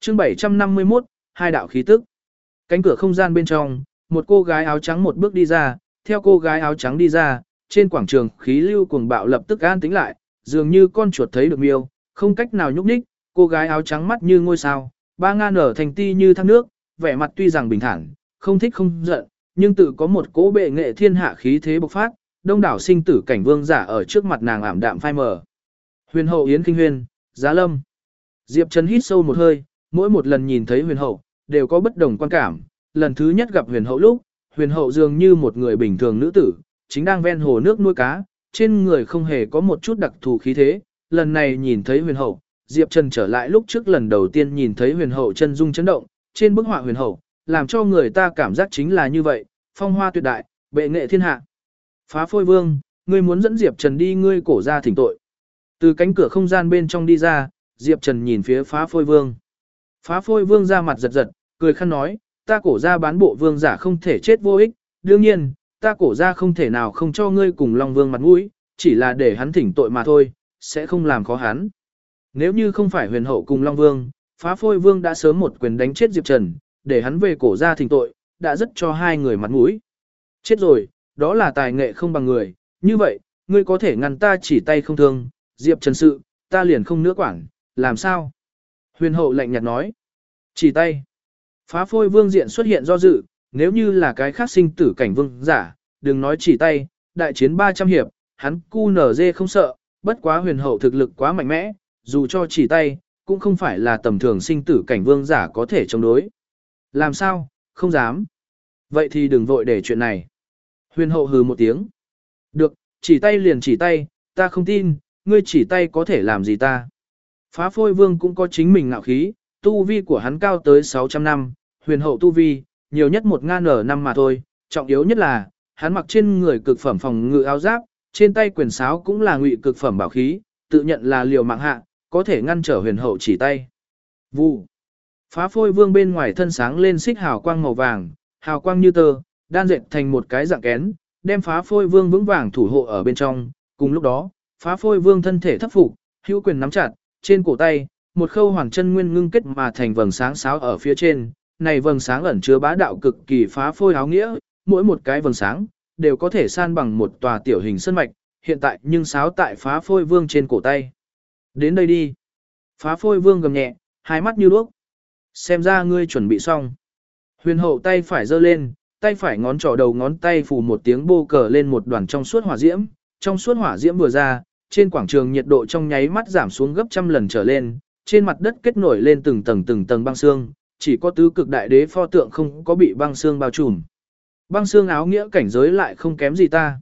chương 751, hai đạo khí tức. Cánh cửa không gian bên trong, một cô gái áo trắng một bước đi ra, theo cô gái áo trắng đi ra, trên quảng trường khí lưu cuồng bạo lập tức an tính lại, dường như con chuột thấy được miêu, không cách nào nhúc nhích, cô gái áo trắng mắt như ngôi sao, ba ngan nở thành ti như thác nước, vẻ mặt tuy rằng bình thản, không thích không giận, nhưng tự có một cỗ bệ nghệ thiên hạ khí thế bộc phát, đông đảo sinh tử cảnh vương giả ở trước mặt nàng ảm đạm phai mờ. Huyền hậu yến kinh huyền, giá lâm. Diệp Trần hít sâu một hơi, mỗi một lần nhìn thấy huyền hậu, đều có bất đồng quan cảm. Lần thứ nhất gặp huyền hậu lúc, huyền hậu dường như một người bình thường nữ tử, chính đang ven hồ nước nuôi cá, trên người không hề có một chút đặc thù khí thế. Lần này nhìn thấy huyền hậu, Diệp Trần trở lại lúc trước lần đầu tiên nhìn thấy huyền hậu chân dung chấn động, trên bức họa huyền hậu, làm cho người ta cảm giác chính là như vậy, phong hoa tuyệt đại, bệ nghệ thiên hạ. Phá phôi vương, ngươi muốn dẫn Diệp Trần đi ngươi cổ ra thỉnh tội. Từ cánh cửa không gian bên trong đi ra, Diệp Trần nhìn phía phá phôi vương. Phá phôi vương ra mặt giật giật, cười khăn nói, ta cổ ra bán bộ vương giả không thể chết vô ích, đương nhiên, ta cổ ra không thể nào không cho ngươi cùng Long Vương mặt mũi, chỉ là để hắn thỉnh tội mà thôi, sẽ không làm khó hắn. Nếu như không phải huyền hậu cùng Long Vương, phá phôi vương đã sớm một quyền đánh chết Diệp Trần, để hắn về cổ ra thỉnh tội, đã rất cho hai người mặt mũi. Chết rồi, đó là tài nghệ không bằng người, như vậy, ngươi có thể ngăn ta chỉ tay không thương, Diệp Trần sự, ta liền không nữa quản, làm sao? Huyền hậu lạnh nhạt nói, chỉ tay. Phá phôi vương diện xuất hiện do dự, nếu như là cái khác sinh tử cảnh vương giả, đừng nói chỉ tay, đại chiến 300 hiệp, hắn cu nở dê không sợ, bất quá huyền hậu thực lực quá mạnh mẽ, dù cho chỉ tay, cũng không phải là tầm thường sinh tử cảnh vương giả có thể chống đối. Làm sao, không dám. Vậy thì đừng vội để chuyện này. Huyền hậu hừ một tiếng. Được, chỉ tay liền chỉ tay, ta không tin, ngươi chỉ tay có thể làm gì ta. Phá phôi vương cũng có chính mình ngạo khí, tu vi của hắn cao tới 600 năm, huyền hậu tu vi, nhiều nhất một ngàn ở năm mà thôi, trọng yếu nhất là, hắn mặc trên người cực phẩm phòng ngự áo giáp, trên tay quyền sáo cũng là ngụy cực phẩm bảo khí, tự nhận là liều mạng hạ, có thể ngăn trở huyền hậu chỉ tay. Vụ. Phá phôi vương bên ngoài thân sáng lên xích hào quang màu vàng, hào quang như tơ, đan dệt thành một cái dạng kén, đem phá phôi vương vững vàng thủ hộ ở bên trong. Cùng lúc đó, phá phôi vương thân thể thấp phục, hữu quyền nắm chặt, trên cổ tay, một khâu hoàng chân nguyên ngưng kết mà thành vầng sáng sáo ở phía trên. Này vầng sáng ẩn chứa bá đạo cực kỳ phá phôi áo nghĩa, mỗi một cái vầng sáng, đều có thể san bằng một tòa tiểu hình sân mạch, hiện tại nhưng sáo tại phá phôi vương trên cổ tay. Đến đây đi. Phá phôi vương gầm nhẹ, hai mắt như đuốc. Xem ra ngươi chuẩn bị xong. Huyền hậu tay phải giơ lên, tay phải ngón trỏ đầu ngón tay phủ một tiếng bô cờ lên một đoàn trong suốt hỏa diễm. Trong suốt hỏa diễm vừa ra, trên quảng trường nhiệt độ trong nháy mắt giảm xuống gấp trăm lần trở lên, trên mặt đất kết nổi lên từng tầng từng tầng băng xương, chỉ có tứ cực đại đế pho tượng không có bị băng xương bao trùm. Băng xương áo nghĩa cảnh giới lại không kém gì ta.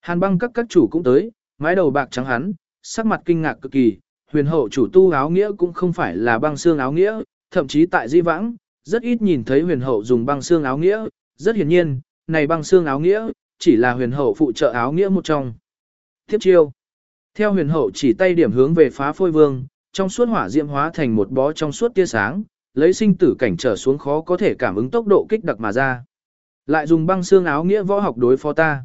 Hàn băng các các chủ cũng tới, mái đầu bạc trắng hắn, sắc mặt kinh ngạc cực kỳ, huyền hậu chủ tu áo nghĩa cũng không phải là băng xương áo nghĩa, thậm chí tại di vãng, rất ít nhìn thấy huyền hậu dùng băng xương áo nghĩa, rất hiển nhiên, này băng xương áo nghĩa, chỉ là huyền hậu phụ trợ áo nghĩa một trong. Tiếp chiêu. Theo huyền hậu chỉ tay điểm hướng về phá phôi vương, trong suốt hỏa diễm hóa thành một bó trong suốt tia sáng, lấy sinh tử cảnh trở xuống khó có thể cảm ứng tốc độ kích đặc mà ra. Lại dùng băng xương áo nghĩa võ học đối phó ta.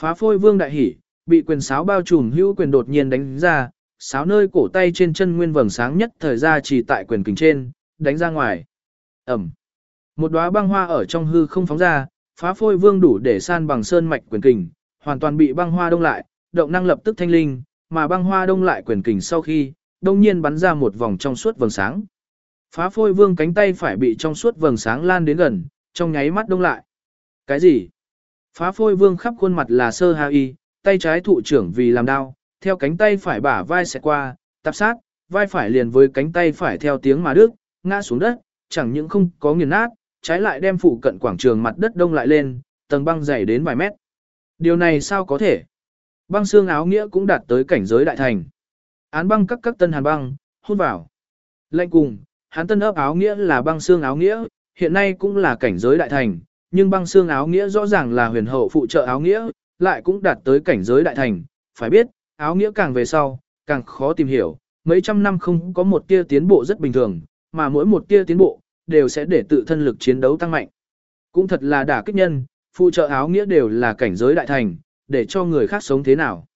Phá phôi vương đại hỉ, bị quyền sáo bao trùm hữu quyền đột nhiên đánh ra, sáo nơi cổ tay trên chân nguyên vầng sáng nhất thời ra chỉ tại quyền kình trên, đánh ra ngoài. Ẩm. Một đóa băng hoa ở trong hư không phóng ra, phá phôi vương đủ để san bằng sơn mạch quyền kình, hoàn toàn bị băng hoa đông lại, động năng lập tức thanh linh, mà băng hoa đông lại quyền kình sau khi, đông nhiên bắn ra một vòng trong suốt vầng sáng. Phá phôi vương cánh tay phải bị trong suốt vầng sáng lan đến gần, trong nháy mắt đông lại. Cái gì? Phá phôi vương khắp khuôn mặt là sơ ha y, tay trái thụ trưởng vì làm đau, theo cánh tay phải bả vai sẽ qua, tạp sát, vai phải liền với cánh tay phải theo tiếng mà đứt, ngã xuống đất, chẳng những không có nghiền nát, trái lại đem phụ cận quảng trường mặt đất đông lại lên, tầng băng dày đến vài mét. Điều này sao có thể? Băng xương áo nghĩa cũng đạt tới cảnh giới đại thành. Án băng các các tân hàn băng, hút vào. Lệnh cùng, hắn tân ấp áo nghĩa là băng xương áo nghĩa, hiện nay cũng là cảnh giới đại thành, nhưng băng xương áo nghĩa rõ ràng là huyền hậu phụ trợ áo nghĩa, lại cũng đạt tới cảnh giới đại thành. Phải biết, áo nghĩa càng về sau, càng khó tìm hiểu, mấy trăm năm không có một tia tiến bộ rất bình thường, mà mỗi một tia tiến bộ, đều sẽ để tự thân lực chiến đấu tăng mạnh. Cũng thật là đả kích nhân, phụ trợ áo nghĩa đều là cảnh giới đại thành, để cho người khác sống thế nào.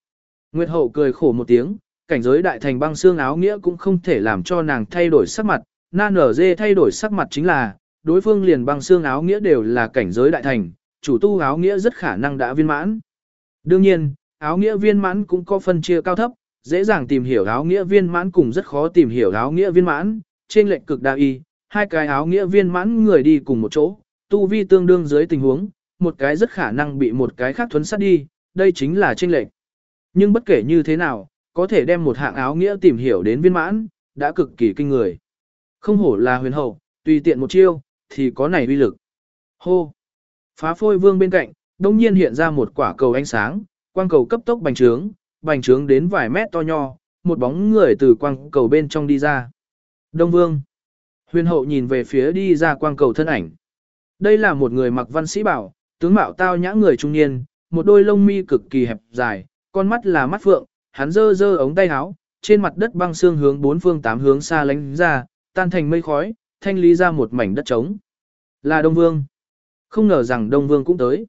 Nguyệt hậu cười khổ một tiếng, cảnh giới đại thành băng xương áo nghĩa cũng không thể làm cho nàng thay đổi sắc mặt, na nở dê thay đổi sắc mặt chính là, đối phương liền băng xương áo nghĩa đều là cảnh giới đại thành, chủ tu áo nghĩa rất khả năng đã viên mãn. Đương nhiên, áo nghĩa viên mãn cũng có phân chia cao thấp, dễ dàng tìm hiểu áo nghĩa viên mãn cùng rất khó tìm hiểu áo nghĩa viên mãn, trên lệnh cực đa y, hai cái áo nghĩa viên mãn người đi cùng một chỗ, tu vi tương đương dưới tình huống, một cái rất khả năng bị một cái khác thuấn sát đi, đây chính là trên lệnh. Nhưng bất kể như thế nào, có thể đem một hạng áo nghĩa tìm hiểu đến viên mãn, đã cực kỳ kinh người. Không hổ là huyền hậu, tùy tiện một chiêu, thì có này uy lực. Hô! Phá phôi vương bên cạnh, đông nhiên hiện ra một quả cầu ánh sáng, quang cầu cấp tốc bành trướng, bành trướng đến vài mét to nho, một bóng người từ quang cầu bên trong đi ra. Đông vương! Huyền hậu nhìn về phía đi ra quang cầu thân ảnh. Đây là một người mặc văn sĩ bảo, tướng mạo tao nhã người trung niên, một đôi lông mi cực kỳ hẹp dài, con mắt là mắt phượng, hắn giơ giơ ống tay áo, trên mặt đất băng xương hướng bốn phương tám hướng xa lánh ra, tan thành mây khói, thanh lý ra một mảnh đất trống. Là Đông Vương. Không ngờ rằng Đông Vương cũng tới.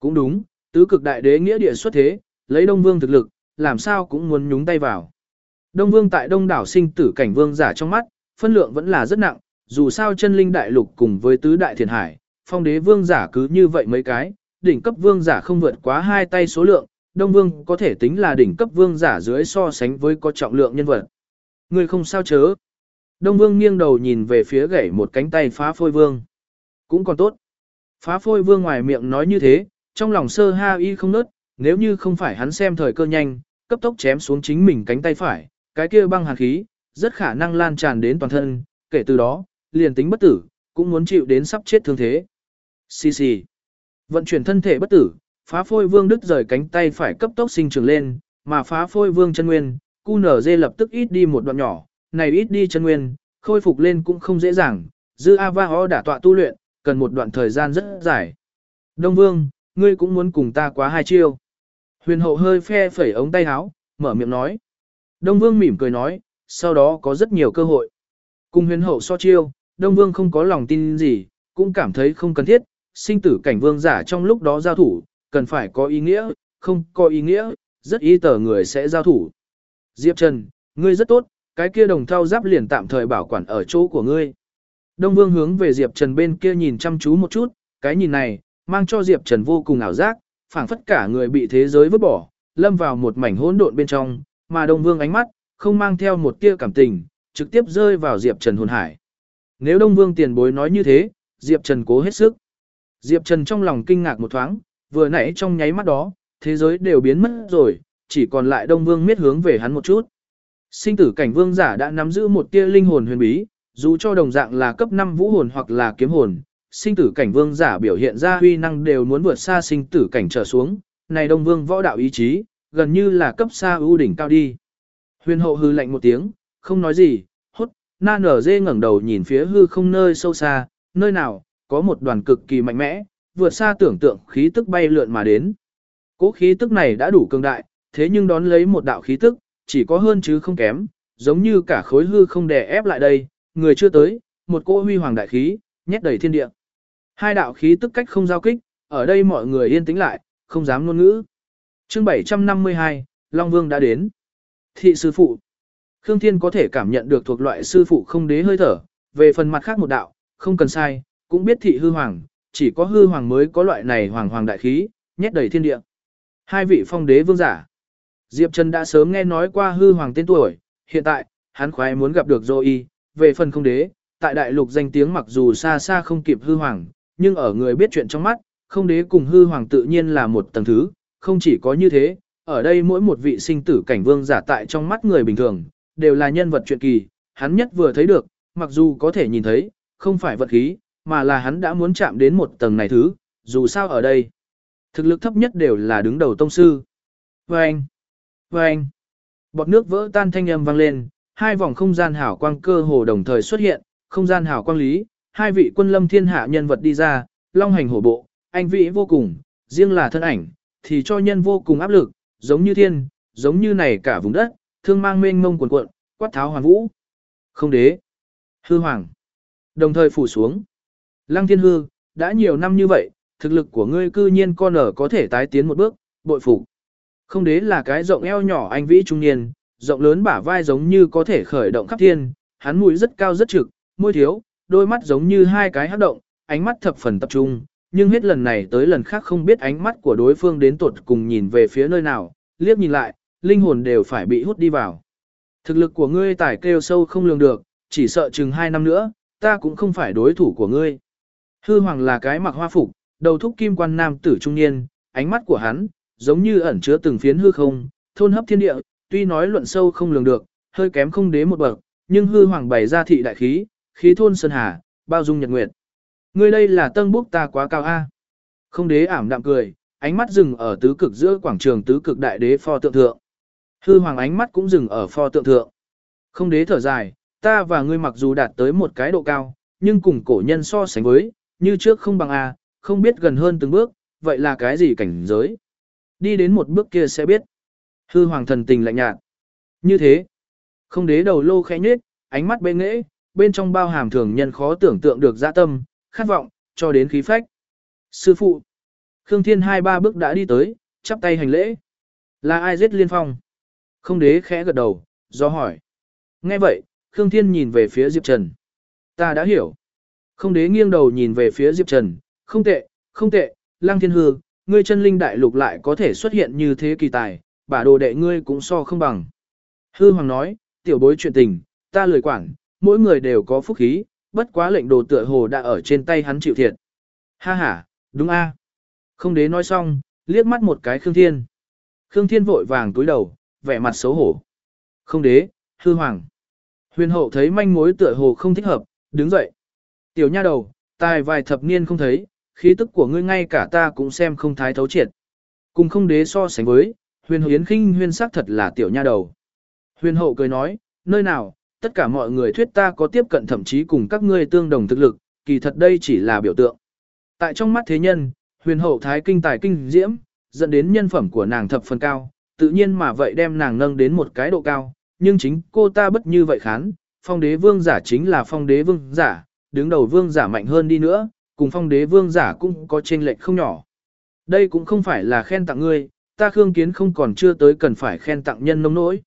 Cũng đúng, tứ cực đại đế nghĩa địa xuất thế, lấy Đông Vương thực lực, làm sao cũng muốn nhúng tay vào. Đông Vương tại đông đảo sinh tử cảnh vương giả trong mắt, phân lượng vẫn là rất nặng, dù sao chân linh đại lục cùng với tứ đại thiền hải, phong đế vương giả cứ như vậy mấy cái, đỉnh cấp vương giả không vượt quá hai tay số lượng, Đông Vương có thể tính là đỉnh cấp vương giả dưới so sánh với có trọng lượng nhân vật. Người không sao chớ. Đông Vương nghiêng đầu nhìn về phía gãy một cánh tay phá phôi vương. Cũng còn tốt. Phá phôi vương ngoài miệng nói như thế, trong lòng sơ ha y không nớt, nếu như không phải hắn xem thời cơ nhanh, cấp tốc chém xuống chính mình cánh tay phải, cái kia băng hàn khí, rất khả năng lan tràn đến toàn thân, kể từ đó, liền tính bất tử, cũng muốn chịu đến sắp chết thương thế. Xì xì. Vận chuyển thân thể bất tử, phá phôi vương đứt rời cánh tay phải cấp tốc sinh trưởng lên, mà phá phôi vương chân nguyên, cu nở dê lập tức ít đi một đoạn nhỏ, này ít đi chân nguyên, khôi phục lên cũng không dễ dàng, dư Ava ho đã tọa tu luyện, cần một đoạn thời gian rất dài. Đông vương, ngươi cũng muốn cùng ta quá hai chiêu. Huyền hậu hơi phe phẩy ống tay áo, mở miệng nói. Đông vương mỉm cười nói, sau đó có rất nhiều cơ hội. Cùng huyền hậu so chiêu, Đông vương không có lòng tin gì, cũng cảm thấy không cần thiết, sinh tử cảnh vương giả trong lúc đó giao thủ, cần phải có ý nghĩa, không có ý nghĩa, rất ý tờ người sẽ giao thủ. Diệp Trần, ngươi rất tốt, cái kia đồng thao giáp liền tạm thời bảo quản ở chỗ của ngươi. Đông Vương hướng về Diệp Trần bên kia nhìn chăm chú một chút, cái nhìn này, mang cho Diệp Trần vô cùng ảo giác, phảng phất cả người bị thế giới vứt bỏ, lâm vào một mảnh hỗn độn bên trong, mà Đông Vương ánh mắt, không mang theo một tia cảm tình, trực tiếp rơi vào Diệp Trần hồn hải. Nếu Đông Vương tiền bối nói như thế, Diệp Trần cố hết sức. Diệp Trần trong lòng kinh ngạc một thoáng, vừa nãy trong nháy mắt đó, thế giới đều biến mất rồi, chỉ còn lại Đông Vương miết hướng về hắn một chút. Sinh tử cảnh vương giả đã nắm giữ một tia linh hồn huyền bí, dù cho đồng dạng là cấp 5 vũ hồn hoặc là kiếm hồn, sinh tử cảnh vương giả biểu hiện ra huy năng đều muốn vượt xa sinh tử cảnh trở xuống, này Đông Vương võ đạo ý chí, gần như là cấp xa ưu đỉnh cao đi. Huyền hậu hư lạnh một tiếng, không nói gì, hốt, na nở dê ngẩng đầu nhìn phía hư không nơi sâu xa, nơi nào, có một đoàn cực kỳ mạnh mẽ, vượt xa tưởng tượng khí tức bay lượn mà đến. Cố khí tức này đã đủ cường đại, thế nhưng đón lấy một đạo khí tức, chỉ có hơn chứ không kém, giống như cả khối hư không đè ép lại đây, người chưa tới, một cỗ huy hoàng đại khí, nhét đầy thiên địa. Hai đạo khí tức cách không giao kích, ở đây mọi người yên tĩnh lại, không dám ngôn ngữ. Chương 752, Long Vương đã đến. Thị sư phụ. Khương Thiên có thể cảm nhận được thuộc loại sư phụ không đế hơi thở, về phần mặt khác một đạo, không cần sai, cũng biết thị hư hoàng, chỉ có hư hoàng mới có loại này hoàng hoàng đại khí, nhét đầy thiên địa. Hai vị phong đế vương giả. Diệp Trần đã sớm nghe nói qua hư hoàng tên tuổi, hiện tại, hắn khoái muốn gặp được Zoe, về phần không đế, tại đại lục danh tiếng mặc dù xa xa không kịp hư hoàng, nhưng ở người biết chuyện trong mắt, không đế cùng hư hoàng tự nhiên là một tầng thứ, không chỉ có như thế, ở đây mỗi một vị sinh tử cảnh vương giả tại trong mắt người bình thường, đều là nhân vật chuyện kỳ, hắn nhất vừa thấy được, mặc dù có thể nhìn thấy, không phải vật khí, mà là hắn đã muốn chạm đến một tầng này thứ, dù sao ở đây. Thực lực thấp nhất đều là đứng đầu tông sư. Vâng! Vâng! Bọt nước vỡ tan thanh âm vang lên, hai vòng không gian hảo quang cơ hồ đồng thời xuất hiện, không gian hảo quang lý, hai vị quân lâm thiên hạ nhân vật đi ra, long hành hổ bộ, anh vị vô cùng, riêng là thân ảnh, thì cho nhân vô cùng áp lực, giống như thiên, giống như này cả vùng đất, thương mang mênh mông cuồn cuộn, quát tháo hoàn vũ. Không đế, hư hoàng, đồng thời phủ xuống. Lăng thiên hư, đã nhiều năm như vậy, thực lực của ngươi cư nhiên con ở có thể tái tiến một bước, bội phục. Không đế là cái rộng eo nhỏ anh vĩ trung niên, rộng lớn bả vai giống như có thể khởi động khắp thiên, hắn mũi rất cao rất trực, môi thiếu, đôi mắt giống như hai cái hấp động, ánh mắt thập phần tập trung, nhưng hết lần này tới lần khác không biết ánh mắt của đối phương đến tột cùng nhìn về phía nơi nào, liếc nhìn lại, linh hồn đều phải bị hút đi vào. Thực lực của ngươi tải kêu sâu không lường được, chỉ sợ chừng hai năm nữa, ta cũng không phải đối thủ của ngươi. Hư hoàng là cái mặc hoa phục, đầu thúc kim quan nam tử trung niên, ánh mắt của hắn, giống như ẩn chứa từng phiến hư không, thôn hấp thiên địa, tuy nói luận sâu không lường được, hơi kém không đế một bậc, nhưng hư hoàng bày ra thị đại khí, khí thôn sơn hà, bao dung nhật nguyệt. Ngươi đây là tân búc ta quá cao a. Không đế ảm đạm cười, ánh mắt dừng ở tứ cực giữa quảng trường tứ cực đại đế pho tượng thượng. Hư hoàng ánh mắt cũng dừng ở pho tượng thượng. Không đế thở dài, ta và ngươi mặc dù đạt tới một cái độ cao, nhưng cùng cổ nhân so sánh với, như trước không bằng a, không biết gần hơn từng bước, vậy là cái gì cảnh giới? Đi đến một bước kia sẽ biết. Hư hoàng thần tình lạnh nhạt. Như thế, không đế đầu lô khẽ nhết, ánh mắt bên nghễ, bên trong bao hàm thường nhân khó tưởng tượng được dạ tâm, khát vọng, cho đến khí phách. Sư phụ, Khương Thiên hai ba bước đã đi tới, chắp tay hành lễ. Là ai giết liên phong? Không đế khẽ gật đầu, do hỏi. Nghe vậy, Khương Thiên nhìn về phía Diệp Trần. Ta đã hiểu. Không đế nghiêng đầu nhìn về phía Diệp Trần. Không tệ, không tệ, Lăng Thiên Hư, ngươi chân linh đại lục lại có thể xuất hiện như thế kỳ tài, bả đồ đệ ngươi cũng so không bằng. Hư Hoàng nói, tiểu bối chuyện tình, ta lười quản, mỗi người đều có phúc khí, bất quá lệnh đồ tựa hồ đã ở trên tay hắn chịu thiệt. Ha ha, đúng a. Không đế nói xong, liếc mắt một cái Khương Thiên. Khương Thiên vội vàng túi đầu, vẻ mặt xấu hổ. Không đế, hư hoàng. Huyền hậu thấy manh mối tựa hồ không thích hợp, đứng dậy. Tiểu nha đầu, tài vài thập niên không thấy, khí tức của ngươi ngay cả ta cũng xem không thái thấu triệt. Cùng không đế so sánh với, huyền hiến khinh huyên sắc thật là tiểu nha đầu. Huyền hậu cười nói, nơi nào, tất cả mọi người thuyết ta có tiếp cận thậm chí cùng các ngươi tương đồng thực lực, kỳ thật đây chỉ là biểu tượng. Tại trong mắt thế nhân, huyền hậu thái kinh tài kinh diễm, dẫn đến nhân phẩm của nàng thập phần cao, tự nhiên mà vậy đem nàng nâng đến một cái độ cao, nhưng chính cô ta bất như vậy khán, phong đế vương giả chính là phong đế vương giả, đứng đầu vương giả mạnh hơn đi nữa, cùng phong đế vương giả cũng có chênh lệch không nhỏ. Đây cũng không phải là khen tặng ngươi, ta khương kiến không còn chưa tới cần phải khen tặng nhân nông nỗi.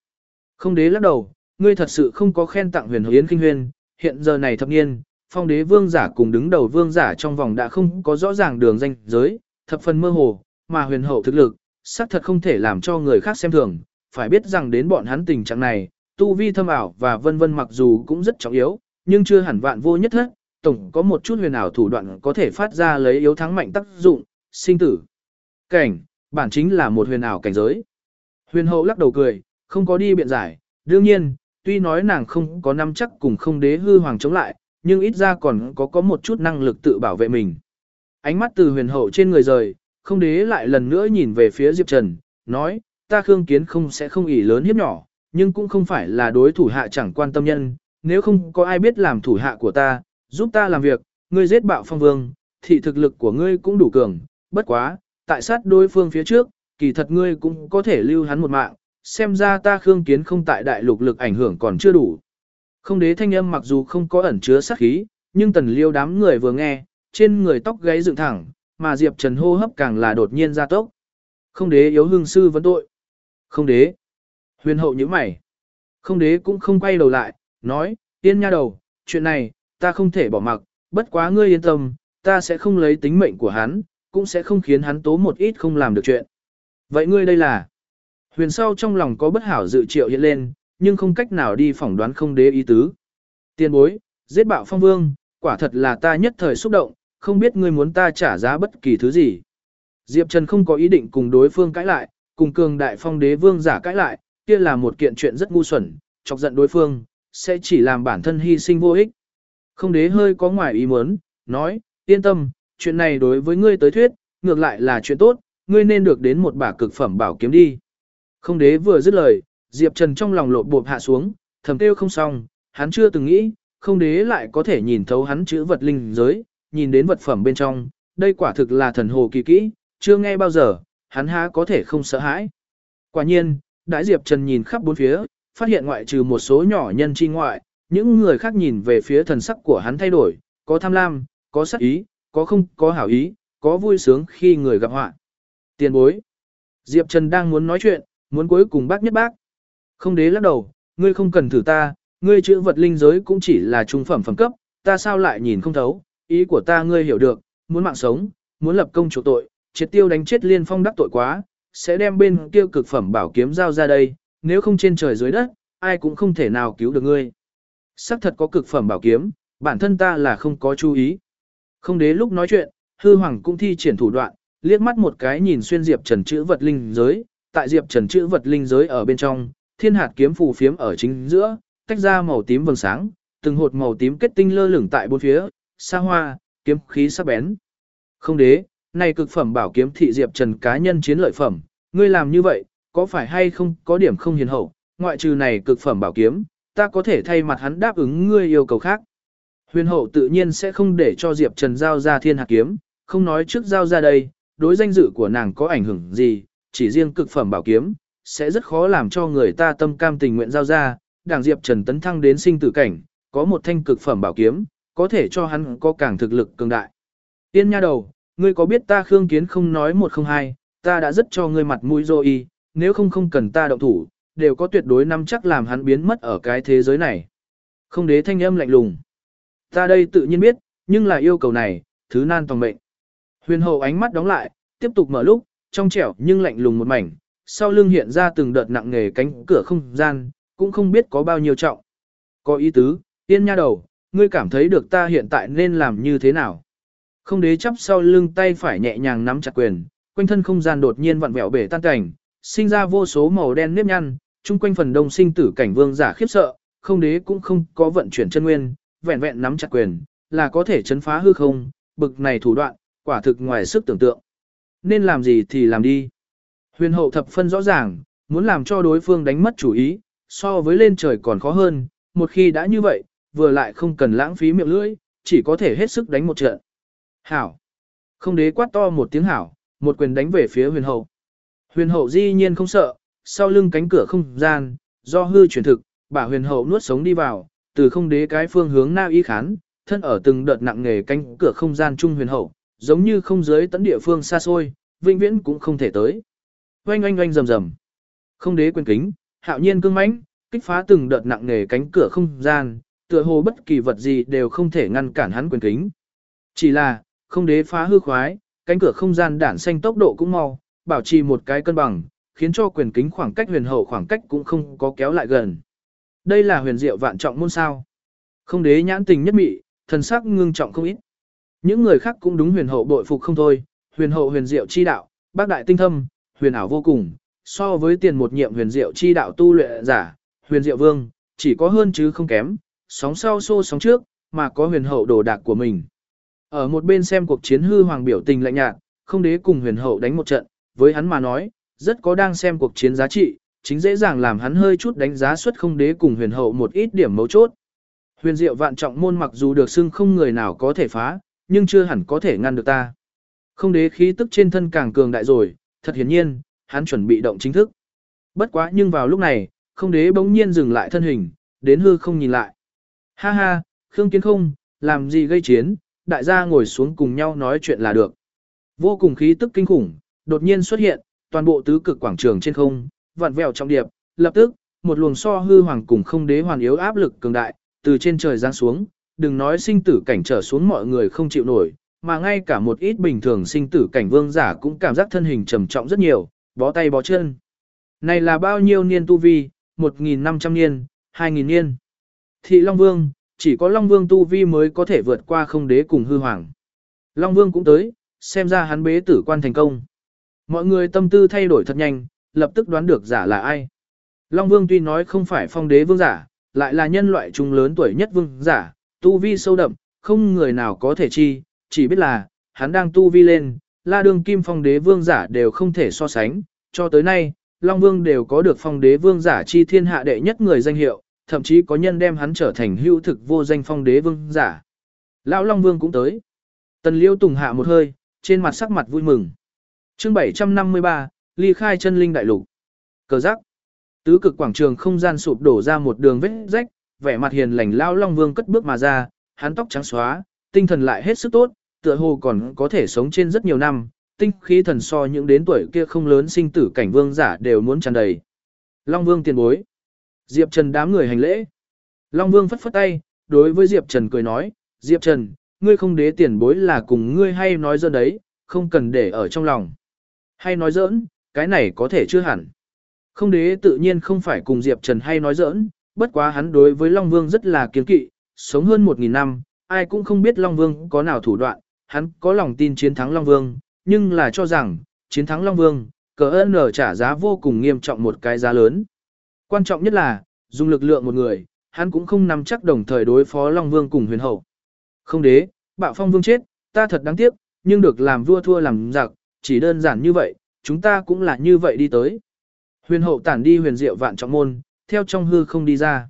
Không đế lắc đầu, ngươi thật sự không có khen tặng huyền hiến kinh huyền, hiện giờ này thập niên, phong đế vương giả cùng đứng đầu vương giả trong vòng đã không có rõ ràng đường danh giới, thập phần mơ hồ, mà huyền hậu thực lực, xác thật không thể làm cho người khác xem thường, phải biết rằng đến bọn hắn tình trạng này, tu vi thâm ảo và vân vân mặc dù cũng rất trọng yếu, nhưng chưa hẳn vạn vô nhất hết, tổng có một chút huyền ảo thủ đoạn có thể phát ra lấy yếu thắng mạnh tác dụng, sinh tử. Cảnh, bản chính là một huyền ảo cảnh giới. Huyền hậu lắc đầu cười, không có đi biện giải, đương nhiên, tuy nói nàng không có năm chắc cùng không đế hư hoàng chống lại, nhưng ít ra còn có có một chút năng lực tự bảo vệ mình. Ánh mắt từ huyền hậu trên người rời, không đế lại lần nữa nhìn về phía Diệp Trần, nói, ta khương kiến không sẽ không ỉ lớn hiếp nhỏ, nhưng cũng không phải là đối thủ hạ chẳng quan tâm nhân, nếu không có ai biết làm thủ hạ của ta, giúp ta làm việc, ngươi giết bạo phong vương, thì thực lực của ngươi cũng đủ cường, bất quá, tại sát đối phương phía trước, kỳ thật ngươi cũng có thể lưu hắn một mạng, xem ra ta khương kiến không tại đại lục lực ảnh hưởng còn chưa đủ. Không đế thanh âm mặc dù không có ẩn chứa sát khí, nhưng tần liêu đám người vừa nghe, trên người tóc gáy dựng thẳng, mà Diệp Trần hô hấp càng là đột nhiên ra tốc. Không đế yếu hương sư vấn tội. Không đế. Huyền hậu như mày. Không đế cũng không quay đầu lại, nói, tiên nha đầu, chuyện này, ta không thể bỏ mặc, bất quá ngươi yên tâm, ta sẽ không lấy tính mệnh của hắn, cũng sẽ không khiến hắn tố một ít không làm được chuyện. Vậy ngươi đây là? Huyền sau trong lòng có bất hảo dự triệu hiện lên, nhưng không cách nào đi phỏng đoán không đế ý tứ. Tiên bối, giết bạo phong vương, quả thật là ta nhất thời xúc động, không biết ngươi muốn ta trả giá bất kỳ thứ gì. Diệp Trần không có ý định cùng đối phương cãi lại, cùng cường đại phong đế vương giả cãi lại, kia là một kiện chuyện rất ngu xuẩn, chọc giận đối phương, sẽ chỉ làm bản thân hy sinh vô ích. Không đế hơi có ngoài ý muốn, nói, yên tâm, chuyện này đối với ngươi tới thuyết, ngược lại là chuyện tốt, ngươi nên được đến một bả cực phẩm bảo kiếm đi. Không đế vừa dứt lời, Diệp Trần trong lòng lột bộp hạ xuống, thầm kêu không xong, hắn chưa từng nghĩ, không đế lại có thể nhìn thấu hắn chữ vật linh giới, nhìn đến vật phẩm bên trong, đây quả thực là thần hồ kỳ kỹ, chưa nghe bao giờ, hắn há có thể không sợ hãi. Quả nhiên, Đại Diệp Trần nhìn khắp bốn phía, phát hiện ngoại trừ một số nhỏ nhân chi ngoại, những người khác nhìn về phía thần sắc của hắn thay đổi, có tham lam, có sắc ý, có không có hảo ý, có vui sướng khi người gặp họa. Tiền bối. Diệp Trần đang muốn nói chuyện, muốn cuối cùng bác nhất bác. Không đế lắc đầu, ngươi không cần thử ta, ngươi chữ vật linh giới cũng chỉ là trung phẩm phẩm cấp, ta sao lại nhìn không thấu, ý của ta ngươi hiểu được, muốn mạng sống, muốn lập công chủ tội, triệt tiêu đánh chết liên phong đắc tội quá, sẽ đem bên kia cực phẩm bảo kiếm giao ra đây, nếu không trên trời dưới đất, ai cũng không thể nào cứu được ngươi. Sắc thật có cực phẩm bảo kiếm, bản thân ta là không có chú ý. Không đế lúc nói chuyện, hư hoàng cũng thi triển thủ đoạn, liếc mắt một cái nhìn xuyên Diệp Trần chữ vật linh giới, tại Diệp Trần chữ vật linh giới ở bên trong, thiên hạt kiếm phù phiếm ở chính giữa, tách ra màu tím vầng sáng, từng hột màu tím kết tinh lơ lửng tại bốn phía, xa hoa, kiếm khí sắc bén. Không đế, này cực phẩm bảo kiếm thị Diệp Trần cá nhân chiến lợi phẩm, ngươi làm như vậy, có phải hay không có điểm không hiền hậu, ngoại trừ này cực phẩm bảo kiếm, ta có thể thay mặt hắn đáp ứng ngươi yêu cầu khác. Huyền hậu tự nhiên sẽ không để cho Diệp Trần giao ra thiên hạt kiếm, không nói trước giao ra đây, đối danh dự của nàng có ảnh hưởng gì, chỉ riêng cực phẩm bảo kiếm, sẽ rất khó làm cho người ta tâm cam tình nguyện giao ra, đảng Diệp Trần tấn thăng đến sinh tử cảnh, có một thanh cực phẩm bảo kiếm, có thể cho hắn có càng thực lực cường đại. Tiên nha đầu, ngươi có biết ta Khương Kiến không nói một không hai, ta đã rất cho ngươi mặt mũi rồi, nếu không không cần ta động thủ, đều có tuyệt đối năm chắc làm hắn biến mất ở cái thế giới này. Không đế thanh âm lạnh lùng. Ta đây tự nhiên biết, nhưng là yêu cầu này, thứ nan tòng mệnh. Huyền hậu ánh mắt đóng lại, tiếp tục mở lúc, trong trẻo nhưng lạnh lùng một mảnh, sau lưng hiện ra từng đợt nặng nghề cánh cửa không gian, cũng không biết có bao nhiêu trọng. Có ý tứ, tiên nha đầu, ngươi cảm thấy được ta hiện tại nên làm như thế nào? Không đế chắp sau lưng tay phải nhẹ nhàng nắm chặt quyền, quanh thân không gian đột nhiên vặn vẹo bể tan cảnh, sinh ra vô số màu đen nếp nhăn, chung quanh phần đông sinh tử cảnh vương giả khiếp sợ, không đế cũng không có vận chuyển chân nguyên, vẹn vẹn nắm chặt quyền, là có thể chấn phá hư không, bực này thủ đoạn, quả thực ngoài sức tưởng tượng. Nên làm gì thì làm đi. Huyền hậu thập phân rõ ràng, muốn làm cho đối phương đánh mất chủ ý, so với lên trời còn khó hơn, một khi đã như vậy, vừa lại không cần lãng phí miệng lưỡi, chỉ có thể hết sức đánh một trận. Hảo. Không đế quát to một tiếng hảo, một quyền đánh về phía huyền hậu. Huyền hậu di nhiên không sợ, sau lưng cánh cửa không gian, do hư chuyển thực, bà huyền hậu nuốt sống đi vào, từ không đế cái phương hướng na y khán, thân ở từng đợt nặng nghề cánh cửa không gian trung huyền hậu, giống như không giới tấn địa phương xa xôi, vĩnh viễn cũng không thể tới. Oanh oanh oanh rầm rầm. Không đế quyền kính, hạo nhiên cương mãnh, kích phá từng đợt nặng nghề cánh cửa không gian, tựa hồ bất kỳ vật gì đều không thể ngăn cản hắn quyền kính. Chỉ là, không đế phá hư khoái, cánh cửa không gian đản xanh tốc độ cũng mau, bảo trì một cái cân bằng, khiến cho quyền kính khoảng cách huyền hậu khoảng cách cũng không có kéo lại gần. Đây là huyền diệu vạn trọng môn sao. Không đế nhãn tình nhất mị, thần sắc ngưng trọng không ít. Những người khác cũng đúng huyền hậu bội phục không thôi, huyền hậu huyền diệu chi đạo, bác đại tinh thâm, huyền ảo vô cùng, so với tiền một nhiệm huyền diệu chi đạo tu luyện giả, huyền diệu vương, chỉ có hơn chứ không kém, sóng sau xô sóng trước, mà có huyền hậu đồ đạc của mình. Ở một bên xem cuộc chiến hư hoàng biểu tình lạnh nhạt, không đế cùng huyền hậu đánh một trận, với hắn mà nói, rất có đang xem cuộc chiến giá trị, chính dễ dàng làm hắn hơi chút đánh giá suất không đế cùng huyền hậu một ít điểm mấu chốt. Huyền diệu vạn trọng môn mặc dù được xưng không người nào có thể phá, nhưng chưa hẳn có thể ngăn được ta. Không đế khí tức trên thân càng cường đại rồi, thật hiển nhiên, hắn chuẩn bị động chính thức. Bất quá nhưng vào lúc này, không đế bỗng nhiên dừng lại thân hình, đến hư không nhìn lại. Ha ha, Khương Kiến không, làm gì gây chiến, đại gia ngồi xuống cùng nhau nói chuyện là được. Vô cùng khí tức kinh khủng, đột nhiên xuất hiện, toàn bộ tứ cực quảng trường trên không, vặn vẹo trong điệp, lập tức, một luồng so hư hoàng cùng không đế hoàn yếu áp lực cường đại, từ trên trời giáng xuống, đừng nói sinh tử cảnh trở xuống mọi người không chịu nổi, mà ngay cả một ít bình thường sinh tử cảnh vương giả cũng cảm giác thân hình trầm trọng rất nhiều, bó tay bó chân. Này là bao nhiêu niên tu vi, 1.500 niên, 2.000 niên. Thị Long Vương, chỉ có Long Vương tu vi mới có thể vượt qua không đế cùng hư hoàng. Long Vương cũng tới, xem ra hắn bế tử quan thành công. Mọi người tâm tư thay đổi thật nhanh, lập tức đoán được giả là ai. Long Vương tuy nói không phải phong đế vương giả, lại là nhân loại trung lớn tuổi nhất vương giả, tu vi sâu đậm, không người nào có thể chi, chỉ biết là, hắn đang tu vi lên, la đường kim phong đế vương giả đều không thể so sánh, cho tới nay, Long Vương đều có được phong đế vương giả chi thiên hạ đệ nhất người danh hiệu, thậm chí có nhân đem hắn trở thành hữu thực vô danh phong đế vương giả. Lão Long Vương cũng tới. Tần Liêu Tùng hạ một hơi, trên mặt sắc mặt vui mừng. Chương 753, ly khai chân linh đại lục. Cờ giác. Tứ cực quảng trường không gian sụp đổ ra một đường vết rách, vẻ mặt hiền lành lão Long Vương cất bước mà ra, hắn tóc trắng xóa, tinh thần lại hết sức tốt, tựa hồ còn có thể sống trên rất nhiều năm, tinh khí thần so những đến tuổi kia không lớn sinh tử cảnh vương giả đều muốn tràn đầy. Long Vương tiền bối. Diệp Trần đám người hành lễ. Long Vương phất phất tay, đối với Diệp Trần cười nói, Diệp Trần, ngươi không đế tiền bối là cùng ngươi hay nói dân đấy, không cần để ở trong lòng. Hay nói giỡn, cái này có thể chưa hẳn. Không đế tự nhiên không phải cùng Diệp Trần hay nói giỡn, bất quá hắn đối với Long Vương rất là kiên kỵ, sống hơn 1.000 năm, ai cũng không biết Long Vương có nào thủ đoạn, hắn có lòng tin chiến thắng Long Vương, nhưng là cho rằng, chiến thắng Long Vương, cờ ơn nở trả giá vô cùng nghiêm trọng một cái giá lớn. Quan trọng nhất là, dùng lực lượng một người, hắn cũng không nắm chắc đồng thời đối phó Long Vương cùng huyền hậu. Không đế, bạo phong vương chết, ta thật đáng tiếc, nhưng được làm vua thua làm giặc, chỉ đơn giản như vậy, chúng ta cũng là như vậy đi tới. Huyền hậu tản đi huyền diệu vạn trọng môn, theo trong hư không đi ra.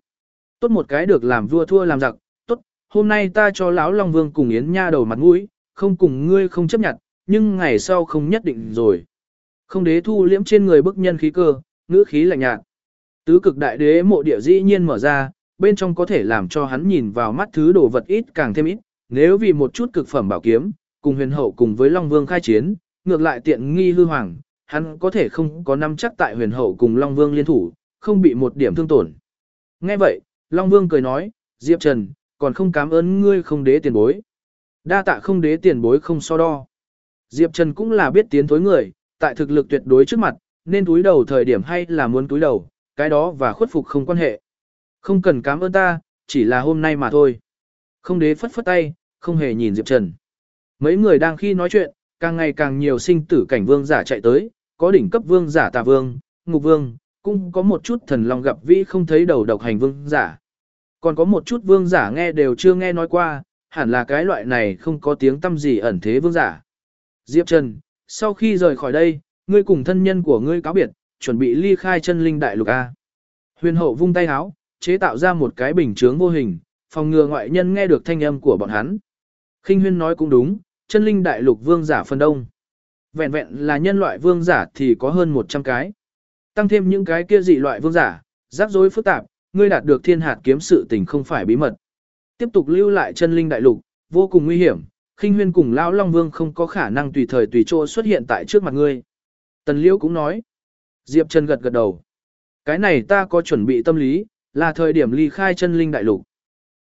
Tốt một cái được làm vua thua làm giặc, tốt, hôm nay ta cho lão Long Vương cùng Yến Nha đầu mặt mũi, không cùng ngươi không chấp nhận, nhưng ngày sau không nhất định rồi. Không đế thu liễm trên người bức nhân khí cơ, ngữ khí lạnh nhạt. Tứ cực đại đế mộ địa dĩ nhiên mở ra, bên trong có thể làm cho hắn nhìn vào mắt thứ đồ vật ít càng thêm ít, nếu vì một chút cực phẩm bảo kiếm, cùng huyền hậu cùng với Long Vương khai chiến, ngược lại tiện nghi hư hoàng, hắn có thể không có năm chắc tại huyền hậu cùng Long Vương liên thủ, không bị một điểm thương tổn. Nghe vậy, Long Vương cười nói, Diệp Trần, còn không cảm ơn ngươi không đế tiền bối. Đa tạ không đế tiền bối không so đo. Diệp Trần cũng là biết tiến thối người, tại thực lực tuyệt đối trước mặt, nên túi đầu thời điểm hay là muốn túi đầu, cái đó và khuất phục không quan hệ. Không cần cảm ơn ta, chỉ là hôm nay mà thôi. Không đế phất phất tay, không hề nhìn Diệp Trần. Mấy người đang khi nói chuyện, càng ngày càng nhiều sinh tử cảnh vương giả chạy tới, có đỉnh cấp vương giả tà vương, ngục vương, cũng có một chút thần long gặp vĩ không thấy đầu độc hành vương giả. Còn có một chút vương giả nghe đều chưa nghe nói qua, hẳn là cái loại này không có tiếng tâm gì ẩn thế vương giả. Diệp Trần, sau khi rời khỏi đây, ngươi cùng thân nhân của ngươi cáo biệt, chuẩn bị ly khai chân linh đại lục A. Huyền hậu vung tay háo, chế tạo ra một cái bình chướng vô hình, phòng ngừa ngoại nhân nghe được thanh âm của bọn hắn. Kinh huyên nói cũng đúng, chân linh đại lục vương giả phân đông. Vẹn vẹn là nhân loại vương giả thì có hơn 100 cái. Tăng thêm những cái kia dị loại vương giả, rắc rối phức tạp, ngươi đạt được thiên hạt kiếm sự tình không phải bí mật. Tiếp tục lưu lại chân linh đại lục, vô cùng nguy hiểm, khinh huyên cùng lão Long Vương không có khả năng tùy thời tùy chỗ xuất hiện tại trước mặt ngươi. Tần Liễu cũng nói. Diệp Trần gật gật đầu. Cái này ta có chuẩn bị tâm lý, là thời điểm ly khai chân linh đại lục.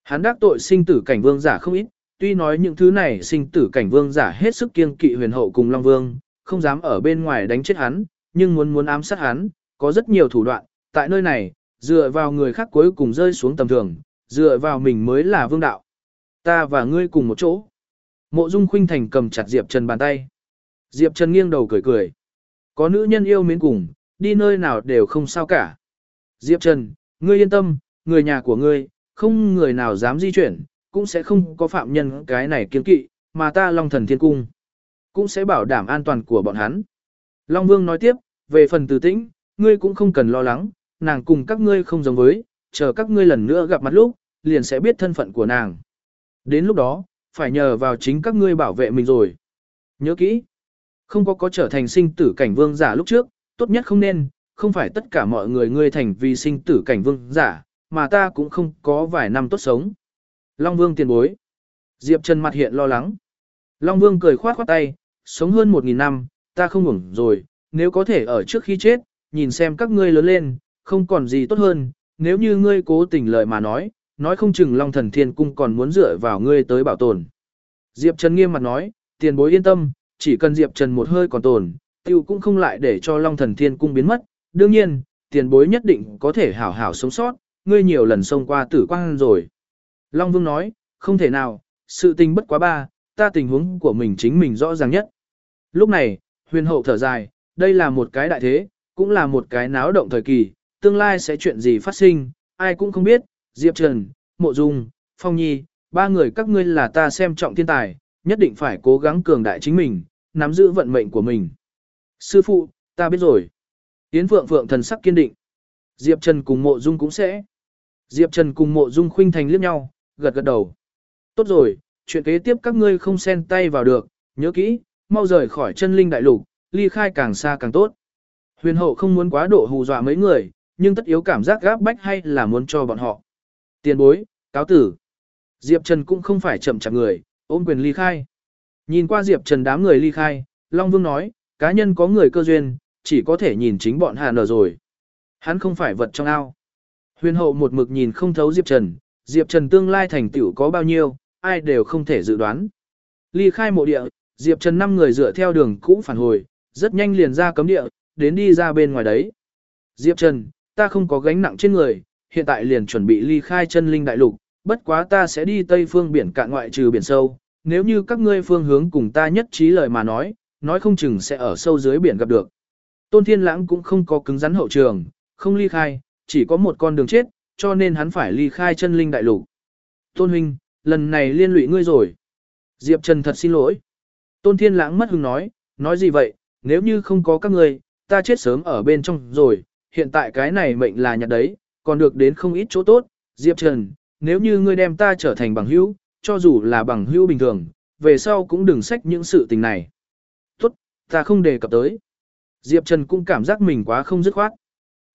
Hắn đắc tội sinh tử cảnh vương giả không ít, tuy nói những thứ này sinh tử cảnh vương giả hết sức kiêng kỵ huyền hậu cùng Long Vương, không dám ở bên ngoài đánh chết hắn, nhưng muốn muốn ám sát hắn, có rất nhiều thủ đoạn, tại nơi này, dựa vào người khác cuối cùng rơi xuống tầm thường, dựa vào mình mới là vương đạo. Ta và ngươi cùng một chỗ. Mộ Dung Khuynh Thành cầm chặt Diệp Trần bàn tay. Diệp Trần nghiêng đầu cười cười. Có nữ nhân yêu mến cùng, đi nơi nào đều không sao cả. Diệp Trần, ngươi yên tâm, người nhà của ngươi, không người nào dám di chuyển, cũng sẽ không có phạm nhân cái này kiên kỵ, mà ta Long Thần Thiên Cung, cũng sẽ bảo đảm an toàn của bọn hắn. Long Vương nói tiếp, về phần từ tĩnh, ngươi cũng không cần lo lắng, nàng cùng các ngươi không giống với, chờ các ngươi lần nữa gặp mặt lúc, liền sẽ biết thân phận của nàng. Đến lúc đó, phải nhờ vào chính các ngươi bảo vệ mình rồi. Nhớ kỹ, không có có trở thành sinh tử cảnh vương giả lúc trước, tốt nhất không nên, không phải tất cả mọi người ngươi thành vì sinh tử cảnh vương giả, mà ta cũng không có vài năm tốt sống. Long Vương tiền bối. Diệp Trần mặt hiện lo lắng. Long Vương cười khoát khoát tay, sống hơn một nghìn năm, ta không ngủng rồi, nếu có thể ở trước khi chết, nhìn xem các ngươi lớn lên, không còn gì tốt hơn, nếu như ngươi cố tình lời mà nói, nói không chừng Long Thần Thiên Cung còn muốn dựa vào ngươi tới bảo tồn. Diệp Trần nghiêm mặt nói, tiền bối yên tâm, chỉ cần Diệp Trần một hơi còn tồn, tiêu cũng không lại để cho Long Thần Thiên Cung biến mất, đương nhiên, tiền bối nhất định có thể hảo hảo sống sót, ngươi nhiều lần xông qua tử quang rồi. Long Vương nói, không thể nào, sự tình bất quá ba, ta tình huống của mình chính mình rõ ràng nhất. Lúc này, huyền hậu thở dài, đây là một cái đại thế, cũng là một cái náo động thời kỳ, tương lai sẽ chuyện gì phát sinh, ai cũng không biết, Diệp Trần, Mộ Dung, Phong Nhi, ba người các ngươi là ta xem trọng thiên tài, nhất định phải cố gắng cường đại chính mình, nắm giữ vận mệnh của mình. Sư phụ, ta biết rồi. Yến Phượng Phượng thần sắc kiên định. Diệp Trần cùng Mộ Dung cũng sẽ. Diệp Trần cùng Mộ Dung khuynh thành liếc nhau, gật gật đầu. Tốt rồi, chuyện kế tiếp các ngươi không xen tay vào được, nhớ kỹ, mau rời khỏi chân linh đại lục, ly khai càng xa càng tốt. Huyền hậu không muốn quá độ hù dọa mấy người, nhưng tất yếu cảm giác gáp bách hay là muốn cho bọn họ. Tiền bối, cáo tử. Diệp Trần cũng không phải chậm chạp người, ôm quyền ly khai. Nhìn qua Diệp Trần đám người ly khai, Long Vương nói, cá nhân có người cơ duyên, chỉ có thể nhìn chính bọn hà nở rồi. Hắn không phải vật trong ao. Huyền hậu một mực nhìn không thấu Diệp Trần, Diệp Trần tương lai thành tựu có bao nhiêu, ai đều không thể dự đoán. Ly khai mộ địa, Diệp Trần năm người dựa theo đường cũ phản hồi, rất nhanh liền ra cấm địa, đến đi ra bên ngoài đấy. Diệp Trần, ta không có gánh nặng trên người, hiện tại liền chuẩn bị ly khai chân linh đại lục, bất quá ta sẽ đi tây phương biển cạn ngoại trừ biển sâu, nếu như các ngươi phương hướng cùng ta nhất trí lời mà nói, nói không chừng sẽ ở sâu dưới biển gặp được. Tôn Thiên Lãng cũng không có cứng rắn hậu trường, không ly khai, chỉ có một con đường chết, cho nên hắn phải ly khai chân linh đại lục. Tôn huynh, lần này liên lụy ngươi rồi. Diệp Trần thật xin lỗi. Tôn Thiên Lãng mất hứng nói, nói gì vậy, nếu như không có các ngươi, ta chết sớm ở bên trong rồi, hiện tại cái này mệnh là nhặt đấy, còn được đến không ít chỗ tốt. Diệp Trần, nếu như ngươi đem ta trở thành bằng hữu, cho dù là bằng hữu bình thường, về sau cũng đừng xách những sự tình này. Tốt, ta không đề cập tới. Diệp Trần cũng cảm giác mình quá không dứt khoát.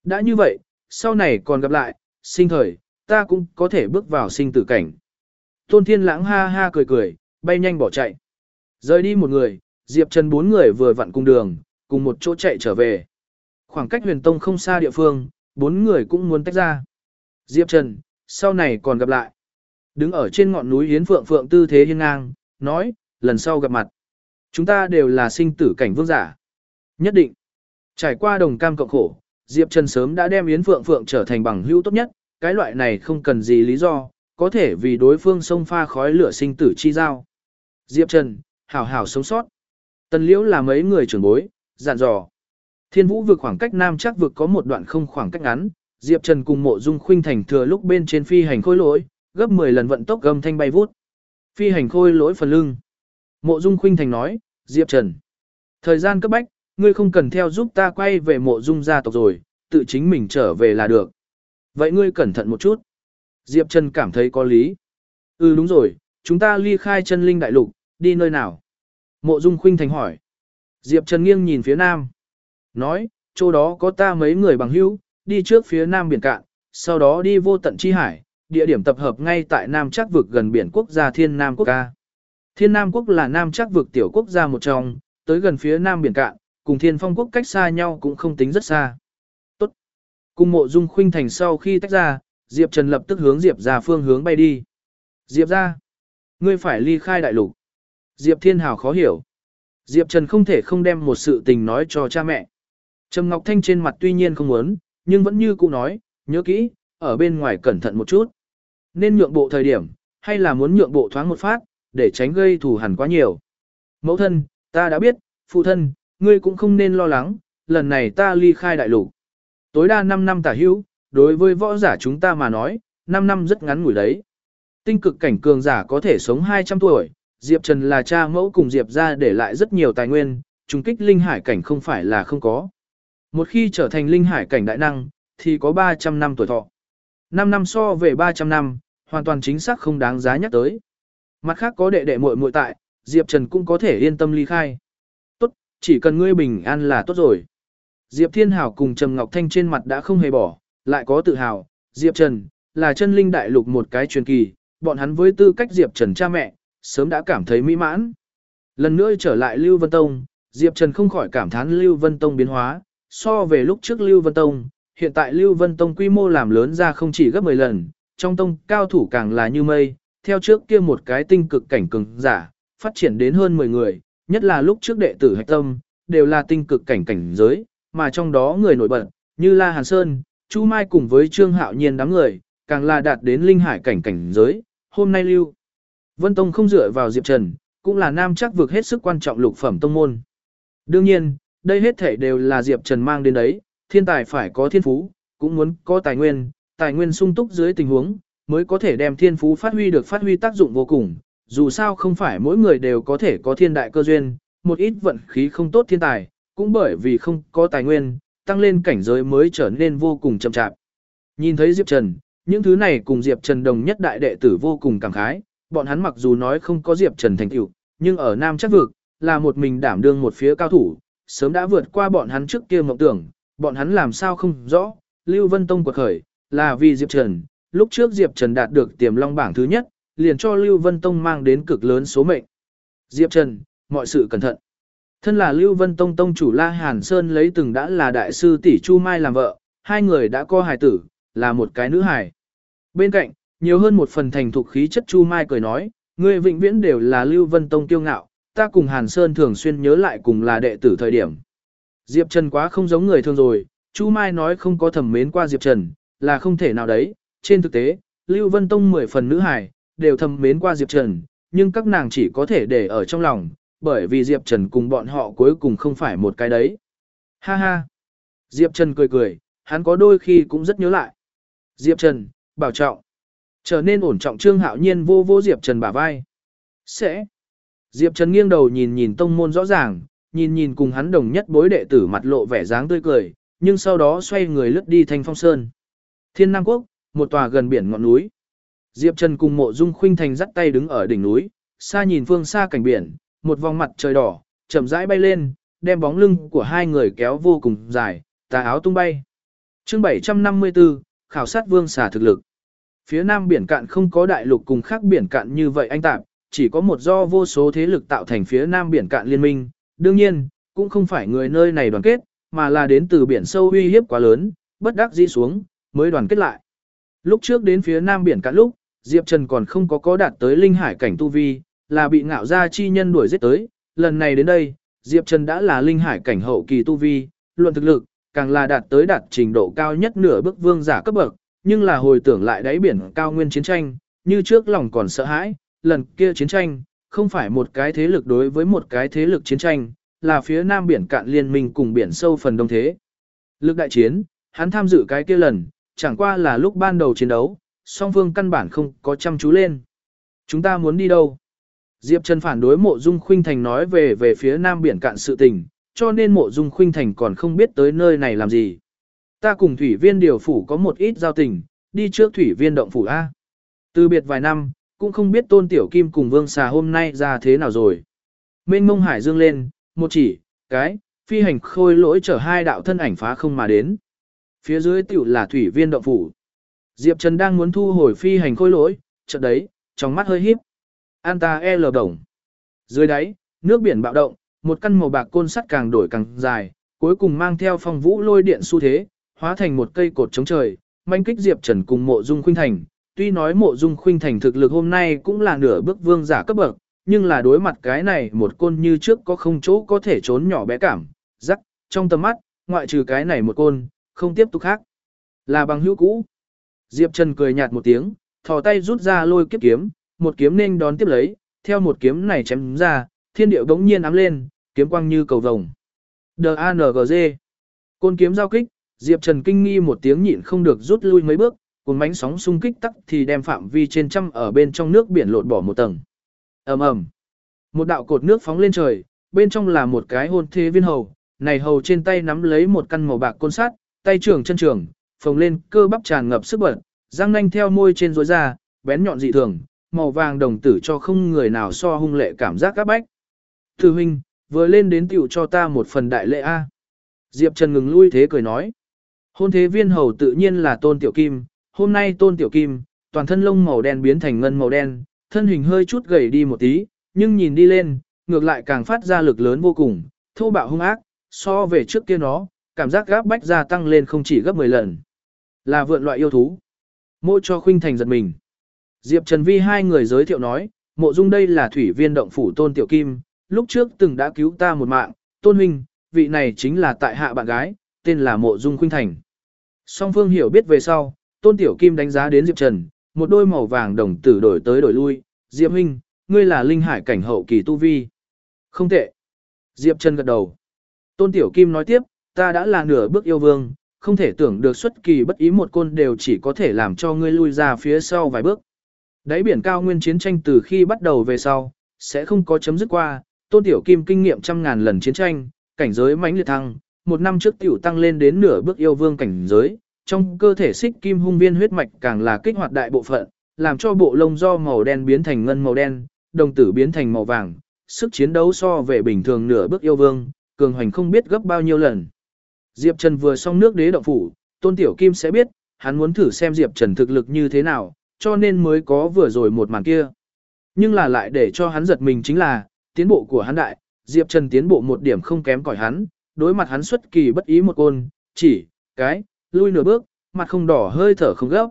Đã như vậy, sau này còn gặp lại, sinh thời, ta cũng có thể bước vào sinh tử cảnh. Tôn Thiên Lãng ha ha cười cười, bay nhanh bỏ chạy. Rời đi một người, Diệp Trần bốn người vừa vặn cùng đường, cùng một chỗ chạy trở về. Khoảng cách huyền tông không xa địa phương, bốn người cũng muốn tách ra. Diệp Trần, sau này còn gặp lại. Đứng ở trên ngọn núi Yến Phượng Phượng tư thế hiên ngang, nói, lần sau gặp mặt. Chúng ta đều là sinh tử cảnh vương giả. Nhất định. Trải qua đồng cam cộng khổ, Diệp Trần sớm đã đem Yến Phượng Phượng trở thành bằng hữu tốt nhất, cái loại này không cần gì lý do, có thể vì đối phương xông pha khói lửa sinh tử chi giao. Diệp Trần, hảo hảo sống sót. Tần Liễu là mấy người trưởng bối, dặn dò. Thiên Vũ vực khoảng cách Nam chắc vực có một đoạn không khoảng cách ngắn, Diệp Trần cùng Mộ Dung Khuynh Thành thừa lúc bên trên phi hành khôi lỗi, gấp 10 lần vận tốc gầm thanh bay vút. Phi hành khôi lỗi phần lưng. Mộ Dung Khuynh Thành nói, Diệp Trần. Thời gian cấp bách, ngươi không cần theo giúp ta quay về mộ dung gia tộc rồi, tự chính mình trở về là được. Vậy ngươi cẩn thận một chút. Diệp Trần cảm thấy có lý. Ừ đúng rồi, chúng ta ly khai chân linh đại lục, đi nơi nào? Mộ Dung Khuynh Thành hỏi. Diệp Trần nghiêng nhìn phía nam. Nói, chỗ đó có ta mấy người bằng hữu, đi trước phía nam biển cạn, sau đó đi vô tận chi hải, địa điểm tập hợp ngay tại Nam Chắc vực gần biển quốc gia Thiên Nam Quốc ca. Thiên Nam Quốc là Nam Chắc vực tiểu quốc gia một trong, tới gần phía nam biển cạn, cùng Thiên Phong Quốc cách xa nhau cũng không tính rất xa. Tốt. Cùng mộ dung khuynh thành sau khi tách ra, Diệp Trần lập tức hướng Diệp ra phương hướng bay đi. Diệp ra. Ngươi phải ly khai đại lục. Diệp Thiên Hào khó hiểu. Diệp Trần không thể không đem một sự tình nói cho cha mẹ. Trầm Ngọc Thanh trên mặt tuy nhiên không muốn, nhưng vẫn như cũ nói, nhớ kỹ, ở bên ngoài cẩn thận một chút. Nên nhượng bộ thời điểm, hay là muốn nhượng bộ thoáng một phát, để tránh gây thù hằn quá nhiều. Mẫu thân, ta đã biết, phụ thân, ngươi cũng không nên lo lắng, lần này ta ly khai đại lục. Tối đa 5 năm tả hữu, đối với võ giả chúng ta mà nói, 5 năm rất ngắn ngủi đấy. Tinh cực cảnh cường giả có thể sống 200 tuổi, Diệp Trần là cha mẫu cùng Diệp ra để lại rất nhiều tài nguyên, trùng kích linh hải cảnh không phải là không có. Một khi trở thành linh hải cảnh đại năng, thì có 300 năm tuổi thọ. 5 năm so về 300 năm, hoàn toàn chính xác không đáng giá nhắc tới. Mặt khác có đệ đệ muội muội tại, Diệp Trần cũng có thể yên tâm ly khai. Chỉ cần ngươi bình an là tốt rồi. Diệp Thiên Hảo cùng Trầm Ngọc Thanh trên mặt đã không hề bỏ, lại có tự hào. Diệp Trần, là chân linh đại lục một cái truyền kỳ, bọn hắn với tư cách Diệp Trần cha mẹ, sớm đã cảm thấy mỹ mãn. Lần nữa trở lại Lưu Vân Tông, Diệp Trần không khỏi cảm thán Lưu Vân Tông biến hóa, so về lúc trước Lưu Vân Tông, hiện tại Lưu Vân Tông quy mô làm lớn ra không chỉ gấp 10 lần, trong tông cao thủ càng là như mây, theo trước kia một cái tinh cực cảnh cường giả, phát triển đến hơn 10 người, nhất là lúc trước đệ tử hạch tâm, đều là tinh cực cảnh cảnh giới, mà trong đó người nổi bật, như La Hàn Sơn, Chu Mai cùng với Trương Hạo Nhiên đám người, càng là đạt đến linh hải cảnh cảnh giới, hôm nay Lưu. Vân Tông không dựa vào Diệp Trần, cũng là nam chắc vực hết sức quan trọng lục phẩm tông môn. Đương nhiên, đây hết thể đều là Diệp Trần mang đến đấy, thiên tài phải có thiên phú, cũng muốn có tài nguyên, tài nguyên sung túc dưới tình huống, mới có thể đem thiên phú phát huy được phát huy tác dụng vô cùng. Dù sao không phải mỗi người đều có thể có thiên đại cơ duyên, một ít vận khí không tốt thiên tài, cũng bởi vì không có tài nguyên, tăng lên cảnh giới mới trở nên vô cùng chậm chạp. Nhìn thấy Diệp Trần, những thứ này cùng Diệp Trần đồng nhất đại đệ tử vô cùng cảm khái, bọn hắn mặc dù nói không có Diệp Trần thành tựu, nhưng ở Nam chắc vực, là một mình đảm đương một phía cao thủ, sớm đã vượt qua bọn hắn trước kia mộng tưởng, bọn hắn làm sao không rõ, Lưu Vân Tông quật khởi, là vì Diệp Trần, lúc trước Diệp Trần đạt được tiềm long bảng thứ nhất, liền cho Lưu Vân Tông mang đến cực lớn số mệnh. Diệp Trần, mọi sự cẩn thận. Thân là Lưu Vân Tông Tông chủ La Hàn Sơn lấy từng đã là đại sư tỷ Chu Mai làm vợ, hai người đã có hài tử, là một cái nữ hài. Bên cạnh, nhiều hơn một phần thành thục khí chất Chu Mai cười nói, người vĩnh viễn đều là Lưu Vân Tông kiêu ngạo, ta cùng Hàn Sơn thường xuyên nhớ lại cùng là đệ tử thời điểm. Diệp Trần quá không giống người thường rồi, Chu Mai nói không có thẩm mến qua Diệp Trần, là không thể nào đấy, trên thực tế, Lưu Vân Tông 10 phần nữ hài, đều thầm mến qua Diệp Trần, nhưng các nàng chỉ có thể để ở trong lòng, bởi vì Diệp Trần cùng bọn họ cuối cùng không phải một cái đấy. Ha ha! Diệp Trần cười cười, hắn có đôi khi cũng rất nhớ lại. Diệp Trần, bảo trọng. Trở nên ổn trọng Trương Hạo Nhiên vô vô Diệp Trần bả vai. Sẽ. Diệp Trần nghiêng đầu nhìn nhìn tông môn rõ ràng, nhìn nhìn cùng hắn đồng nhất bối đệ tử mặt lộ vẻ dáng tươi cười, nhưng sau đó xoay người lướt đi thanh phong sơn. Thiên Nam Quốc, một tòa gần biển ngọn núi. Diệp Trần cùng mộ dung khuynh thành dắt tay đứng ở đỉnh núi, xa nhìn phương xa cảnh biển, một vòng mặt trời đỏ, chậm rãi bay lên, đem bóng lưng của hai người kéo vô cùng dài, tà áo tung bay. chương 754, khảo sát vương xà thực lực. Phía nam biển cạn không có đại lục cùng khác biển cạn như vậy anh tạp, chỉ có một do vô số thế lực tạo thành phía nam biển cạn liên minh. Đương nhiên, cũng không phải người nơi này đoàn kết, mà là đến từ biển sâu uy hiếp quá lớn, bất đắc dĩ xuống, mới đoàn kết lại. Lúc trước đến phía nam biển cạn lúc, Diệp Trần còn không có có đạt tới linh hải cảnh tu vi, là bị ngạo gia chi nhân đuổi giết tới, lần này đến đây, Diệp Trần đã là linh hải cảnh hậu kỳ tu vi, luận thực lực, càng là đạt tới đạt trình độ cao nhất nửa bước vương giả cấp bậc, nhưng là hồi tưởng lại đáy biển cao nguyên chiến tranh, như trước lòng còn sợ hãi, lần kia chiến tranh, không phải một cái thế lực đối với một cái thế lực chiến tranh, là phía nam biển cạn liên minh cùng biển sâu phần đông thế. Lực đại chiến, hắn tham dự cái kia lần, chẳng qua là lúc ban đầu chiến đấu, song phương căn bản không có chăm chú lên. Chúng ta muốn đi đâu? Diệp Trần phản đối mộ dung khuynh thành nói về về phía nam biển cạn sự tình, cho nên mộ dung khuynh thành còn không biết tới nơi này làm gì. Ta cùng thủy viên điều phủ có một ít giao tình, đi trước thủy viên động phủ A. Từ biệt vài năm, cũng không biết tôn tiểu kim cùng vương xà hôm nay ra thế nào rồi. Mênh mông hải dương lên, một chỉ, cái, phi hành khôi lỗi chở hai đạo thân ảnh phá không mà đến. Phía dưới tiểu là thủy viên động phủ. Diệp Trần đang muốn thu hồi phi hành khôi lỗi, chợt đấy, trong mắt hơi híp. An ta e L đồng. Dưới đáy, nước biển bạo động, một căn màu bạc côn sắt càng đổi càng dài, cuối cùng mang theo phong vũ lôi điện xu thế, hóa thành một cây cột chống trời, manh kích Diệp Trần cùng mộ dung khuynh thành. Tuy nói mộ dung khuynh thành thực lực hôm nay cũng là nửa bước vương giả cấp bậc, nhưng là đối mặt cái này một côn như trước có không chỗ có thể trốn nhỏ bé cảm, rắc, trong tầm mắt, ngoại trừ cái này một côn, không tiếp tục khác. Là bằng hữu cũ. Diệp Trần cười nhạt một tiếng, thò tay rút ra lôi kiếp kiếm, một kiếm nên đón tiếp lấy, theo một kiếm này chém ra, thiên điệu đống nhiên ám lên, kiếm quang như cầu vồng. D-A-N-G-Z Côn kiếm giao kích, Diệp Trần kinh nghi một tiếng nhịn không được rút lui mấy bước, cuốn mánh sóng xung kích tắc thì đem phạm vi trên trăm ở bên trong nước biển lột bỏ một tầng. ầm ầm Một đạo cột nước phóng lên trời, bên trong là một cái hôn thế viên hầu, này hầu trên tay nắm lấy một căn màu bạc côn sát, tay trưởng chân trưởng phồng lên cơ bắp tràn ngập sức bật, răng nanh theo môi trên rối ra, bén nhọn dị thường, màu vàng đồng tử cho không người nào so hung lệ cảm giác các bách. Thư huynh, vừa lên đến tiểu cho ta một phần đại lệ A. Diệp Trần ngừng lui thế cười nói. Hôn thế viên hầu tự nhiên là tôn tiểu kim, hôm nay tôn tiểu kim, toàn thân lông màu đen biến thành ngân màu đen, thân hình hơi chút gầy đi một tí, nhưng nhìn đi lên, ngược lại càng phát ra lực lớn vô cùng, thô bạo hung ác, so về trước kia nó, cảm giác gáp bách gia tăng lên không chỉ gấp 10 lần. Là vượn loại yêu thú. Mộ cho khuynh thành giật mình. Diệp Trần Vi hai người giới thiệu nói, mộ dung đây là thủy viên động phủ tôn tiểu kim, lúc trước từng đã cứu ta một mạng, tôn huynh, vị này chính là tại hạ bạn gái, tên là mộ dung khuynh thành. Song phương hiểu biết về sau, tôn tiểu kim đánh giá đến Diệp Trần, một đôi màu vàng đồng tử đổi tới đổi lui, Diệp huynh, ngươi là linh hải cảnh hậu kỳ tu vi. Không tệ. Diệp Trần gật đầu. Tôn tiểu kim nói tiếp, ta đã là nửa bước yêu vương, không thể tưởng được xuất kỳ bất ý một côn đều chỉ có thể làm cho ngươi lui ra phía sau vài bước. Đáy biển cao nguyên chiến tranh từ khi bắt đầu về sau, sẽ không có chấm dứt qua, tôn tiểu kim kinh nghiệm trăm ngàn lần chiến tranh, cảnh giới mãnh liệt thăng, một năm trước tiểu tăng lên đến nửa bước yêu vương cảnh giới, trong cơ thể xích kim hung viên huyết mạch càng là kích hoạt đại bộ phận, làm cho bộ lông do màu đen biến thành ngân màu đen, đồng tử biến thành màu vàng, sức chiến đấu so về bình thường nửa bước yêu vương, cường hoành không biết gấp bao nhiêu lần. Diệp Trần vừa xong nước đế động phủ, Tôn Tiểu Kim sẽ biết, hắn muốn thử xem Diệp Trần thực lực như thế nào, cho nên mới có vừa rồi một màn kia. Nhưng là lại để cho hắn giật mình chính là, tiến bộ của hắn đại, Diệp Trần tiến bộ một điểm không kém cỏi hắn, đối mặt hắn xuất kỳ bất ý một côn, chỉ, cái, lui nửa bước, mặt không đỏ hơi thở không gấp.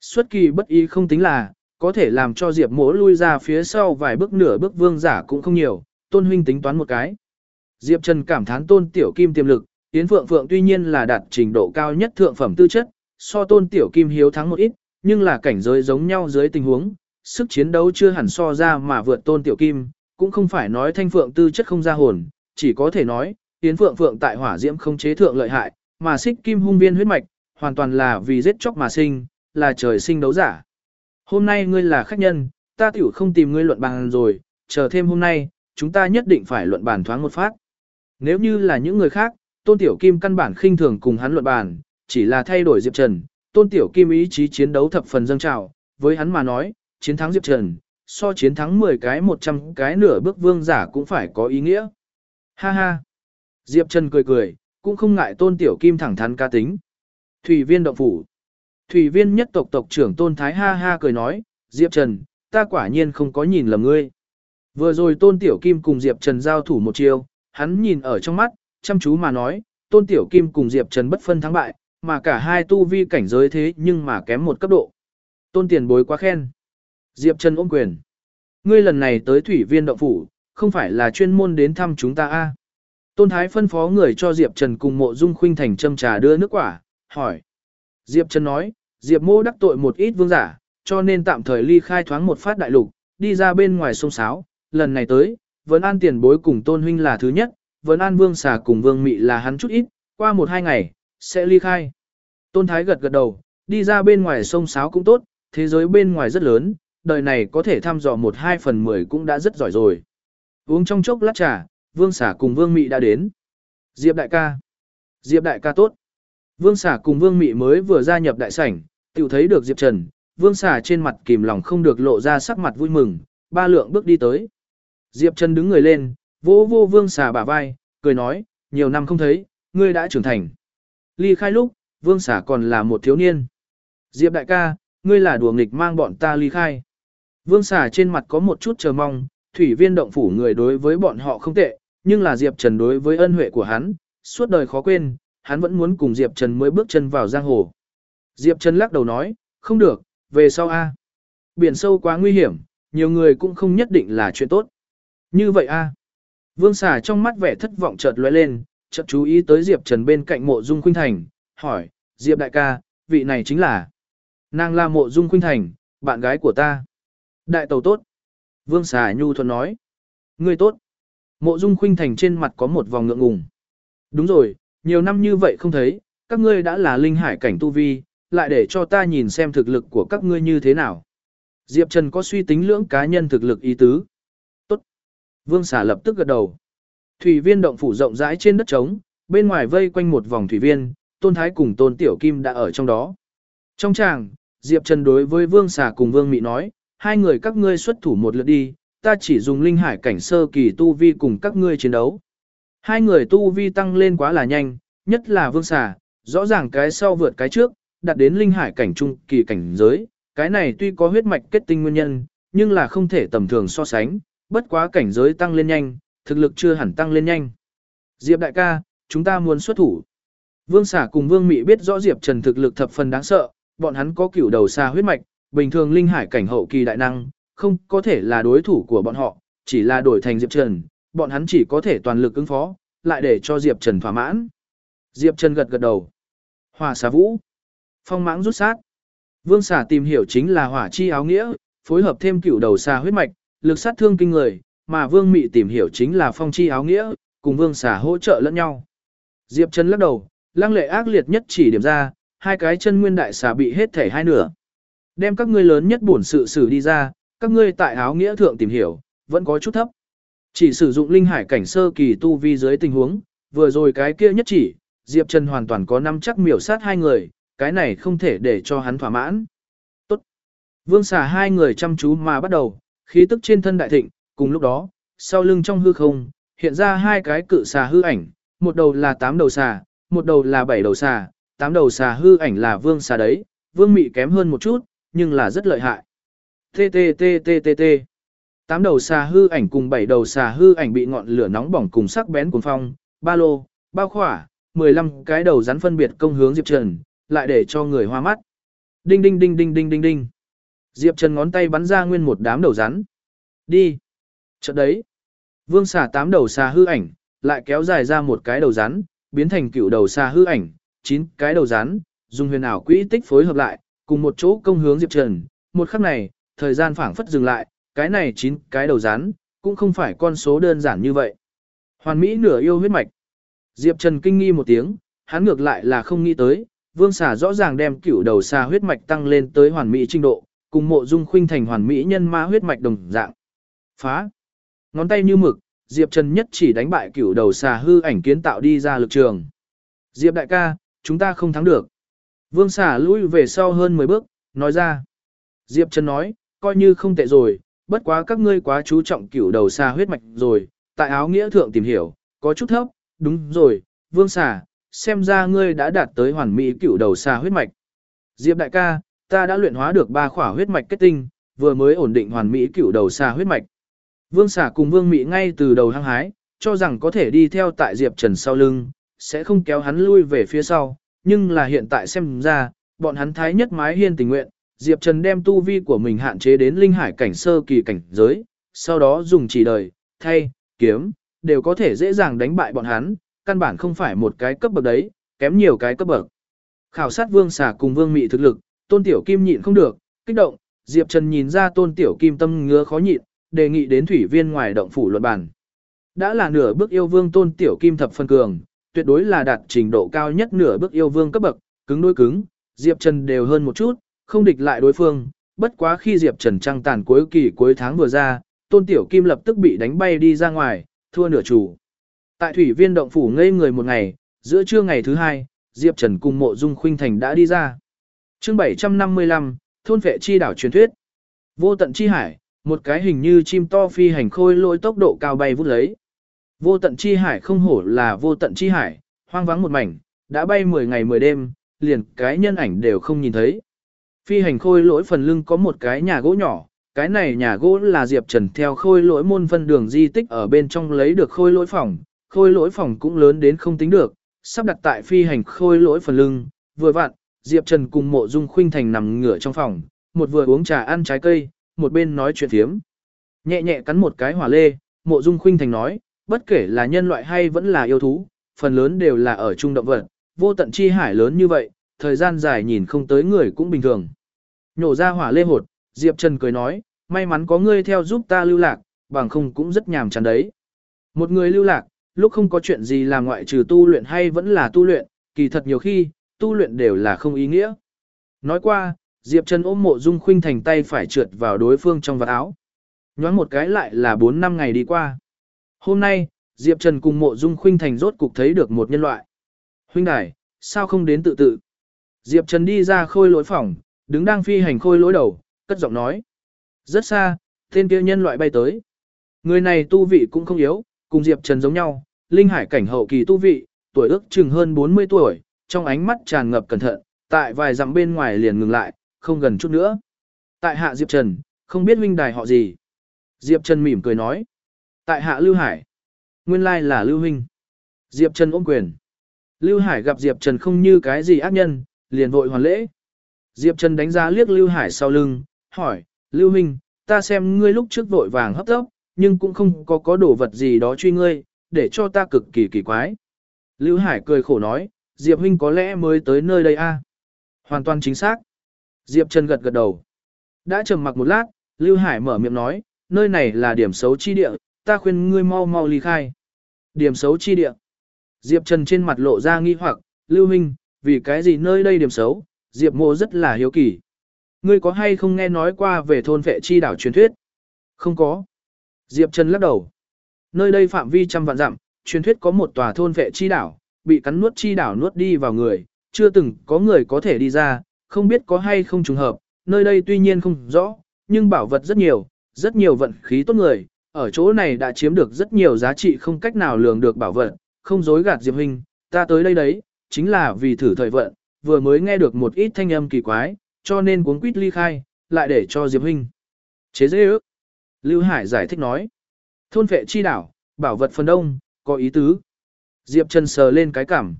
Xuất kỳ bất ý không tính là, có thể làm cho Diệp mỗ lui ra phía sau vài bước nửa bước vương giả cũng không nhiều, tôn huynh tính toán một cái. Diệp Trần cảm thán tôn tiểu kim tiềm lực, Yến Phượng Phượng tuy nhiên là đạt trình độ cao nhất thượng phẩm tư chất, so tôn tiểu kim hiếu thắng một ít, nhưng là cảnh giới giống nhau dưới tình huống, sức chiến đấu chưa hẳn so ra mà vượt tôn tiểu kim, cũng không phải nói thanh phượng tư chất không ra hồn, chỉ có thể nói, Yến Phượng Phượng tại hỏa diễm không chế thượng lợi hại, mà xích kim hung viên huyết mạch, hoàn toàn là vì giết chóc mà sinh, là trời sinh đấu giả. Hôm nay ngươi là khách nhân, ta tiểu không tìm ngươi luận bàn rồi, chờ thêm hôm nay, chúng ta nhất định phải luận bàn thoáng một phát. Nếu như là những người khác, Tôn Tiểu Kim căn bản khinh thường cùng hắn luận bàn, chỉ là thay đổi Diệp Trần, Tôn Tiểu Kim ý chí chiến đấu thập phần dâng trào, với hắn mà nói, chiến thắng Diệp Trần, so chiến thắng 10 cái 100 cái nửa bước vương giả cũng phải có ý nghĩa. Ha ha! Diệp Trần cười cười, cũng không ngại Tôn Tiểu Kim thẳng thắn ca tính. Thủy viên động phủ. Thủy viên nhất tộc tộc trưởng Tôn Thái ha ha cười nói, Diệp Trần, ta quả nhiên không có nhìn lầm ngươi. Vừa rồi Tôn Tiểu Kim cùng Diệp Trần giao thủ một chiêu, hắn nhìn ở trong mắt, chăm chú mà nói, Tôn Tiểu Kim cùng Diệp Trần bất phân thắng bại, mà cả hai tu vi cảnh giới thế nhưng mà kém một cấp độ. Tôn Tiền bối quá khen. Diệp Trần ôm quyền. Ngươi lần này tới thủy viên động phủ, không phải là chuyên môn đến thăm chúng ta a? Tôn Thái phân phó người cho Diệp Trần cùng mộ dung khuynh thành châm trà đưa nước quả, hỏi. Diệp Trần nói, Diệp mô đắc tội một ít vương giả, cho nên tạm thời ly khai thoáng một phát đại lục, đi ra bên ngoài sông Sáo, lần này tới, vẫn an tiền bối cùng tôn huynh là thứ nhất, vẫn an vương xà cùng vương mị là hắn chút ít, qua một hai ngày, sẽ ly khai. Tôn Thái gật gật đầu, đi ra bên ngoài sông Sáo cũng tốt, thế giới bên ngoài rất lớn, đời này có thể thăm dò một hai phần mười cũng đã rất giỏi rồi. Uống trong chốc lát trà, vương xà cùng vương mị đã đến. Diệp đại ca. Diệp đại ca tốt. Vương xà cùng vương mị mới vừa gia nhập đại sảnh, tiểu thấy được Diệp Trần, vương xà trên mặt kìm lòng không được lộ ra sắc mặt vui mừng, ba lượng bước đi tới. Diệp Trần đứng người lên, vỗ vô vương xà bả vai, cười nói, nhiều năm không thấy, ngươi đã trưởng thành. Ly khai lúc, vương xà còn là một thiếu niên. Diệp đại ca, ngươi là đùa nghịch mang bọn ta ly khai. Vương xà trên mặt có một chút chờ mong, thủy viên động phủ người đối với bọn họ không tệ, nhưng là Diệp Trần đối với ân huệ của hắn, suốt đời khó quên, hắn vẫn muốn cùng Diệp Trần mới bước chân vào giang hồ. Diệp Trần lắc đầu nói, không được, về sau A. Biển sâu quá nguy hiểm, nhiều người cũng không nhất định là chuyện tốt. Như vậy A. Vương xà trong mắt vẻ thất vọng chợt lóe lên, chợt chú ý tới Diệp Trần bên cạnh mộ dung khuynh thành, hỏi, Diệp đại ca, vị này chính là. Nàng là mộ dung khuynh thành, bạn gái của ta. Đại tàu tốt. Vương xà nhu thuận nói. Ngươi tốt. Mộ dung khuynh thành trên mặt có một vòng ngượng ngùng. Đúng rồi, nhiều năm như vậy không thấy, các ngươi đã là linh hải cảnh tu vi, lại để cho ta nhìn xem thực lực của các ngươi như thế nào. Diệp Trần có suy tính lưỡng cá nhân thực lực ý tứ. Vương xà lập tức gật đầu. Thủy viên động phủ rộng rãi trên đất trống, bên ngoài vây quanh một vòng thủy viên, tôn thái cùng tôn tiểu kim đã ở trong đó. Trong tràng, Diệp Trần đối với vương xà cùng vương mị nói, hai người các ngươi xuất thủ một lượt đi, ta chỉ dùng linh hải cảnh sơ kỳ tu vi cùng các ngươi chiến đấu. Hai người tu vi tăng lên quá là nhanh, nhất là vương xà, rõ ràng cái sau vượt cái trước, đạt đến linh hải cảnh trung kỳ cảnh giới, cái này tuy có huyết mạch kết tinh nguyên nhân, nhưng là không thể tầm thường so sánh, bất quá cảnh giới tăng lên nhanh, thực lực chưa hẳn tăng lên nhanh. Diệp đại ca, chúng ta muốn xuất thủ. Vương xả cùng vương mị biết rõ Diệp Trần thực lực thập phần đáng sợ, bọn hắn có cửu đầu xa huyết mạch, bình thường linh hải cảnh hậu kỳ đại năng, không có thể là đối thủ của bọn họ, chỉ là đổi thành Diệp Trần, bọn hắn chỉ có thể toàn lực ứng phó, lại để cho Diệp Trần thỏa mãn. Diệp Trần gật gật đầu. Hỏa xà vũ. Phong mãng rút sát. Vương xà tìm hiểu chính là hỏa chi áo nghĩa, phối hợp thêm cửu đầu xà huyết mạch, lực sát thương kinh người, mà Vương Mị tìm hiểu chính là phong chi áo nghĩa, cùng Vương xà hỗ trợ lẫn nhau. Diệp Trần lắc đầu, lăng lệ ác liệt nhất chỉ điểm ra, hai cái chân nguyên đại xà bị hết thể hai nửa. Đem các ngươi lớn nhất bổn sự xử đi ra, các ngươi tại áo nghĩa thượng tìm hiểu, vẫn có chút thấp. Chỉ sử dụng linh hải cảnh sơ kỳ tu vi dưới tình huống, vừa rồi cái kia nhất chỉ, Diệp Trần hoàn toàn có năm chắc miểu sát hai người, cái này không thể để cho hắn thỏa mãn. Tốt. Vương xà hai người chăm chú mà bắt đầu, khí tức trên thân đại thịnh, cùng lúc đó, sau lưng trong hư không, hiện ra hai cái cự xà hư ảnh, một đầu là tám đầu xà, một đầu là bảy đầu xà, tám đầu xà hư ảnh là vương xà đấy, vương mị kém hơn một chút, nhưng là rất lợi hại. T T T T T T. Tám đầu xà hư ảnh cùng bảy đầu xà hư ảnh bị ngọn lửa nóng bỏng cùng sắc bén cuồng phong, ba lô, bao khỏa, 15 cái đầu rắn phân biệt công hướng Diệp Trần, lại để cho người hoa mắt. Đinh đinh đinh đinh đinh đinh đinh. Diệp Trần ngón tay bắn ra nguyên một đám đầu rắn. Đi. Chợt đấy. Vương xà tám đầu xà hư ảnh, lại kéo dài ra một cái đầu rắn, biến thành cựu đầu xà hư ảnh, chín cái đầu rắn, dùng huyền ảo quỹ tích phối hợp lại, cùng một chỗ công hướng Diệp Trần. Một khắc này, thời gian phảng phất dừng lại, cái này chín cái đầu rắn, cũng không phải con số đơn giản như vậy. Hoàn Mỹ nửa yêu huyết mạch. Diệp Trần kinh nghi một tiếng, hắn ngược lại là không nghĩ tới, vương xà rõ ràng đem cửu đầu xà huyết mạch tăng lên tới hoàn mỹ trình độ, cùng mộ dung khuynh thành hoàn mỹ nhân ma huyết mạch đồng dạng. Phá. Ngón tay như mực, Diệp Trần nhất chỉ đánh bại cửu đầu xà hư ảnh kiến tạo đi ra lực trường. Diệp đại ca, chúng ta không thắng được. Vương xà lui về sau hơn 10 bước, nói ra. Diệp Trần nói, coi như không tệ rồi, bất quá các ngươi quá chú trọng cửu đầu xà huyết mạch rồi, tại áo nghĩa thượng tìm hiểu, có chút thấp, đúng rồi, vương xà, xem ra ngươi đã đạt tới hoàn mỹ cửu đầu xà huyết mạch. Diệp đại ca, ta đã luyện hóa được ba khỏa huyết mạch kết tinh, vừa mới ổn định hoàn mỹ cựu đầu xà huyết mạch. Vương xà cùng vương mỹ ngay từ đầu hăng hái, cho rằng có thể đi theo tại Diệp Trần sau lưng, sẽ không kéo hắn lui về phía sau, nhưng là hiện tại xem ra, bọn hắn thái nhất mái hiên tình nguyện, Diệp Trần đem tu vi của mình hạn chế đến linh hải cảnh sơ kỳ cảnh giới, sau đó dùng chỉ đời, thay, kiếm, đều có thể dễ dàng đánh bại bọn hắn, căn bản không phải một cái cấp bậc đấy, kém nhiều cái cấp bậc. Khảo sát Vương Xà cùng Vương Mị thực lực, Tôn Tiểu Kim nhịn không được, kích động, Diệp Trần nhìn ra Tôn Tiểu Kim tâm ngứa khó nhịn, đề nghị đến thủy viên ngoài động phủ luận bàn. Đã là nửa bước yêu vương Tôn Tiểu Kim thập phân cường, tuyệt đối là đạt trình độ cao nhất nửa bước yêu vương cấp bậc, cứng đối cứng, Diệp Trần đều hơn một chút, không địch lại đối phương, bất quá khi Diệp Trần trăng tàn cuối kỳ cuối tháng vừa ra, Tôn Tiểu Kim lập tức bị đánh bay đi ra ngoài, thua nửa chủ. Tại thủy viên động phủ ngây người một ngày, giữa trưa ngày thứ hai, Diệp Trần cùng mộ dung khuynh thành đã đi ra chương 755, thôn vệ chi đảo truyền thuyết. Vô tận chi hải, một cái hình như chim to phi hành khôi lôi tốc độ cao bay vút lấy. Vô tận chi hải không hổ là vô tận chi hải, hoang vắng một mảnh, đã bay 10 ngày 10 đêm, liền cái nhân ảnh đều không nhìn thấy. Phi hành khôi lỗi phần lưng có một cái nhà gỗ nhỏ, cái này nhà gỗ là Diệp Trần theo khôi lỗi môn phân đường di tích ở bên trong lấy được khôi lỗi phòng, khôi lỗi phòng cũng lớn đến không tính được, sắp đặt tại phi hành khôi lỗi phần lưng, vừa vặn, Diệp Trần cùng mộ dung khuynh thành nằm ngửa trong phòng, một vừa uống trà ăn trái cây, một bên nói chuyện thiếm. Nhẹ nhẹ cắn một cái hỏa lê, mộ dung khuynh thành nói, bất kể là nhân loại hay vẫn là yêu thú, phần lớn đều là ở trung động vật, vô tận chi hải lớn như vậy, thời gian dài nhìn không tới người cũng bình thường. Nhổ ra hỏa lê hột, Diệp Trần cười nói, may mắn có ngươi theo giúp ta lưu lạc, bằng không cũng rất nhàm chán đấy. Một người lưu lạc, lúc không có chuyện gì là ngoại trừ tu luyện hay vẫn là tu luyện, kỳ thật nhiều khi, tu luyện đều là không ý nghĩa. Nói qua, Diệp Trần ôm mộ dung khuynh thành tay phải trượt vào đối phương trong vật áo. Nhoáng một cái lại là 4 năm ngày đi qua. Hôm nay, Diệp Trần cùng mộ dung khuynh thành rốt cục thấy được một nhân loại. Huynh đài, sao không đến tự tự? Diệp Trần đi ra khôi lỗi phòng, đứng đang phi hành khôi lỗi đầu, cất giọng nói. Rất xa, tên kia nhân loại bay tới. Người này tu vị cũng không yếu, cùng Diệp Trần giống nhau, linh hải cảnh hậu kỳ tu vị, tuổi ước chừng hơn 40 tuổi, trong ánh mắt tràn ngập cẩn thận, tại vài dặm bên ngoài liền ngừng lại, không gần chút nữa. Tại hạ Diệp Trần, không biết huynh đài họ gì. Diệp Trần mỉm cười nói. Tại hạ Lưu Hải. Nguyên lai là Lưu Huynh. Diệp Trần ôm quyền. Lưu Hải gặp Diệp Trần không như cái gì ác nhân, liền vội hoàn lễ. Diệp Trần đánh giá liếc Lưu Hải sau lưng, hỏi, Lưu Huynh, ta xem ngươi lúc trước vội vàng hấp tốc, nhưng cũng không có có đồ vật gì đó truy ngươi, để cho ta cực kỳ kỳ quái. Lưu Hải cười khổ nói, Diệp Huynh có lẽ mới tới nơi đây a Hoàn toàn chính xác. Diệp Trần gật gật đầu. Đã trầm mặc một lát, Lưu Hải mở miệng nói, nơi này là điểm xấu chi địa, ta khuyên ngươi mau mau ly khai. Điểm xấu chi địa. Diệp Trần trên mặt lộ ra nghi hoặc, Lưu Huynh, vì cái gì nơi đây điểm xấu, Diệp Mộ rất là hiếu kỳ. Ngươi có hay không nghe nói qua về thôn vệ chi đảo truyền thuyết? Không có. Diệp Trần lắc đầu. Nơi đây phạm vi trăm vạn dặm, truyền thuyết có một tòa thôn vệ chi đảo, bị cắn nuốt chi đảo nuốt đi vào người, chưa từng có người có thể đi ra, không biết có hay không trùng hợp, nơi đây tuy nhiên không rõ, nhưng bảo vật rất nhiều, rất nhiều vận khí tốt người, ở chỗ này đã chiếm được rất nhiều giá trị không cách nào lường được bảo vật, không dối gạt Diệp Huynh, ta tới đây đấy, chính là vì thử thời vận, vừa mới nghe được một ít thanh âm kỳ quái, cho nên cuốn quýt ly khai, lại để cho Diệp Huynh. Chế dễ ước. Lưu Hải giải thích nói. Thôn vệ chi đảo, bảo vật phần đông, có ý tứ. Diệp Trần sờ lên cái cảm.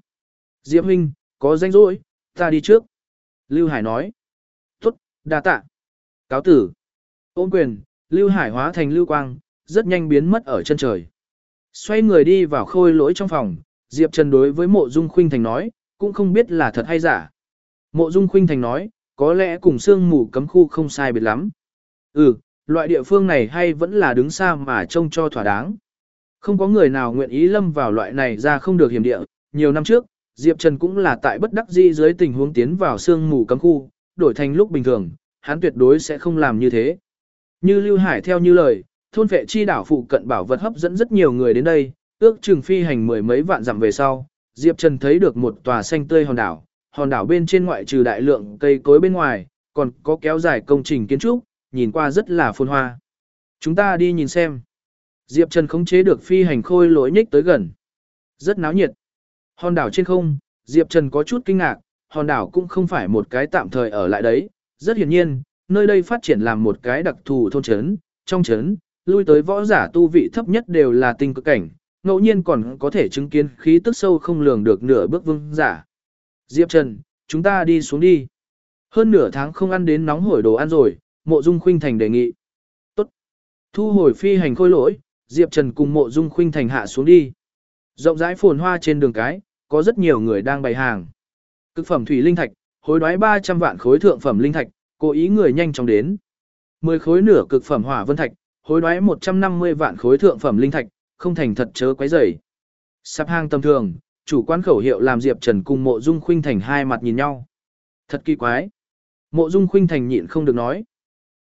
Diệp Huynh, có danh rỗi, ta đi trước. Lưu Hải nói. Tốt, đa tạ. cáo tử. Ôn quyền, Lưu Hải hóa thành lưu quang, rất nhanh biến mất ở chân trời. Xoay người đi vào khôi lỗi trong phòng, Diệp Trần đối với mộ dung khuynh thành nói, cũng không biết là thật hay giả. Mộ dung khuynh thành nói, có lẽ cùng sương mù cấm khu không sai biệt lắm. Ừ, loại địa phương này hay vẫn là đứng xa mà trông cho thỏa đáng. Không có người nào nguyện ý lâm vào loại này ra không được hiểm địa. Nhiều năm trước, Diệp Trần cũng là tại bất đắc dĩ dưới tình huống tiến vào sương mù cấm khu, đổi thành lúc bình thường, hắn tuyệt đối sẽ không làm như thế. Như Lưu Hải theo như lời, thôn vệ chi đảo phụ cận bảo vật hấp dẫn rất nhiều người đến đây, ước chừng phi hành mười mấy vạn dặm về sau, Diệp Trần thấy được một tòa xanh tươi hòn đảo, hòn đảo bên trên ngoại trừ đại lượng cây cối bên ngoài, còn có kéo dài công trình kiến trúc, nhìn qua rất là phồn hoa. Chúng ta đi nhìn xem. Diệp Trần khống chế được phi hành khôi lỗi nhích tới gần. Rất náo nhiệt. Hòn đảo trên không, Diệp Trần có chút kinh ngạc, hòn đảo cũng không phải một cái tạm thời ở lại đấy. Rất hiển nhiên, nơi đây phát triển làm một cái đặc thù thôn trấn, trong trấn, lui tới võ giả tu vị thấp nhất đều là tinh cực cảnh, ngẫu nhiên còn có thể chứng kiến khí tức sâu không lường được nửa bước vương giả. Diệp Trần, chúng ta đi xuống đi. Hơn nửa tháng không ăn đến nóng hổi đồ ăn rồi, mộ dung khuynh thành đề nghị. Tốt. Thu hồi phi hành khôi lỗi, Diệp Trần cùng mộ dung khuynh thành hạ xuống đi. Rộng rãi phồn hoa trên đường cái, có rất nhiều người đang bày hàng. Cực phẩm thủy linh thạch, hối đoái 300 vạn khối thượng phẩm linh thạch, cố ý người nhanh chóng đến. 10 khối nửa cực phẩm hỏa vân thạch, hối đoái 150 vạn khối thượng phẩm linh thạch, không thành thật chớ quấy rầy. Sắp hàng tầm thường, chủ quán khẩu hiệu làm Diệp Trần cùng Mộ Dung Khuynh Thành hai mặt nhìn nhau. Thật kỳ quái. Mộ Dung Khuynh Thành nhịn không được nói.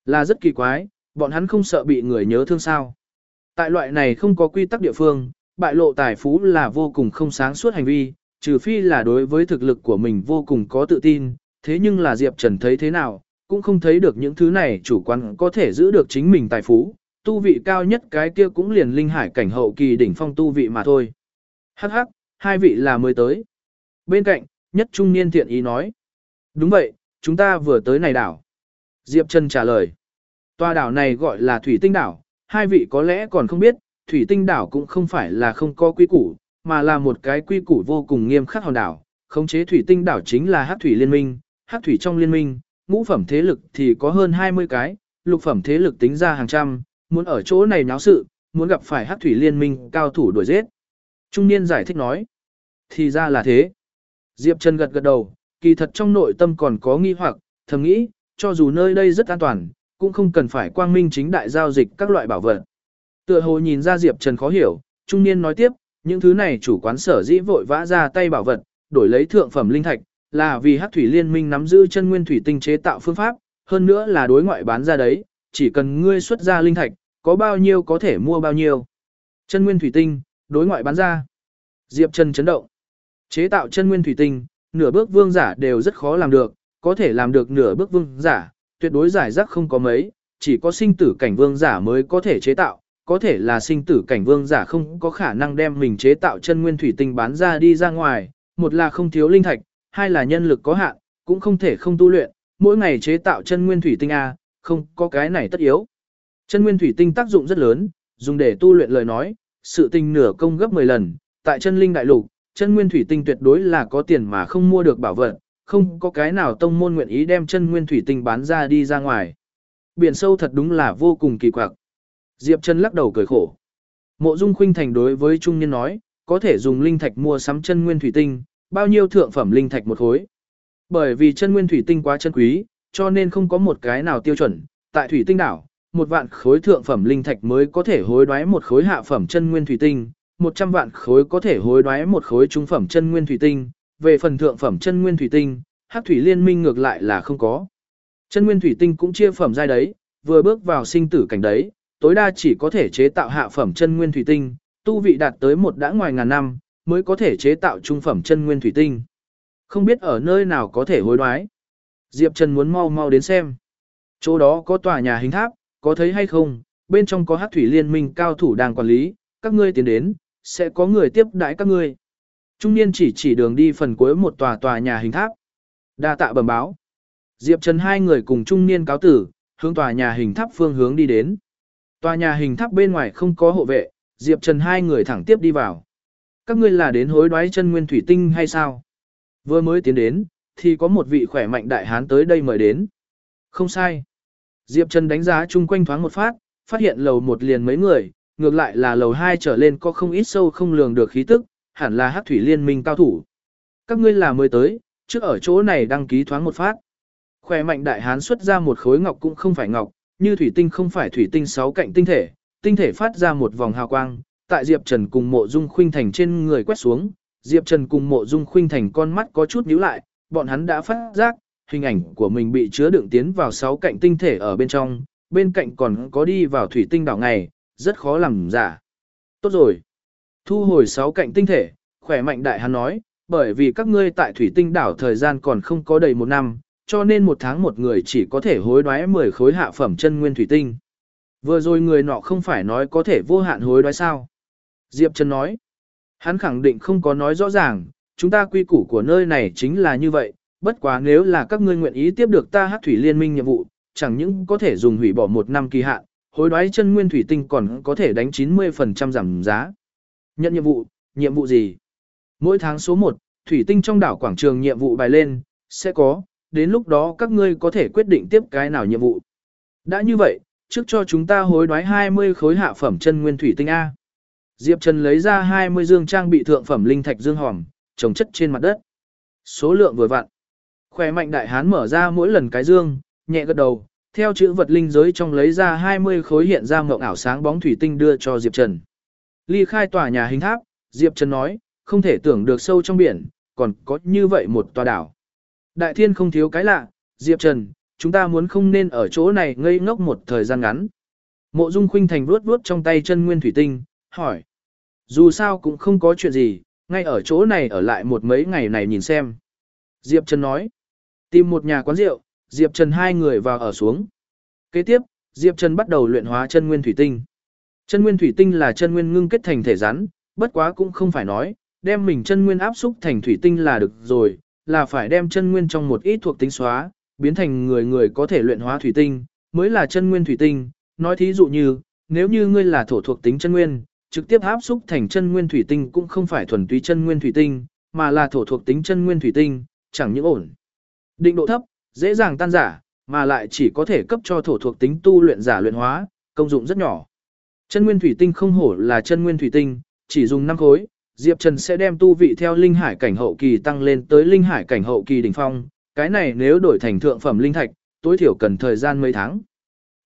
Là rất kỳ quái, bọn hắn không sợ bị người nhớ thương sao. Tại loại này không có quy tắc địa phương, bại lộ tài phú là vô cùng không sáng suốt hành vi, trừ phi là đối với thực lực của mình vô cùng có tự tin, thế nhưng là Diệp Trần thấy thế nào, cũng không thấy được những thứ này chủ quan có thể giữ được chính mình tài phú, tu vị cao nhất cái kia cũng liền linh hải cảnh hậu kỳ đỉnh phong tu vị mà thôi. Hắc hắc, hai vị là mới tới. Bên cạnh, nhất trung niên thiện ý nói. Đúng vậy, chúng ta vừa tới này đảo. Diệp Trần trả lời. Tòa đảo này gọi là Thủy Tinh Đảo, hai vị có lẽ còn không biết, Thủy Tinh Đảo cũng không phải là không có quy củ, mà là một cái quy củ vô cùng nghiêm khắc hòn đảo. Khống chế Thủy Tinh Đảo chính là Hắc Thủy Liên Minh, Hắc Thủy trong liên minh, ngũ phẩm thế lực thì có hơn 20 cái, lục phẩm thế lực tính ra hàng trăm, muốn ở chỗ này náo sự, muốn gặp phải Hắc Thủy Liên Minh cao thủ đuổi giết. Trung niên giải thích nói, thì ra là thế. Diệp Trần gật gật đầu, kỳ thật trong nội tâm còn có nghi hoặc, thầm nghĩ, cho dù nơi đây rất an toàn, cũng không cần phải quang minh chính đại giao dịch các loại bảo vật. Tựa hồ nhìn ra Diệp Trần khó hiểu, trung niên nói tiếp, những thứ này chủ quán sở dĩ vội vã ra tay bảo vật, đổi lấy thượng phẩm linh thạch, là vì Hắc Thủy Liên Minh nắm giữ chân nguyên thủy tinh chế tạo phương pháp, hơn nữa là đối ngoại bán ra đấy, chỉ cần ngươi xuất ra linh thạch, có bao nhiêu có thể mua bao nhiêu. Chân nguyên thủy tinh, đối ngoại bán ra. Diệp Trần chấn động. Chế tạo chân nguyên thủy tinh, nửa bước vương giả đều rất khó làm được, có thể làm được nửa bước vương giả, tuyệt đối giải rác không có mấy, chỉ có sinh tử cảnh vương giả mới có thể chế tạo, có thể là sinh tử cảnh vương giả không có khả năng đem mình chế tạo chân nguyên thủy tinh bán ra đi ra ngoài, một là không thiếu linh thạch, hai là nhân lực có hạn, cũng không thể không tu luyện, mỗi ngày chế tạo chân nguyên thủy tinh A, không có cái này tất yếu. Chân nguyên thủy tinh tác dụng rất lớn, dùng để tu luyện lời nói, sự tinh nửa công gấp 10 lần, tại chân linh đại lục, chân nguyên thủy tinh tuyệt đối là có tiền mà không mua được bảo vật, không có cái nào tông môn nguyện ý đem chân nguyên thủy tinh bán ra đi ra ngoài. Biển sâu thật đúng là vô cùng kỳ quặc. Diệp Trần lắc đầu cười khổ. Mộ Dung Khuynh Thành đối với trung niên nói, có thể dùng linh thạch mua sắm chân nguyên thủy tinh, bao nhiêu thượng phẩm linh thạch một khối. Bởi vì chân nguyên thủy tinh quá chân quý, cho nên không có một cái nào tiêu chuẩn, tại thủy tinh đảo, một vạn khối thượng phẩm linh thạch mới có thể hối đoái một khối hạ phẩm chân nguyên thủy tinh, 100 vạn khối có thể hối đoái một khối trung phẩm chân nguyên thủy tinh, về phần thượng phẩm chân nguyên thủy tinh, Hắc thủy liên minh ngược lại là không có. Chân nguyên thủy tinh cũng chia phẩm giai đấy, vừa bước vào sinh tử cảnh đấy, tối đa chỉ có thể chế tạo hạ phẩm chân nguyên thủy tinh, tu vị đạt tới một đã ngoài ngàn năm, mới có thể chế tạo trung phẩm chân nguyên thủy tinh. Không biết ở nơi nào có thể hối đoái. Diệp Trần muốn mau mau đến xem. Chỗ đó có tòa nhà hình tháp, có thấy hay không, bên trong có Hắc thủy liên minh cao thủ đang quản lý, các ngươi tiến đến, sẽ có người tiếp đãi các ngươi. Trung niên chỉ chỉ đường đi phần cuối một tòa tòa nhà hình tháp. Đa tạ bẩm báo. Diệp Trần hai người cùng trung niên cáo tử, hướng tòa nhà hình tháp phương hướng đi đến. Tòa nhà hình tháp bên ngoài không có hộ vệ, Diệp Trần hai người thẳng tiếp đi vào. Các ngươi là đến hối đoái chân nguyên thủy tinh hay sao? Vừa mới tiến đến, thì có một vị khỏe mạnh đại hán tới đây mời đến. Không sai. Diệp Trần đánh giá chung quanh thoáng một phát, phát hiện lầu một liền mấy người, ngược lại là lầu hai trở lên có không ít sâu không lường được khí tức, hẳn là hắc thủy liên minh cao thủ. Các ngươi là mới tới, trước ở chỗ này đăng ký thoáng một phát. Khỏe mạnh đại hán xuất ra một khối ngọc cũng không phải ngọc, như thủy tinh không phải thủy tinh sáu cạnh tinh thể, tinh thể phát ra một vòng hào quang, tại Diệp Trần cùng mộ dung khuynh thành trên người quét xuống, Diệp Trần cùng mộ dung khuynh thành con mắt có chút nhíu lại, bọn hắn đã phát giác, hình ảnh của mình bị chứa đựng tiến vào sáu cạnh tinh thể ở bên trong, bên cạnh còn có đi vào thủy tinh đảo ngày, rất khó làm giả. Tốt rồi. Thu hồi sáu cạnh tinh thể, khỏe mạnh đại hắn nói, bởi vì các ngươi tại thủy tinh đảo thời gian còn không có đầy một năm, cho nên một tháng một người chỉ có thể hối đoái 10 khối hạ phẩm chân nguyên thủy tinh. Vừa rồi người nọ không phải nói có thể vô hạn hối đoái sao. Diệp Trần nói, hắn khẳng định không có nói rõ ràng, chúng ta quy củ của nơi này chính là như vậy, bất quá nếu là các ngươi nguyện ý tiếp được ta hát thủy liên minh nhiệm vụ, chẳng những có thể dùng hủy bỏ một năm kỳ hạn, hối đoái chân nguyên thủy tinh còn có thể đánh 90% giảm giá. Nhận nhiệm vụ, nhiệm vụ gì? Mỗi tháng số 1, thủy tinh trong đảo quảng trường nhiệm vụ bài lên, sẽ có, đến lúc đó các ngươi có thể quyết định tiếp cái nào nhiệm vụ. Đã như vậy, trước cho chúng ta hối đoái 20 khối hạ phẩm chân nguyên thủy tinh A. Diệp Trần lấy ra 20 dương trang bị thượng phẩm linh thạch dương hòm, trồng chất trên mặt đất. Số lượng vừa vặn. Khỏe mạnh đại hán mở ra mỗi lần cái dương, nhẹ gật đầu, theo chữ vật linh giới trong lấy ra 20 khối hiện ra mộng ảo sáng bóng thủy tinh đưa cho Diệp Trần. Ly khai tòa nhà hình tháp, Diệp Trần nói, không thể tưởng được sâu trong biển, còn có như vậy một tòa đảo. Đại thiên không thiếu cái lạ, Diệp Trần, chúng ta muốn không nên ở chỗ này ngây ngốc một thời gian ngắn. Mộ Dung Khuynh Thành vuốt vuốt trong tay chân nguyên thủy tinh, hỏi. Dù sao cũng không có chuyện gì, ngay ở chỗ này ở lại một mấy ngày này nhìn xem. Diệp Trần nói. Tìm một nhà quán rượu, Diệp Trần hai người vào ở xuống. Kế tiếp, Diệp Trần bắt đầu luyện hóa chân nguyên thủy tinh. Chân nguyên thủy tinh là chân nguyên ngưng kết thành thể rắn, bất quá cũng không phải nói, đem mình chân nguyên áp xúc thành thủy tinh là được rồi, là phải đem chân nguyên trong một ít thuộc tính xóa, biến thành người người có thể luyện hóa thủy tinh, mới là chân nguyên thủy tinh. Nói thí dụ như, nếu như ngươi là thổ thuộc tính chân nguyên, trực tiếp áp xúc thành chân nguyên thủy tinh cũng không phải thuần túy chân nguyên thủy tinh, mà là thổ thuộc tính chân nguyên thủy tinh, chẳng những ổn. Định độ thấp, dễ dàng tan giả, mà lại chỉ có thể cấp cho thổ thuộc tính tu luyện giả luyện hóa, công dụng rất nhỏ. Chân nguyên thủy tinh không hổ là chân nguyên thủy tinh, chỉ dùng 5 khối, Diệp Trần sẽ đem tu vị theo linh hải cảnh hậu kỳ tăng lên tới linh hải cảnh hậu kỳ đỉnh phong, cái này nếu đổi thành thượng phẩm linh thạch, tối thiểu cần thời gian mấy tháng.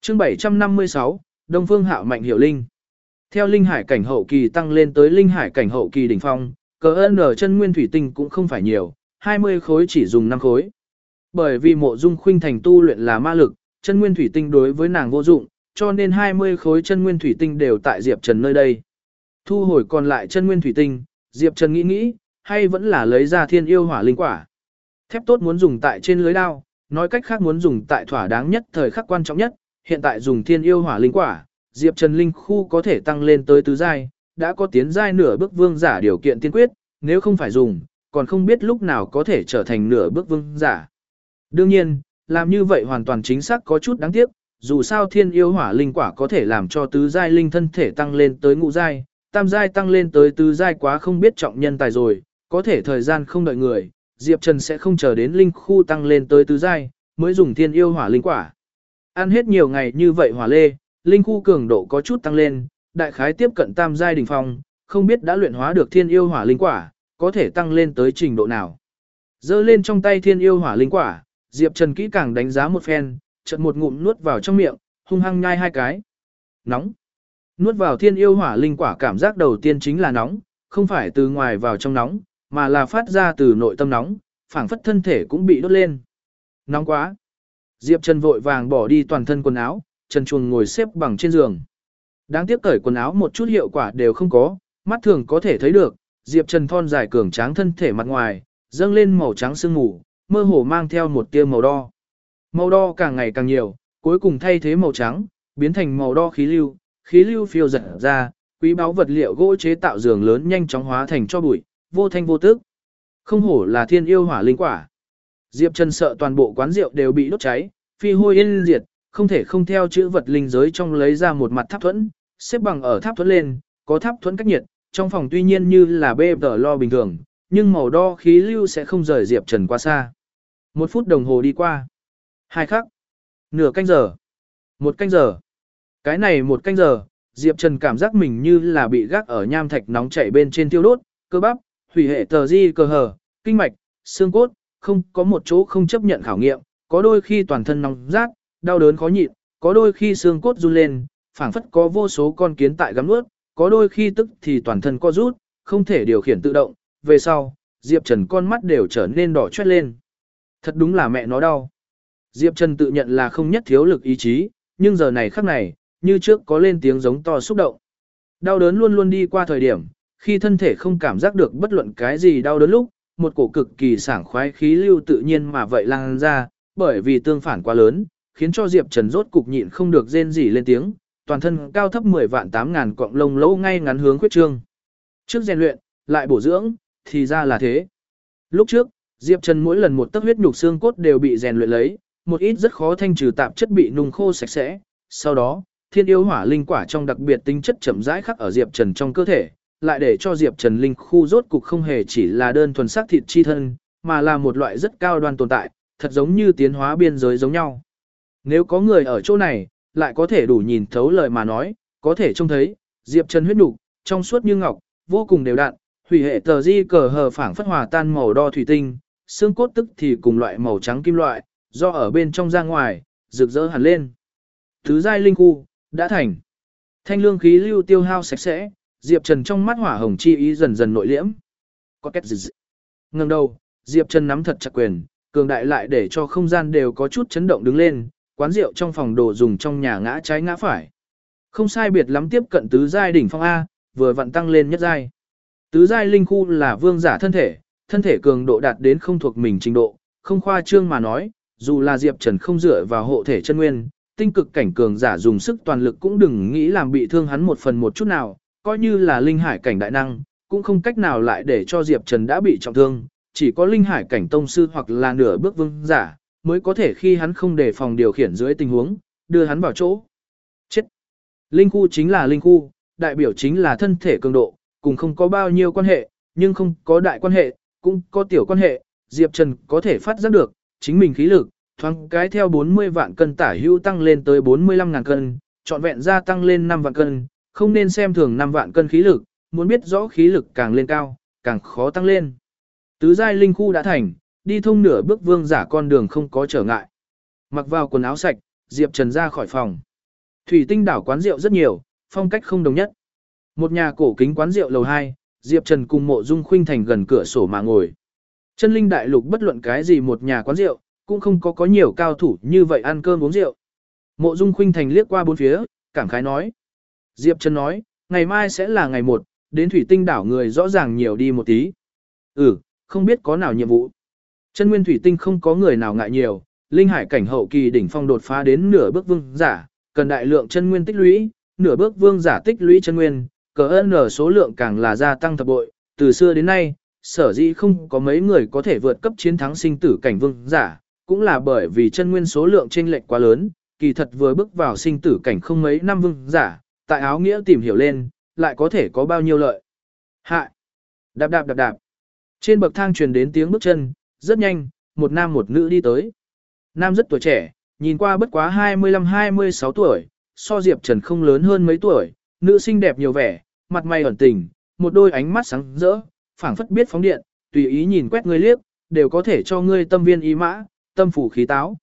Chương 756, Đông Phương Hạo mạnh hiểu linh. Theo linh hải cảnh hậu kỳ tăng lên tới linh hải cảnh hậu kỳ đỉnh phong, cỡ ơn ở chân nguyên thủy tinh cũng không phải nhiều, 20 khối chỉ dùng 5 khối. Bởi vì mộ dung khuynh thành tu luyện là ma lực, chân nguyên thủy tinh đối với nàng vô dụng, cho nên 20 khối chân nguyên thủy tinh đều tại Diệp Trần nơi đây. Thu hồi còn lại chân nguyên thủy tinh, Diệp Trần nghĩ nghĩ, hay vẫn là lấy ra thiên yêu hỏa linh quả. Thép tốt muốn dùng tại trên lưới đao, nói cách khác muốn dùng tại thỏa đáng nhất thời khắc quan trọng nhất, hiện tại dùng thiên yêu hỏa linh quả, Diệp Trần linh khu có thể tăng lên tới tứ giai, đã có tiến giai nửa bước vương giả điều kiện tiên quyết, nếu không phải dùng, còn không biết lúc nào có thể trở thành nửa bước vương giả. Đương nhiên, làm như vậy hoàn toàn chính xác có chút đáng tiếc, dù sao thiên yêu hỏa linh quả có thể làm cho tứ giai linh thân thể tăng lên tới ngũ giai, tam giai tăng lên tới tứ giai quá không biết trọng nhân tài rồi, có thể thời gian không đợi người, Diệp Trần sẽ không chờ đến linh khu tăng lên tới tứ giai, mới dùng thiên yêu hỏa linh quả. Ăn hết nhiều ngày như vậy hỏa lê, linh khu cường độ có chút tăng lên, đại khái tiếp cận tam giai đỉnh phong, không biết đã luyện hóa được thiên yêu hỏa linh quả, có thể tăng lên tới trình độ nào. Dơ lên trong tay thiên yêu hỏa linh quả, Diệp Trần kỹ càng đánh giá một phen, chợt một ngụm nuốt vào trong miệng, hung hăng nhai hai cái. Nóng. Nuốt vào thiên yêu hỏa linh quả cảm giác đầu tiên chính là nóng, không phải từ ngoài vào trong nóng, mà là phát ra từ nội tâm nóng, phảng phất thân thể cũng bị đốt lên. Nóng quá. Diệp Trần vội vàng bỏ đi toàn thân quần áo, Trần Chuồng ngồi xếp bằng trên giường. Đáng tiếc cởi quần áo một chút hiệu quả đều không có, mắt thường có thể thấy được, Diệp Trần thon dài cường tráng thân thể mặt ngoài, dâng lên màu trắng sương mù, mơ hồ mang theo một tia màu đo. Màu đo càng ngày càng nhiều, cuối cùng thay thế màu trắng, biến thành màu đo khí lưu, khí lưu phiêu dật ra, quý báu vật liệu gỗ chế tạo giường lớn nhanh chóng hóa thành cho bụi, vô thanh vô tức. Không hổ là thiên yêu hỏa linh quả. Diệp Trần sợ toàn bộ quán rượu đều bị đốt cháy, phi hôi yên diệt, không thể không theo chữ vật linh giới trong lấy ra một mặt tháp thuẫn, xếp bằng ở tháp thuẫn lên, có tháp thuẫn cách nhiệt, trong phòng tuy nhiên như là bê tờ lo bình thường, nhưng màu đo khí lưu sẽ không rời Diệp Trần quá xa. Một phút đồng hồ đi qua. Hai khắc. Nửa canh giờ. Một canh giờ. Cái này một canh giờ, Diệp Trần cảm giác mình như là bị gác ở nham thạch nóng chảy bên trên tiêu đốt, cơ bắp, hủy hệ tờ di cơ hở, kinh mạch, xương cốt, không có một chỗ không chấp nhận khảo nghiệm, có đôi khi toàn thân nóng rát, đau đớn khó nhịn, có đôi khi xương cốt run lên, phảng phất có vô số con kiến tại gắm nuốt, có đôi khi tức thì toàn thân co rút, không thể điều khiển tự động, về sau, Diệp Trần con mắt đều trở nên đỏ chót lên. Thật đúng là mẹ nó đau. Diệp Trần tự nhận là không nhất thiếu lực ý chí, nhưng giờ này khắc này, như trước có lên tiếng giống to xúc động. Đau đớn luôn luôn đi qua thời điểm, khi thân thể không cảm giác được bất luận cái gì đau đớn lúc, một cổ cực kỳ sảng khoái khí lưu tự nhiên mà vậy lan ra, bởi vì tương phản quá lớn, khiến cho Diệp Trần rốt cục nhịn không được rên rỉ lên tiếng, toàn thân cao thấp 10 vạn 8 ngàn cọng lông lỗ ngay ngắn hướng khuyết trương. Trước rèn luyện, lại bổ dưỡng, thì ra là thế. Lúc trước, Diệp Trần mỗi lần một tấc huyết nhục xương cốt đều bị rèn luyện lấy, một ít rất khó thanh trừ tạp chất bị nung khô sạch sẽ. Sau đó, thiên yêu hỏa linh quả trong đặc biệt tính chất chậm rãi khắc ở Diệp Trần trong cơ thể, lại để cho Diệp Trần linh khu rốt cục không hề chỉ là đơn thuần xác thịt chi thân, mà là một loại rất cao đoan tồn tại, thật giống như tiến hóa biên giới giống nhau. Nếu có người ở chỗ này, lại có thể đủ nhìn thấu lời mà nói, có thể trông thấy, Diệp Trần huyết nục, trong suốt như ngọc, vô cùng đều đặn, hủy hệ tờ di cờ hờ phảng phất hòa tan màu đo thủy tinh, xương cốt tức thì cùng loại màu trắng kim loại, do ở bên trong ra ngoài, rực rỡ hẳn lên. Thứ giai linh khu, đã thành. Thanh lương khí lưu tiêu hao sạch sẽ, Diệp Trần trong mắt hỏa hồng chi ý dần dần nội liễm. Có kết dị. Ngừng đầu, Diệp Trần nắm thật chặt quyền, cường đại lại để cho không gian đều có chút chấn động đứng lên, quán rượu trong phòng đồ dùng trong nhà ngã trái ngã phải. Không sai biệt lắm tiếp cận tứ giai đỉnh phong A, vừa vặn tăng lên nhất giai. Tứ giai linh khu là vương giả thân thể, thân thể cường độ đạt đến không thuộc mình trình độ, không khoa trương mà nói, dù là Diệp Trần không dựa vào hộ thể chân nguyên, tinh cực cảnh cường giả dùng sức toàn lực cũng đừng nghĩ làm bị thương hắn một phần một chút nào, coi như là linh hải cảnh đại năng, cũng không cách nào lại để cho Diệp Trần đã bị trọng thương, chỉ có linh hải cảnh tông sư hoặc là nửa bước vương giả, mới có thể khi hắn không đề phòng điều khiển dưới tình huống, đưa hắn vào chỗ. Chết! Linh khu chính là linh khu, đại biểu chính là thân thể cường độ, cùng không có bao nhiêu quan hệ, nhưng không có đại quan hệ, cũng có tiểu quan hệ, Diệp Trần có thể phát giác được, chính mình khí lực, thoáng cái theo 40 vạn cân tả hữu tăng lên tới 45 ngàn cân, trọn vẹn gia tăng lên 5 vạn cân, không nên xem thường 5 vạn cân khí lực, muốn biết rõ khí lực càng lên cao, càng khó tăng lên. Tứ giai linh khu đã thành, đi thông nửa bước vương giả con đường không có trở ngại. Mặc vào quần áo sạch, Diệp Trần ra khỏi phòng. Thủy tinh đảo quán rượu rất nhiều, phong cách không đồng nhất. Một nhà cổ kính quán rượu lầu 2, Diệp Trần cùng mộ dung khuynh thành gần cửa sổ mà ngồi. Chân linh đại lục bất luận cái gì một nhà quán rượu, cũng không có có nhiều cao thủ như vậy ăn cơm uống rượu. Mộ dung khuynh thành liếc qua bốn phía, cảm khái nói. Diệp Trần nói, ngày mai sẽ là ngày một, đến thủy tinh đảo người rõ ràng nhiều đi một tí. Ừ, không biết có nào nhiệm vụ. Chân nguyên thủy tinh không có người nào ngại nhiều, linh hải cảnh hậu kỳ đỉnh phong đột phá đến nửa bước vương giả, cần đại lượng chân nguyên tích lũy, nửa bước vương giả tích lũy chân nguyên, cờ ơn số lượng càng là gia tăng thập bội, từ xưa đến nay, sở dĩ không có mấy người có thể vượt cấp chiến thắng sinh tử cảnh vương giả, cũng là bởi vì chân nguyên số lượng chênh lệch quá lớn, kỳ thật vừa bước vào sinh tử cảnh không mấy năm vương giả, tại áo nghĩa tìm hiểu lên, lại có thể có bao nhiêu lợi. hại Đạp đạp đạp đạp! Trên bậc thang truyền đến tiếng bước chân, rất nhanh, một nam một nữ đi tới. Nam rất tuổi trẻ, nhìn qua bất quá 25-26 tuổi, so Diệp Trần không lớn hơn mấy tuổi, nữ xinh đẹp nhiều vẻ, mặt mày ẩn tình, một đôi ánh mắt sáng rỡ, phảng phất biết phóng điện, tùy ý nhìn quét ngươi liếc, đều có thể cho ngươi tâm viên ý mã, tâm phủ khí táo.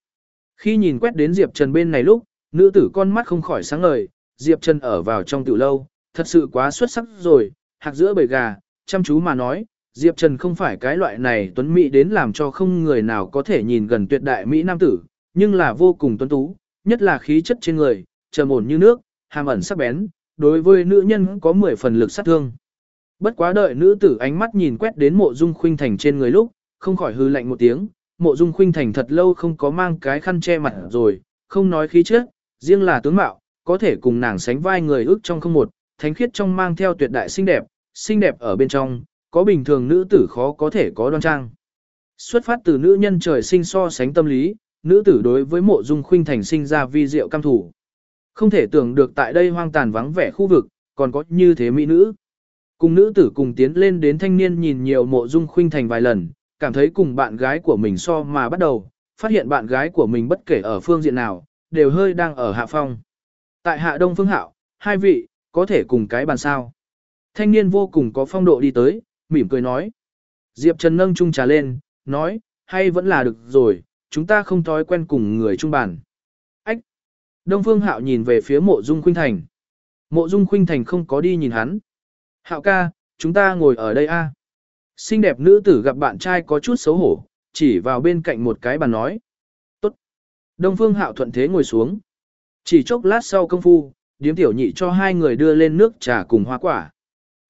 Khi nhìn quét đến Diệp Trần bên này lúc, nữ tử con mắt không khỏi sáng ngời, Diệp Trần ở vào trong tiểu lâu, thật sự quá xuất sắc rồi, hạc giữa bầy gà, chăm chú mà nói, Diệp Trần không phải cái loại này tuấn mỹ đến làm cho không người nào có thể nhìn gần tuyệt đại mỹ nam tử, nhưng là vô cùng tuấn tú, nhất là khí chất trên người, trầm ổn như nước, hàm ẩn sắc bén, đối với nữ nhân có 10 phần lực sát thương. Bất quá đợi nữ tử ánh mắt nhìn quét đến mộ dung khuynh thành trên người lúc, không khỏi hư lạnh một tiếng, mộ dung khuynh thành thật lâu không có mang cái khăn che mặt rồi, không nói khí chất, riêng là tướng mạo, có thể cùng nàng sánh vai người ước trong không một, thánh khiết trong mang theo tuyệt đại xinh đẹp, xinh đẹp ở bên trong, có bình thường nữ tử khó có thể có đoan trang. Xuất phát từ nữ nhân trời sinh so sánh tâm lý, nữ tử đối với mộ dung khuynh thành sinh ra vi diệu cam thủ. Không thể tưởng được tại đây hoang tàn vắng vẻ khu vực, còn có như thế mỹ nữ. Cùng nữ tử cùng tiến lên đến thanh niên nhìn nhiều mộ dung khuynh thành vài lần, cảm thấy cùng bạn gái của mình so mà bắt đầu, phát hiện bạn gái của mình bất kể ở phương diện nào, đều hơi đang ở hạ phong. Tại hạ đông phương hạo, hai vị, có thể cùng cái bàn sao. Thanh niên vô cùng có phong độ đi tới, mỉm cười nói. Diệp Trần nâng chung trà lên, nói, hay vẫn là được rồi, chúng ta không thói quen cùng người trung bàn. Ách! Đông Phương Hạo nhìn về phía mộ dung khuynh thành. Mộ dung khuynh thành không có đi nhìn hắn. Hạo ca, chúng ta ngồi ở đây a. Xinh đẹp nữ tử gặp bạn trai có chút xấu hổ, chỉ vào bên cạnh một cái bàn nói. Tốt. Đông Phương Hạo thuận thế ngồi xuống. Chỉ chốc lát sau công phu, điếm tiểu nhị cho hai người đưa lên nước trà cùng hoa quả.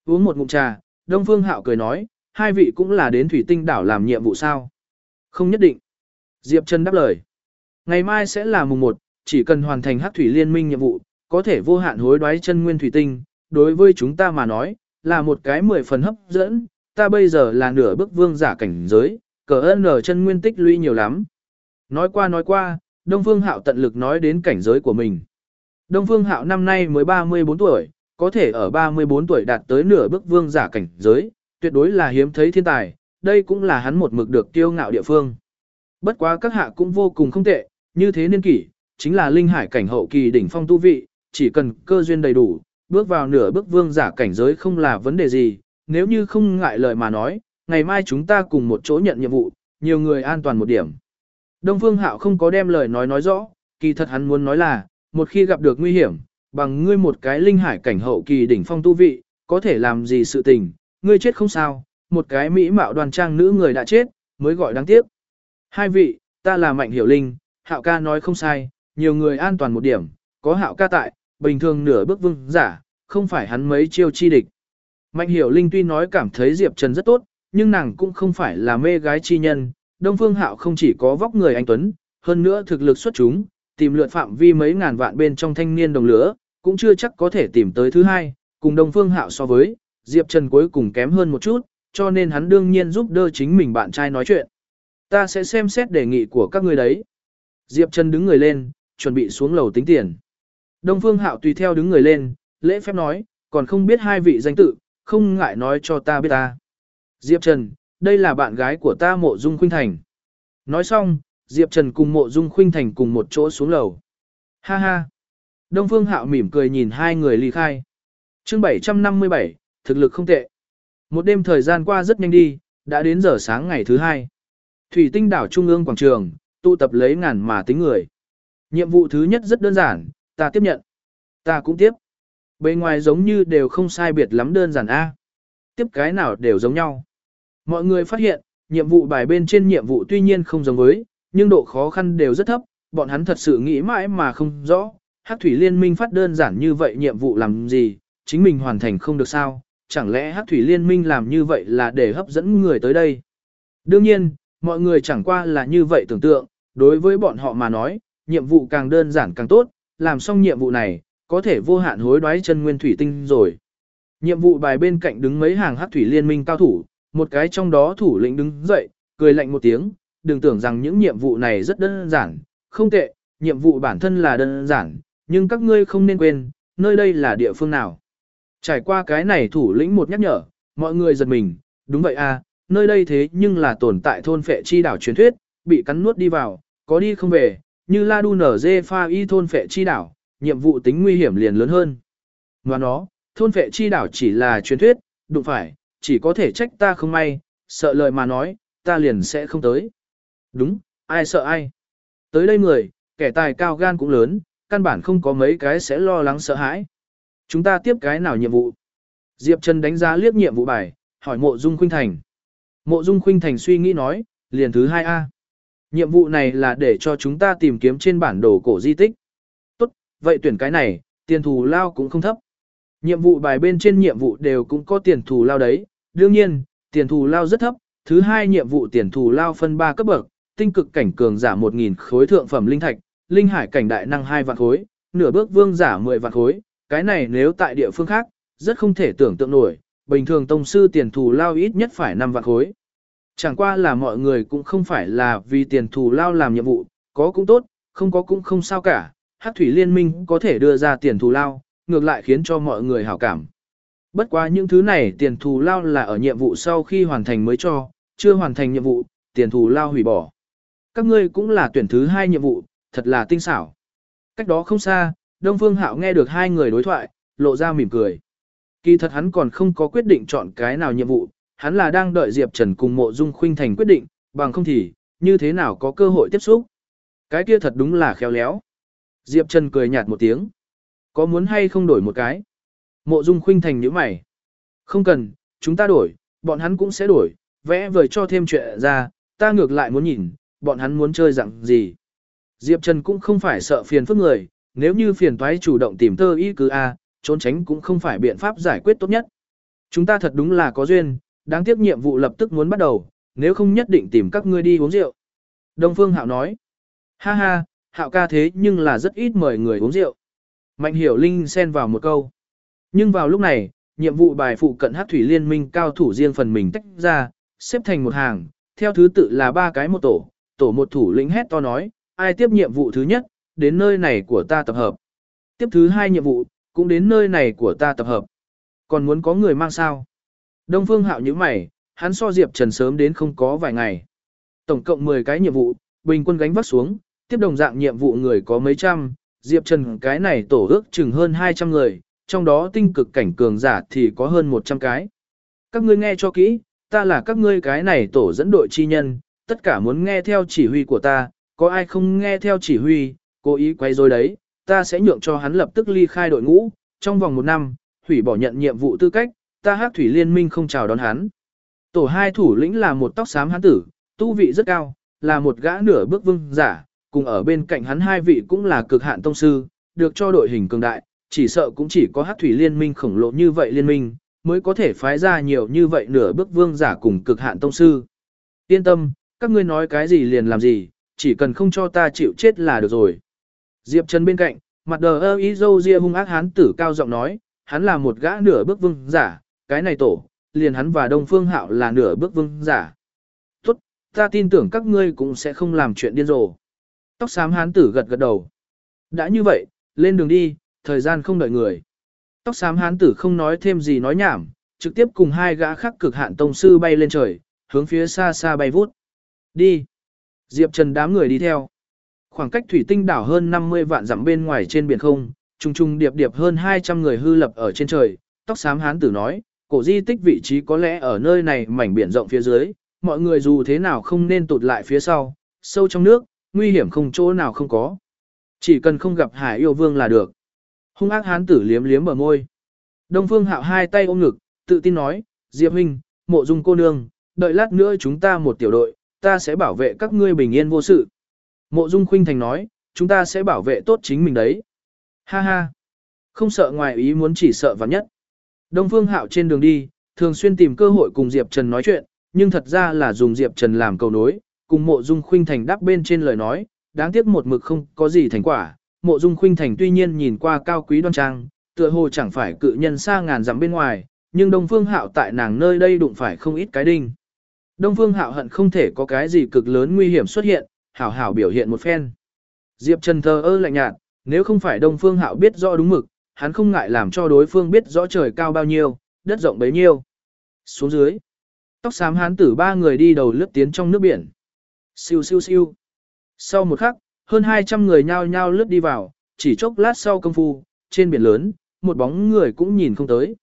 Uống một ngụm trà, Đông Phương Hạo cười nói, hai vị cũng là đến thủy tinh đảo làm nhiệm vụ sao? Không nhất định. Diệp Trần đáp lời. Ngày mai sẽ là mùng 1, chỉ cần hoàn thành hắc thủy liên minh nhiệm vụ, có thể vô hạn hối đoái chân nguyên thủy tinh, đối với chúng ta mà nói, là một cái mười phần hấp dẫn, ta bây giờ là nửa bước vương giả cảnh giới, cờ ơn ở chân nguyên tích lũy nhiều lắm. Nói qua nói qua, Đông Phương Hạo tận lực nói đến cảnh giới của mình. Đông Phương Hạo năm nay mới 34 tuổi, có thể ở 34 tuổi đạt tới nửa bước vương giả cảnh giới, tuyệt đối là hiếm thấy thiên tài, đây cũng là hắn một mực được tiêu ngạo địa phương. Bất quá các hạ cũng vô cùng không tệ, như thế niên kỷ, chính là linh hải cảnh hậu kỳ đỉnh phong tu vị, chỉ cần cơ duyên đầy đủ, bước vào nửa bước vương giả cảnh giới không là vấn đề gì, nếu như không ngại lời mà nói, ngày mai chúng ta cùng một chỗ nhận nhiệm vụ, nhiều người an toàn một điểm. Đông Phương Hạo không có đem lời nói nói rõ, kỳ thật hắn muốn nói là, một khi gặp được nguy hiểm, bằng ngươi một cái linh hải cảnh hậu kỳ đỉnh phong tu vị, có thể làm gì sự tình, ngươi chết không sao, một cái mỹ mạo đoàn trang nữ người đã chết, mới gọi đáng tiếc. Hai vị, ta là Mạnh Hiểu Linh, Hạo ca nói không sai, nhiều người an toàn một điểm, có Hạo ca tại, bình thường nửa bước vương giả, không phải hắn mấy chiêu chi địch. Mạnh Hiểu Linh tuy nói cảm thấy Diệp Trần rất tốt, nhưng nàng cũng không phải là mê gái chi nhân, Đông Phương Hạo không chỉ có vóc người anh tuấn, hơn nữa thực lực xuất chúng, tìm lượt phạm vi mấy ngàn vạn bên trong thanh niên đồng lửa, cũng chưa chắc có thể tìm tới thứ hai, cùng Đông Phương Hạo so với, Diệp Trần cuối cùng kém hơn một chút, cho nên hắn đương nhiên giúp đỡ chính mình bạn trai nói chuyện. Ta sẽ xem xét đề nghị của các người đấy. Diệp Trần đứng người lên, chuẩn bị xuống lầu tính tiền. Đông Phương Hạo tùy theo đứng người lên, lễ phép nói, còn không biết hai vị danh tự, không ngại nói cho ta biết ta. Diệp Trần, đây là bạn gái của ta Mộ Dung Khuynh Thành. Nói xong, Diệp Trần cùng Mộ Dung Khuynh Thành cùng một chỗ xuống lầu. Ha ha. Đông Phương Hạo mỉm cười nhìn hai người ly khai. Chương 757, thực lực không tệ. Một đêm thời gian qua rất nhanh đi, đã đến giờ sáng ngày thứ hai. Thủy tinh đảo Trung ương quảng trường, tụ tập lấy ngàn mà tính người. Nhiệm vụ thứ nhất rất đơn giản, ta tiếp nhận. Ta cũng tiếp. Bề ngoài giống như đều không sai biệt lắm đơn giản A. Tiếp cái nào đều giống nhau. Mọi người phát hiện, nhiệm vụ bài bên trên nhiệm vụ tuy nhiên không giống với, nhưng độ khó khăn đều rất thấp, bọn hắn thật sự nghĩ mãi mà không rõ. Hắc thủy liên minh phát đơn giản như vậy nhiệm vụ làm gì, chính mình hoàn thành không được sao, chẳng lẽ Hắc thủy liên minh làm như vậy là để hấp dẫn người tới đây. Đương nhiên, mọi người chẳng qua là như vậy tưởng tượng, đối với bọn họ mà nói, nhiệm vụ càng đơn giản càng tốt, làm xong nhiệm vụ này, có thể vô hạn hối đoái chân nguyên thủy tinh rồi. Nhiệm vụ bài bên cạnh đứng mấy hàng hắc thủy liên minh cao thủ, một cái trong đó thủ lĩnh đứng dậy, cười lạnh một tiếng, đừng tưởng rằng những nhiệm vụ này rất đơn giản, không tệ, nhiệm vụ bản thân là đơn giản, nhưng các ngươi không nên quên, nơi đây là địa phương nào. Trải qua cái này thủ lĩnh một nhắc nhở, mọi người giật mình, đúng vậy à, nơi đây thế nhưng là tồn tại thôn phệ chi đảo truyền thuyết, bị cắn nuốt đi vào, có đi không về, như La Đu nở dê pha y thôn phệ chi đảo, nhiệm vụ tính nguy hiểm liền lớn hơn. Ngoài nó, thôn phệ chi đảo chỉ là truyền thuyết, đụng phải, chỉ có thể trách ta không may, sợ lời mà nói, ta liền sẽ không tới. Đúng, ai sợ ai. Tới đây người, kẻ tài cao gan cũng lớn, căn bản không có mấy cái sẽ lo lắng sợ hãi. Chúng ta tiếp cái nào nhiệm vụ? Diệp Trần đánh giá liếc nhiệm vụ bài, hỏi mộ dung khuynh thành. Mộ dung khuynh thành suy nghĩ nói, liền thứ 2A. Nhiệm vụ này là để cho chúng ta tìm kiếm trên bản đồ cổ di tích. Tốt, vậy tuyển cái này, tiền thù lao cũng không thấp. Nhiệm vụ bài bên trên nhiệm vụ đều cũng có tiền thù lao đấy, đương nhiên, tiền thù lao rất thấp. Thứ hai nhiệm vụ tiền thù lao phân 3 cấp bậc, tinh cực cảnh cường giả 1.000 khối thượng phẩm linh thạch, linh hải cảnh đại năng 2 vạn khối, nửa bước vương giả 10 vạn khối. Cái này nếu tại địa phương khác, rất không thể tưởng tượng nổi, bình thường tông sư tiền thù lao ít nhất phải 5 vạn khối. Chẳng qua là mọi người cũng không phải là vì tiền thù lao làm nhiệm vụ, có cũng tốt, không có cũng không sao cả, Hắc thủy liên minh có thể đưa ra tiền thù lao, ngược lại khiến cho mọi người hảo cảm. Bất quá những thứ này tiền thù lao là ở nhiệm vụ sau khi hoàn thành mới cho, chưa hoàn thành nhiệm vụ, tiền thù lao hủy bỏ. Các ngươi cũng là tuyển thứ hai nhiệm vụ, thật là tinh xảo. Cách đó không xa, Đông Phương Hạo nghe được hai người đối thoại, lộ ra mỉm cười. Kỳ thật hắn còn không có quyết định chọn cái nào nhiệm vụ, hắn là đang đợi Diệp Trần cùng Mộ Dung Khuynh Thành quyết định, bằng không thì, như thế nào có cơ hội tiếp xúc. Cái kia thật đúng là khéo léo. Diệp Trần cười nhạt một tiếng. Có muốn hay không đổi một cái? Mộ Dung Khuynh Thành nhíu mày. Không cần, chúng ta đổi, bọn hắn cũng sẽ đổi, vẽ vời cho thêm chuyện ra, ta ngược lại muốn nhìn, bọn hắn muốn chơi dạng gì. Diệp Trần cũng không phải sợ phiền phức người, nếu như phiền toái chủ động tìm tơ ý cứ A, trốn tránh cũng không phải biện pháp giải quyết tốt nhất. Chúng ta thật đúng là có duyên, đáng tiếc nhiệm vụ lập tức muốn bắt đầu, nếu không nhất định tìm các ngươi đi uống rượu. Đông Phương Hạo nói, ha ha, Hạo ca thế nhưng là rất ít mời người uống rượu. Mạnh hiểu Linh xen vào một câu. Nhưng vào lúc này, nhiệm vụ bài phụ cận hát thủy liên minh cao thủ riêng phần mình tách ra, xếp thành một hàng, theo thứ tự là ba cái một tổ, tổ một thủ lĩnh hét to nói, ai tiếp nhiệm vụ thứ nhất, đến nơi này của ta tập hợp. Tiếp thứ hai nhiệm vụ, cũng đến nơi này của ta tập hợp. Còn muốn có người mang sao? Đông Phương Hạo như mày, hắn so Diệp Trần sớm đến không có vài ngày. Tổng cộng 10 cái nhiệm vụ, bình quân gánh vác xuống, tiếp đồng dạng nhiệm vụ người có mấy trăm, Diệp Trần cái này tổ ước chừng hơn 200 người, trong đó tinh cực cảnh cường giả thì có hơn 100 cái. Các ngươi nghe cho kỹ, ta là các ngươi cái này tổ dẫn đội chi nhân, tất cả muốn nghe theo chỉ huy của ta, có ai không nghe theo chỉ huy, cố ý quay rồi đấy, ta sẽ nhượng cho hắn lập tức ly khai đội ngũ, trong vòng một năm, hủy bỏ nhận nhiệm vụ tư cách, ta hát thủy liên minh không chào đón hắn. Tổ hai thủ lĩnh là một tóc xám hắn tử, tu vị rất cao, là một gã nửa bước vương giả, cùng ở bên cạnh hắn hai vị cũng là cực hạn tông sư, được cho đội hình cường đại, chỉ sợ cũng chỉ có hát thủy liên minh khổng lồ như vậy liên minh, mới có thể phái ra nhiều như vậy nửa bước vương giả cùng cực hạn tông sư. Yên tâm, các ngươi nói cái gì liền làm gì, chỉ cần không cho ta chịu chết là được rồi. Diệp Trần bên cạnh, mặt đờ ơ ý dâu ria hung ác hán tử cao giọng nói, hắn là một gã nửa bước vương giả, cái này tổ, liền hắn và Đông Phương Hạo là nửa bước vương giả. Tốt, ta tin tưởng các ngươi cũng sẽ không làm chuyện điên rồ. Tóc xám hán tử gật gật đầu. Đã như vậy, lên đường đi, thời gian không đợi người. Tóc xám hán tử không nói thêm gì nói nhảm, trực tiếp cùng hai gã khác cực hạn tông sư bay lên trời, hướng phía xa xa bay vút. Đi. Diệp Trần đám người đi theo. Khoảng cách thủy tinh đảo hơn 50 vạn dặm bên ngoài trên biển không, trùng trùng điệp điệp hơn 200 người hư lập ở trên trời, tóc xám hán tử nói, cổ di tích vị trí có lẽ ở nơi này mảnh biển rộng phía dưới, mọi người dù thế nào không nên tụt lại phía sau, sâu trong nước, nguy hiểm không chỗ nào không có. Chỉ cần không gặp hải yêu vương là được. Hung ác hán tử liếm liếm bờ môi. Đông Phương Hạo hai tay ôm ngực, tự tin nói, Diệp Huynh, mộ dung cô nương, đợi lát nữa chúng ta một tiểu đội, ta sẽ bảo vệ các ngươi bình yên vô sự. Mộ dung khuynh thành nói, chúng ta sẽ bảo vệ tốt chính mình đấy. Ha ha, không sợ ngoài ý muốn chỉ sợ vắng nhất. Đông Phương Hạo trên đường đi, thường xuyên tìm cơ hội cùng Diệp Trần nói chuyện, nhưng thật ra là dùng Diệp Trần làm cầu nối, cùng mộ dung khuynh thành đáp bên trên lời nói, đáng tiếc một mực không có gì thành quả. Mộ dung khuynh thành tuy nhiên nhìn qua cao quý đoan trang, tựa hồ chẳng phải cự nhân xa ngàn dặm bên ngoài, nhưng Đông Phương Hạo tại nàng nơi đây đụng phải không ít cái đinh. Đông Phương Hạo hận không thể có cái gì cực lớn nguy hiểm xuất hiện, hảo hảo biểu hiện một phen. Diệp Trần thờ ơ lạnh nhạt, nếu không phải Đông Phương Hạo biết rõ đúng mực, hắn không ngại làm cho đối phương biết rõ trời cao bao nhiêu, đất rộng bấy nhiêu. Xuống dưới, tóc xám hán tử ba người đi đầu lướt tiến trong nước biển. Siêu siêu siêu. Sau một khắc, hơn 200 người nhao nhao lướt đi vào, chỉ chốc lát sau công phu, trên biển lớn, một bóng người cũng nhìn không tới.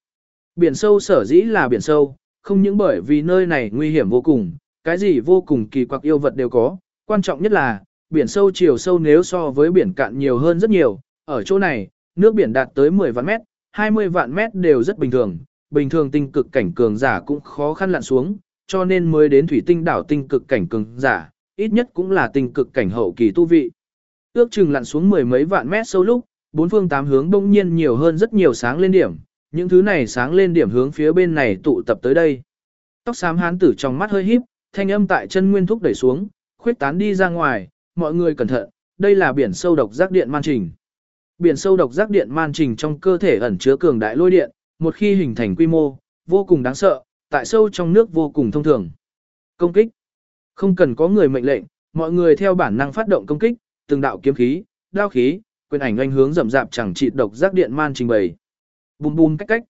Biển sâu sở dĩ là biển sâu, không những bởi vì nơi này nguy hiểm vô cùng, cái gì vô cùng kỳ quặc yêu vật đều có, quan trọng nhất là, biển sâu chiều sâu nếu so với biển cạn nhiều hơn rất nhiều, ở chỗ này, nước biển đạt tới 10 vạn mét, 20 vạn mét đều rất bình thường, bình thường tinh cực cảnh cường giả cũng khó khăn lặn xuống, cho nên mới đến thủy tinh đảo tinh cực cảnh cường giả, ít nhất cũng là tinh cực cảnh hậu kỳ tu vị. Ước chừng lặn xuống mười mấy vạn mét sâu lúc, bốn phương tám hướng bỗng nhiên nhiều hơn rất nhiều sáng lên điểm, những thứ này sáng lên điểm hướng phía bên này tụ tập tới đây. Tóc xám hán tử trong mắt hơi híp, thanh âm tại chân nguyên thúc đẩy xuống, khuyết tán đi ra ngoài, mọi người cẩn thận, đây là biển sâu độc giác điện man trình. Biển sâu độc giác điện man trình trong cơ thể ẩn chứa cường đại lôi điện, một khi hình thành quy mô, vô cùng đáng sợ, tại sâu trong nước vô cùng thông thường. Công kích. Không cần có người mệnh lệnh, mọi người theo bản năng phát động công kích, từng đạo kiếm khí, đao khí, quyền ảnh anh hướng rậm rạp chẳng trị độc giác điện man trình bày. Bùm bùm cách cách.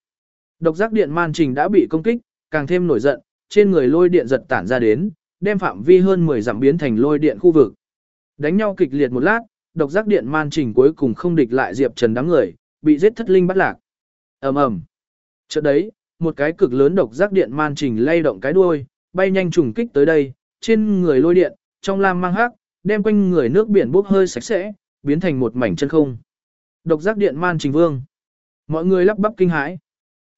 Độc giác điện man trình đã bị công kích, càng thêm nổi giận, trên người lôi điện giật tản ra đến, đem phạm vi hơn 10 dặm biến thành lôi điện khu vực. Đánh nhau kịch liệt một lát, độc giác điện man trình cuối cùng không địch lại Diệp Trần đám người, bị giết thất linh bắt lạc. ầm ầm Chợt đấy, một cái cực lớn độc giác điện man trình lay động cái đuôi, bay nhanh trùng kích tới đây, trên người lôi điện, trong lam mang hắc, đem quanh người nước biển bốc hơi sạch sẽ, biến thành một mảnh chân không. Độc giác điện man trình vương. Mọi người lắp bắp kinh hãi.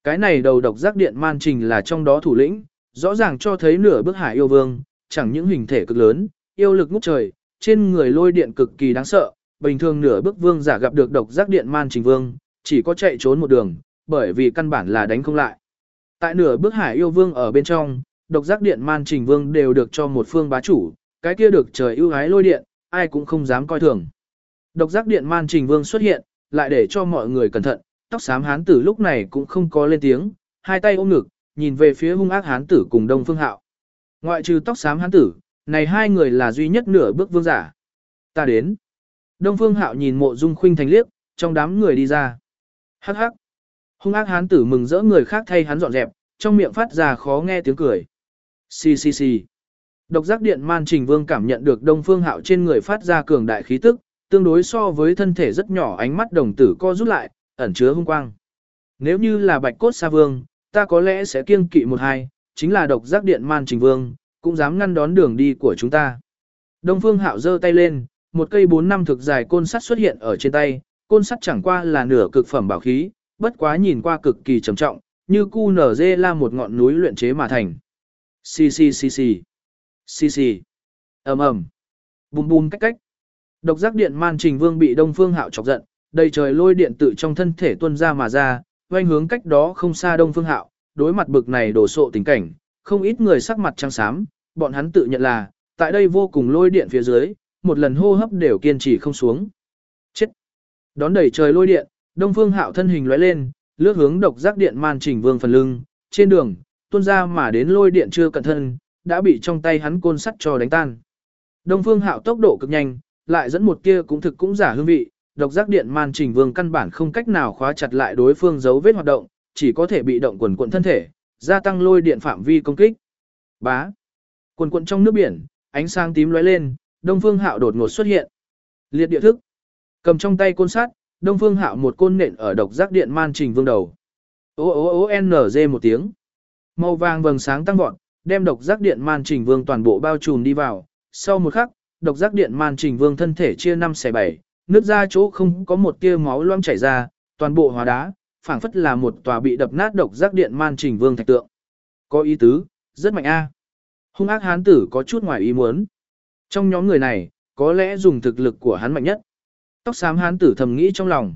Cái này đầu độc giác điện man trình là trong đó thủ lĩnh, rõ ràng cho thấy nửa bước hải yêu vương, chẳng những hình thể cực lớn, yêu lực ngút trời, trên người lôi điện cực kỳ đáng sợ, bình thường nửa bước vương giả gặp được độc giác điện man trình vương, chỉ có chạy trốn một đường, bởi vì căn bản là đánh không lại. Tại nửa bước hải yêu vương ở bên trong, độc giác điện man trình vương đều được cho một phương bá chủ, cái kia được trời ưu ái lôi điện, ai cũng không dám coi thường. Độc giác điện man trình vương xuất hiện, lại để cho mọi người cẩn thận, tóc xám hán tử lúc này cũng không có lên tiếng, hai tay ôm ngực, nhìn về phía hung ác hán tử cùng đông phương hạo. Ngoại trừ tóc xám hán tử, này hai người là duy nhất nửa bước vương giả. Ta đến. Đông phương hạo nhìn mộ dung khuynh thành liếc, trong đám người đi ra. Hắc hắc. Hung ác hán tử mừng rỡ người khác thay hắn dọn dẹp, trong miệng phát ra khó nghe tiếng cười. Xì xì xì. Độc giác điện man trình vương cảm nhận được đông phương hạo trên người phát ra cường đại khí tức, tương đối so với thân thể rất nhỏ ánh mắt đồng tử co rút lại, ẩn chứa hung quang. Nếu như là bạch cốt sa vương, ta có lẽ sẽ kiêng kỵ một hai, chính là độc giác điện man trình vương, cũng dám ngăn đón đường đi của chúng ta. Đông phương hạo giơ tay lên, một cây bốn năm thực dài côn sắt xuất hiện ở trên tay, côn sắt chẳng qua là nửa cực phẩm bảo khí, bất quá nhìn qua cực kỳ trầm trọng, như cu nở dê la một ngọn núi luyện chế mà thành. Xì xì xì xì. Xì xì. ầm ầm. Bùm bùm cách cách. Độc giác điện man trình vương bị đông phương hạo chọc giận, đầy trời lôi điện tự trong thân thể tuôn ra mà ra, quanh hướng cách đó không xa đông phương hạo, đối mặt bực này đổ sộ tình cảnh, không ít người sắc mặt trắng xám, bọn hắn tự nhận là, tại đây vô cùng lôi điện phía dưới, một lần hô hấp đều kiên trì không xuống. Chết! Đón đẩy trời lôi điện, đông phương hạo thân hình lóe lên, lướt hướng độc giác điện man trình vương phần lưng, trên đường, tuôn ra mà đến lôi điện chưa cẩn thân, đã bị trong tay hắn côn sắt cho đánh tan. Đông phương hạo tốc độ cực nhanh, lại dẫn một kia cũng thực cũng giả hương vị, độc giác điện man trình vương căn bản không cách nào khóa chặt lại đối phương dấu vết hoạt động, chỉ có thể bị động quần quận thân thể, gia tăng lôi điện phạm vi công kích. Bá. Quần quần trong nước biển, ánh sáng tím lóe lên, Đông Phương Hạo đột ngột xuất hiện. Liệt địa thức. Cầm trong tay côn sắt, Đông Phương Hạo một côn nện ở độc giác điện man trình vương đầu. Ô ô ô NG một tiếng. Màu vàng vầng sáng tăng vọt, đem độc giác điện man trình vương toàn bộ bao trùm đi vào. Sau một khắc, độc giác điện man trình vương thân thể chia 5 x 7, nước ra chỗ không có một tia máu loang chảy ra, toàn bộ hóa đá, phảng phất là một tòa bị đập nát độc giác điện man trình vương thạch tượng. Có ý tứ, rất mạnh a. Hung ác hán tử có chút ngoài ý muốn. Trong nhóm người này, có lẽ dùng thực lực của hắn mạnh nhất. Tóc xám hán tử thầm nghĩ trong lòng.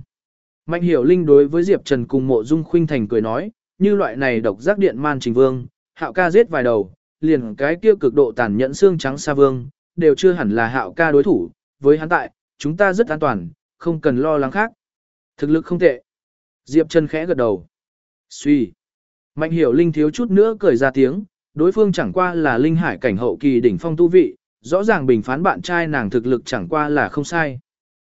Mạnh hiểu linh đối với Diệp Trần cùng mộ dung khuynh thành cười nói, như loại này độc giác điện man trình vương, hạo ca giết vài đầu, liền cái kia cực độ tàn nhẫn xương trắng sa vương, đều chưa hẳn là hạo ca đối thủ, với hắn tại, chúng ta rất an toàn, không cần lo lắng khác. Thực lực không tệ. Diệp Trần khẽ gật đầu. Suy. Mạnh hiểu linh thiếu chút nữa cười ra tiếng, đối phương chẳng qua là linh hải cảnh hậu kỳ đỉnh phong tu vị, rõ ràng bình phán bạn trai nàng thực lực chẳng qua là không sai.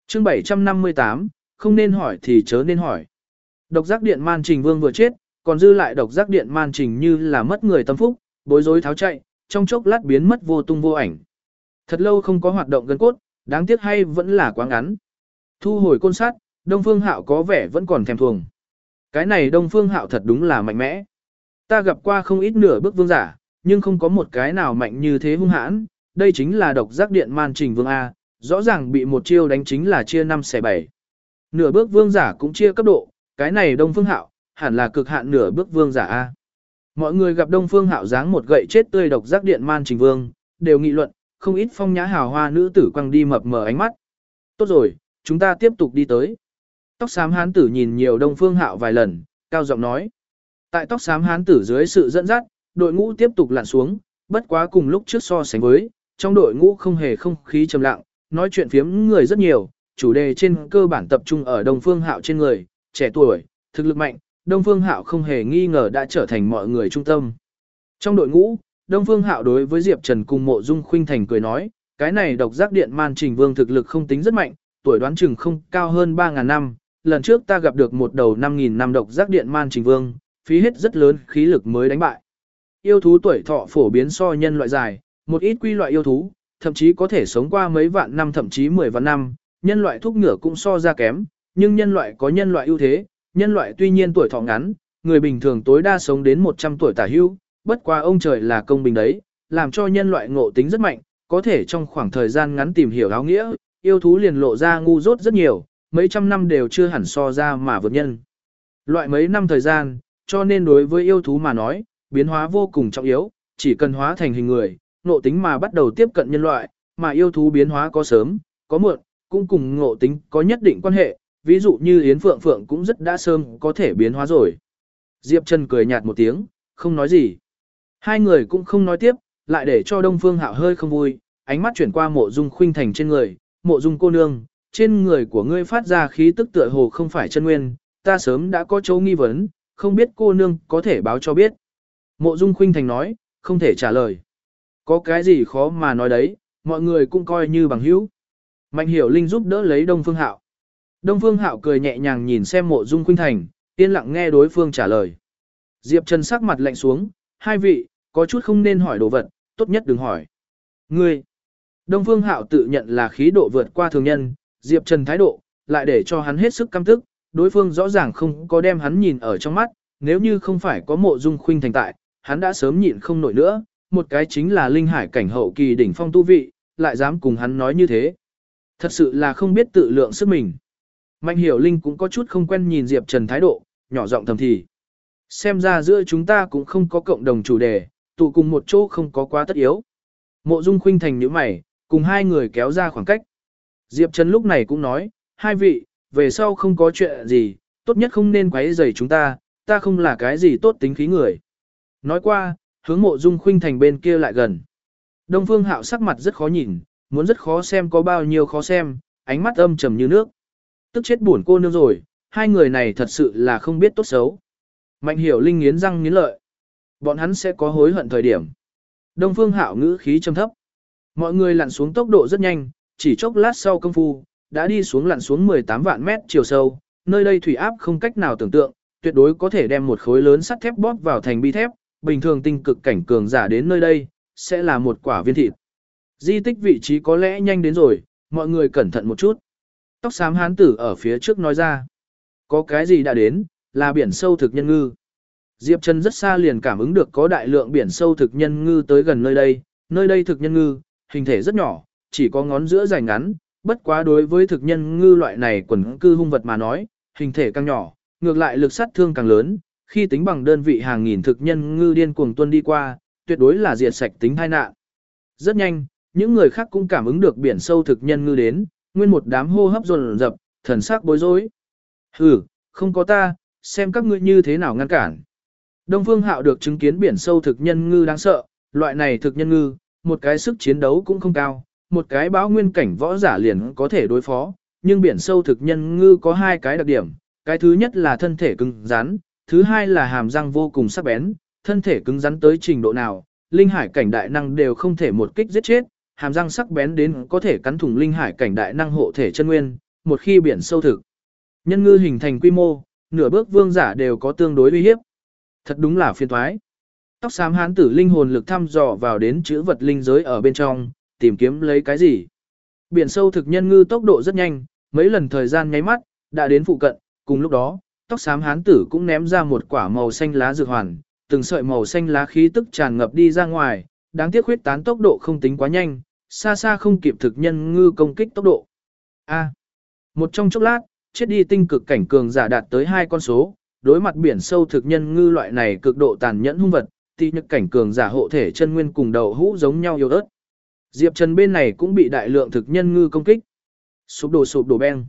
chương 758, không nên hỏi thì chớ nên hỏi. Độc giác điện man trình vương vừa chết, còn dư lại độc giác điện man trình như là mất người tâm phúc, bối rối tháo chạy, trong chốc lát biến mất vô tung vô ảnh. Thật lâu không có hoạt động gần cốt, đáng tiếc hay vẫn là quá ngắn. Thu hồi côn sát, Đông Phương Hạo có vẻ vẫn còn thèm thuồng. Cái này Đông Phương Hạo thật đúng là mạnh mẽ. Ta gặp qua không ít nửa bước vương giả, nhưng không có một cái nào mạnh như thế hung hãn, đây chính là độc giác điện man trình vương A, rõ ràng bị một chiêu đánh chính là chia 5 xẻ 7. Nửa bước vương giả cũng chia cấp độ, cái này Đông Phương Hạo, hẳn là cực hạn nửa bước vương giả A. Mọi người gặp Đông Phương Hạo dáng một gậy chết tươi độc giác điện man trình vương, đều nghị luận, không ít phong nhã hào hoa nữ tử quăng đi mập mờ ánh mắt. Tốt rồi, chúng ta tiếp tục đi tới. Tóc xám hán tử nhìn nhiều Đông Phương Hạo vài lần, cao giọng nói. Tại tóc xám hán tử dưới sự dẫn dắt, đội ngũ tiếp tục lặn xuống, bất quá cùng lúc trước so sánh với, trong đội ngũ không hề không khí trầm lặng, nói chuyện phiếm người rất nhiều, chủ đề trên cơ bản tập trung ở Đông Phương Hạo trên người, trẻ tuổi, thực lực mạnh, Đông Phương Hạo không hề nghi ngờ đã trở thành mọi người trung tâm. Trong đội ngũ, Đông Phương Hạo đối với Diệp Trần cùng Mộ Dung Khuynh Thành cười nói, cái này độc giác điện man trình vương thực lực không tính rất mạnh, tuổi đoán chừng không cao hơn 3.000 năm, lần trước ta gặp được một đầu 5.000 năm độc giác điện man trình vương, phí hết rất lớn khí lực mới đánh bại. Yêu thú tuổi thọ phổ biến so nhân loại dài, một ít quy loại yêu thú, thậm chí có thể sống qua mấy vạn năm thậm chí 10 vạn năm, nhân loại thuốc ngựa cũng so ra kém, nhưng nhân loại có nhân loại ưu thế, nhân loại tuy nhiên tuổi thọ ngắn, người bình thường tối đa sống đến 100 tuổi tả hưu, bất quá ông trời là công bình đấy, làm cho nhân loại ngộ tính rất mạnh, có thể trong khoảng thời gian ngắn tìm hiểu áo nghĩa, yêu thú liền lộ ra ngu dốt rất nhiều, mấy trăm năm đều chưa hẳn so ra mà vượt nhân. Loại mấy năm thời gian, cho nên đối với yêu thú mà nói, biến hóa vô cùng trọng yếu, chỉ cần hóa thành hình người, ngộ tính mà bắt đầu tiếp cận nhân loại, mà yêu thú biến hóa có sớm, có muộn, cũng cùng ngộ tính có nhất định quan hệ, ví dụ như Yến Phượng Phượng cũng rất đã sớm có thể biến hóa rồi. Diệp Trần cười nhạt một tiếng, không nói gì. Hai người cũng không nói tiếp, lại để cho Đông Phương Hạo hơi không vui, ánh mắt chuyển qua mộ dung khuynh thành trên người, mộ dung cô nương, trên người của ngươi phát ra khí tức tựa hồ không phải chân nguyên, ta sớm đã có chỗ nghi vấn, không biết cô nương có thể báo cho biết. Mộ dung khuynh thành nói, không thể trả lời. Có cái gì khó mà nói đấy, mọi người cũng coi như bằng hữu. Mạnh hiểu linh giúp đỡ lấy Đông Phương Hạo. Đông Phương Hạo cười nhẹ nhàng nhìn xem mộ dung khuynh thành, yên lặng nghe đối phương trả lời. Diệp Trần sắc mặt lạnh xuống, hai vị, có chút không nên hỏi đồ vật, tốt nhất đừng hỏi. Ngươi, Đông Phương Hạo tự nhận là khí độ vượt qua thường nhân, Diệp Trần thái độ, lại để cho hắn hết sức căm tức, đối phương rõ ràng không có đem hắn nhìn ở trong mắt, nếu như không phải có mộ dung khuynh thành tại, hắn đã sớm nhịn không nổi nữa, một cái chính là linh hải cảnh hậu kỳ đỉnh phong tu vị, lại dám cùng hắn nói như thế. Thật sự là không biết tự lượng sức mình. Mạnh hiểu linh cũng có chút không quen nhìn Diệp Trần thái độ, nhỏ giọng thầm thì. Xem ra giữa chúng ta cũng không có cộng đồng chủ đề, tụ cùng một chỗ không có quá tất yếu. Mộ dung khuynh thành những mày, cùng hai người kéo ra khoảng cách. Diệp Trần lúc này cũng nói, hai vị, về sau không có chuyện gì, tốt nhất không nên quấy rầy chúng ta, ta không là cái gì tốt tính khí người. Nói qua, hướng mộ dung khuynh thành bên kia lại gần. Đông Phương Hạo sắc mặt rất khó nhìn, muốn rất khó xem có bao nhiêu khó xem, ánh mắt âm trầm như nước. Tức chết buồn cô nương rồi, hai người này thật sự là không biết tốt xấu. Mạnh hiểu linh nghiến răng nghiến lợi. Bọn hắn sẽ có hối hận thời điểm. Đông Phương Hạo ngữ khí trầm thấp. Mọi người lặn xuống tốc độ rất nhanh, chỉ chốc lát sau công phu, đã đi xuống lặn xuống 18 vạn mét chiều sâu, nơi đây thủy áp không cách nào tưởng tượng, tuyệt đối có thể đem một khối lớn sắt thép bóp vào thành bi thép, bình thường tinh cực cảnh cường giả đến nơi đây, sẽ là một quả viên thịt. Di tích vị trí có lẽ nhanh đến rồi, mọi người cẩn thận một chút. Tóc xám hán tử ở phía trước nói ra. Có cái gì đã đến, là biển sâu thực nhân ngư. Diệp Trần rất xa liền cảm ứng được có đại lượng biển sâu thực nhân ngư tới gần nơi đây, nơi đây thực nhân ngư, hình thể rất nhỏ, chỉ có ngón giữa dài ngắn, bất quá đối với thực nhân ngư loại này quần cư hung vật mà nói, hình thể càng nhỏ, ngược lại lực sát thương càng lớn, khi tính bằng đơn vị hàng nghìn thực nhân ngư điên cuồng tuân đi qua, tuyệt đối là diệt sạch tính tai nạn. Rất nhanh, những người khác cũng cảm ứng được biển sâu thực nhân ngư đến, nguyên một đám hô hấp dồn dập, thần sắc bối rối. Hừ, không có ta, xem các ngươi như thế nào ngăn cản. Đông Phương Hạo được chứng kiến biển sâu thực nhân ngư đáng sợ, loại này thực nhân ngư, một cái sức chiến đấu cũng không cao, một cái báo nguyên cảnh võ giả liền có thể đối phó, nhưng biển sâu thực nhân ngư có hai cái đặc điểm, cái thứ nhất là thân thể cứng rắn, thứ hai là hàm răng vô cùng sắc bén, thân thể cứng rắn tới trình độ nào, linh hải cảnh đại năng đều không thể một kích giết chết, hàm răng sắc bén đến có thể cắn thủng linh hải cảnh đại năng hộ thể chân nguyên, một khi biển sâu thực. Nhân ngư hình thành quy mô, nửa bước vương giả đều có tương đối uy hiếp. Thật đúng là phiền toái. Tóc xám hán tử linh hồn lực thăm dò vào đến chữ vật linh giới ở bên trong, tìm kiếm lấy cái gì. Biển sâu thực nhân ngư tốc độ rất nhanh, mấy lần thời gian nháy mắt, đã đến phụ cận, cùng lúc đó, tóc xám hán tử cũng ném ra một quả màu xanh lá dược hoàn, từng sợi màu xanh lá khí tức tràn ngập đi ra ngoài, đáng tiếc huyết tán tốc độ không tính quá nhanh, xa xa không kịp thực nhân ngư công kích tốc độ. A. một trong chốc lát, chết đi tinh cực cảnh cường giả đạt tới hai con số, đối mặt biển sâu thực nhân ngư loại này cực độ tàn nhẫn hung vật, thì nhật cảnh cường giả hộ thể chân nguyên cùng đầu hũ giống nhau yếu ớt. Diệp Trần bên này cũng bị đại lượng thực nhân ngư công kích. Sụp đổ sụp đổ beng.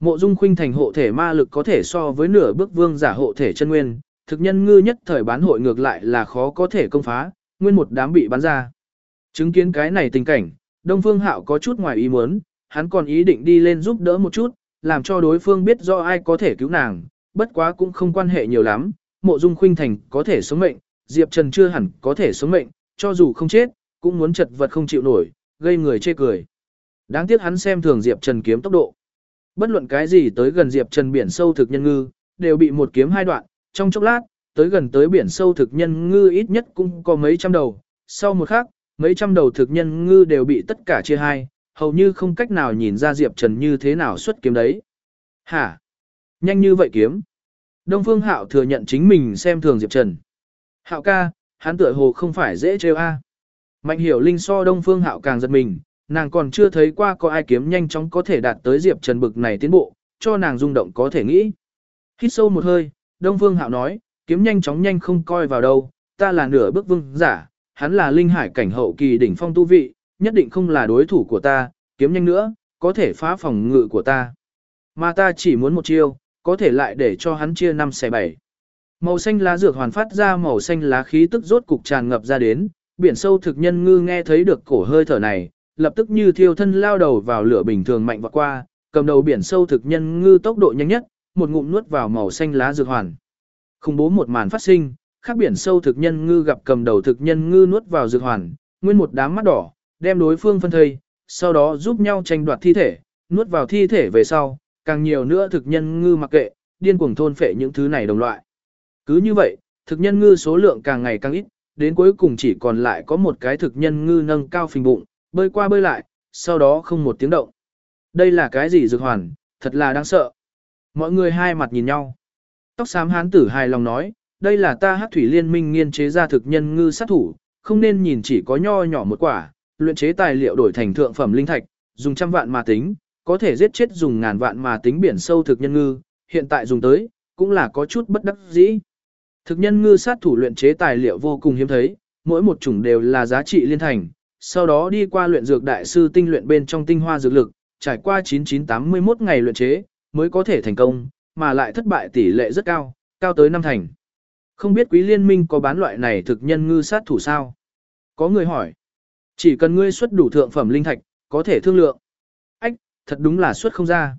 Mộ Dung Khuynh thành hộ thể ma lực có thể so với nửa bước vương giả hộ thể chân nguyên, thực nhân ngư nhất thời bán hội ngược lại là khó có thể công phá, nguyên một đám bị bắn ra. Chứng kiến cái này tình cảnh, Đông Phương Hạo có chút ngoài ý muốn, hắn còn ý định đi lên giúp đỡ một chút, làm cho đối phương biết do ai có thể cứu nàng, bất quá cũng không quan hệ nhiều lắm, Mộ Dung Khuynh thành có thể sống mệnh, Diệp Trần chưa hẳn có thể sống mệnh, cho dù không chết, cũng muốn chật vật không chịu nổi, gây người chê cười. Đáng tiếc hắn xem thường Diệp Trần kiếm tốc độ. Bất luận cái gì tới gần Diệp Trần biển sâu thực nhân ngư, đều bị một kiếm hai đoạn, trong chốc lát, tới gần tới biển sâu thực nhân ngư ít nhất cũng có mấy trăm đầu, sau một khắc, mấy trăm đầu thực nhân ngư đều bị tất cả chia hai, hầu như không cách nào nhìn ra Diệp Trần như thế nào xuất kiếm đấy. Hả? Nhanh như vậy kiếm. Đông Phương Hạo thừa nhận chính mình xem thường Diệp Trần. Hạo ca, hắn tựa hồ không phải dễ trêu a. Mạnh hiểu linh so Đông Phương Hạo càng giật mình, nàng còn chưa thấy qua có ai kiếm nhanh chóng có thể đạt tới Diệp Trần bực này tiến bộ, cho nàng rung động có thể nghĩ. Hít sâu một hơi, Đông Phương Hạo nói, kiếm nhanh chóng nhanh không coi vào đâu, ta là nửa bước vương giả, hắn là linh hải cảnh hậu kỳ đỉnh phong tu vị, nhất định không là đối thủ của ta, kiếm nhanh nữa, có thể phá phòng ngự của ta. Mà ta chỉ muốn một chiêu, có thể lại để cho hắn chia năm xẻ bảy. Màu xanh lá dược hoàn phát ra màu xanh lá khí tức rốt cục tràn ngập ra đến, biển sâu thực nhân ngư nghe thấy được cổ hơi thở này, lập tức như thiêu thân lao đầu vào lửa bình thường mạnh vọt qua, cầm đầu biển sâu thực nhân ngư tốc độ nhanh nhất, một ngụm nuốt vào màu xanh lá dược hoàn. Khủng bố một màn phát sinh, khác biển sâu thực nhân ngư gặp cầm đầu thực nhân ngư nuốt vào dược hoàn, nguyên một đám mắt đỏ, đem đối phương phân thây, sau đó giúp nhau tranh đoạt thi thể, nuốt vào thi thể về sau, càng nhiều nữa thực nhân ngư mặc kệ, điên cuồng thôn phệ những thứ này đồng loại. Cứ như vậy, thực nhân ngư số lượng càng ngày càng ít, đến cuối cùng chỉ còn lại có một cái thực nhân ngư nâng cao phình bụng, bơi qua bơi lại, sau đó không một tiếng động. Đây là cái gì dược hoàn, thật là đáng sợ. Mọi người hai mặt nhìn nhau. Tóc xám hán tử hài lòng nói, đây là ta hát thủy liên minh nghiên chế ra thực nhân ngư sát thủ, không nên nhìn chỉ có nho nhỏ một quả, luyện chế tài liệu đổi thành thượng phẩm linh thạch, dùng trăm vạn mà tính, có thể giết chết dùng ngàn vạn mà tính biển sâu thực nhân ngư, hiện tại dùng tới, cũng là có chút bất đắc dĩ. Thực nhân ngư sát thủ luyện chế tài liệu vô cùng hiếm thấy, mỗi một chủng đều là giá trị liên thành, sau đó đi qua luyện dược đại sư tinh luyện bên trong tinh hoa dược lực, trải qua 9981 ngày luyện chế, mới có thể thành công, mà lại thất bại tỷ lệ rất cao, cao tới năm thành. Không biết quý liên minh có bán loại này thực nhân ngư sát thủ sao? Có người hỏi. Chỉ cần ngươi xuất đủ thượng phẩm linh thạch, có thể thương lượng. Ách, thật đúng là xuất không ra.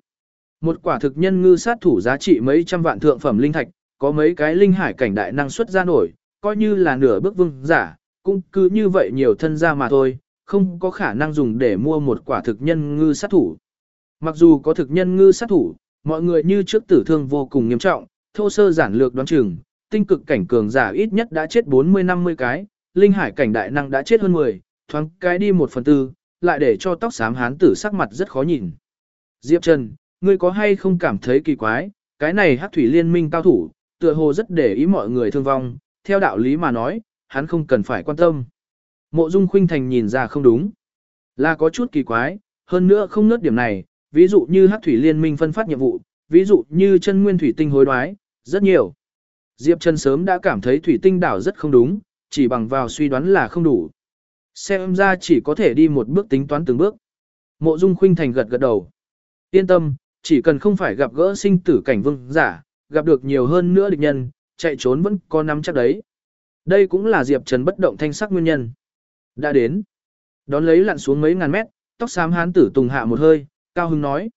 Một quả thực nhân ngư sát thủ giá trị mấy trăm vạn thượng phẩm linh thạch, có mấy cái linh hải cảnh đại năng xuất ra nổi, coi như là nửa bước vương giả, cũng cứ như vậy nhiều thân ra mà thôi, không có khả năng dùng để mua một quả thực nhân ngư sát thủ. Mặc dù có thực nhân ngư sát thủ, mọi người như trước tử thương vô cùng nghiêm trọng, thô sơ giản lược đoán chừng, tinh cực cảnh cường giả ít nhất đã chết 40-50 cái, linh hải cảnh đại năng đã chết hơn 10, thoáng cái đi một phần tư, lại để cho tóc xám hán tử sắc mặt rất khó nhìn. Diệp Trần, ngươi có hay không cảm thấy kỳ quái, cái này hắc thủy liên minh cao thủ, tựa hồ rất để ý mọi người thương vong, theo đạo lý mà nói, hắn không cần phải quan tâm. Mộ Dung Khuynh Thành nhìn ra không đúng, là có chút kỳ quái, hơn nữa không nớt điểm này, ví dụ như hắc thủy liên minh phân phát nhiệm vụ, ví dụ như chân nguyên thủy tinh hối đoái, rất nhiều. Diệp Trần sớm đã cảm thấy thủy tinh đảo rất không đúng, chỉ bằng vào suy đoán là không đủ. Xem ra chỉ có thể đi một bước tính toán từng bước. Mộ Dung Khuynh Thành gật gật đầu. Yên tâm, chỉ cần không phải gặp gỡ sinh tử cảnh vương giả, gặp được nhiều hơn nữa địch nhân, chạy trốn vẫn có nắm chắc đấy. Đây cũng là Diệp Trần bất động thanh sắc nguyên nhân. Đã đến. Đón lấy lặn xuống mấy ngàn mét, tóc xám hán tử tùng hạ một hơi, cao hưng nói.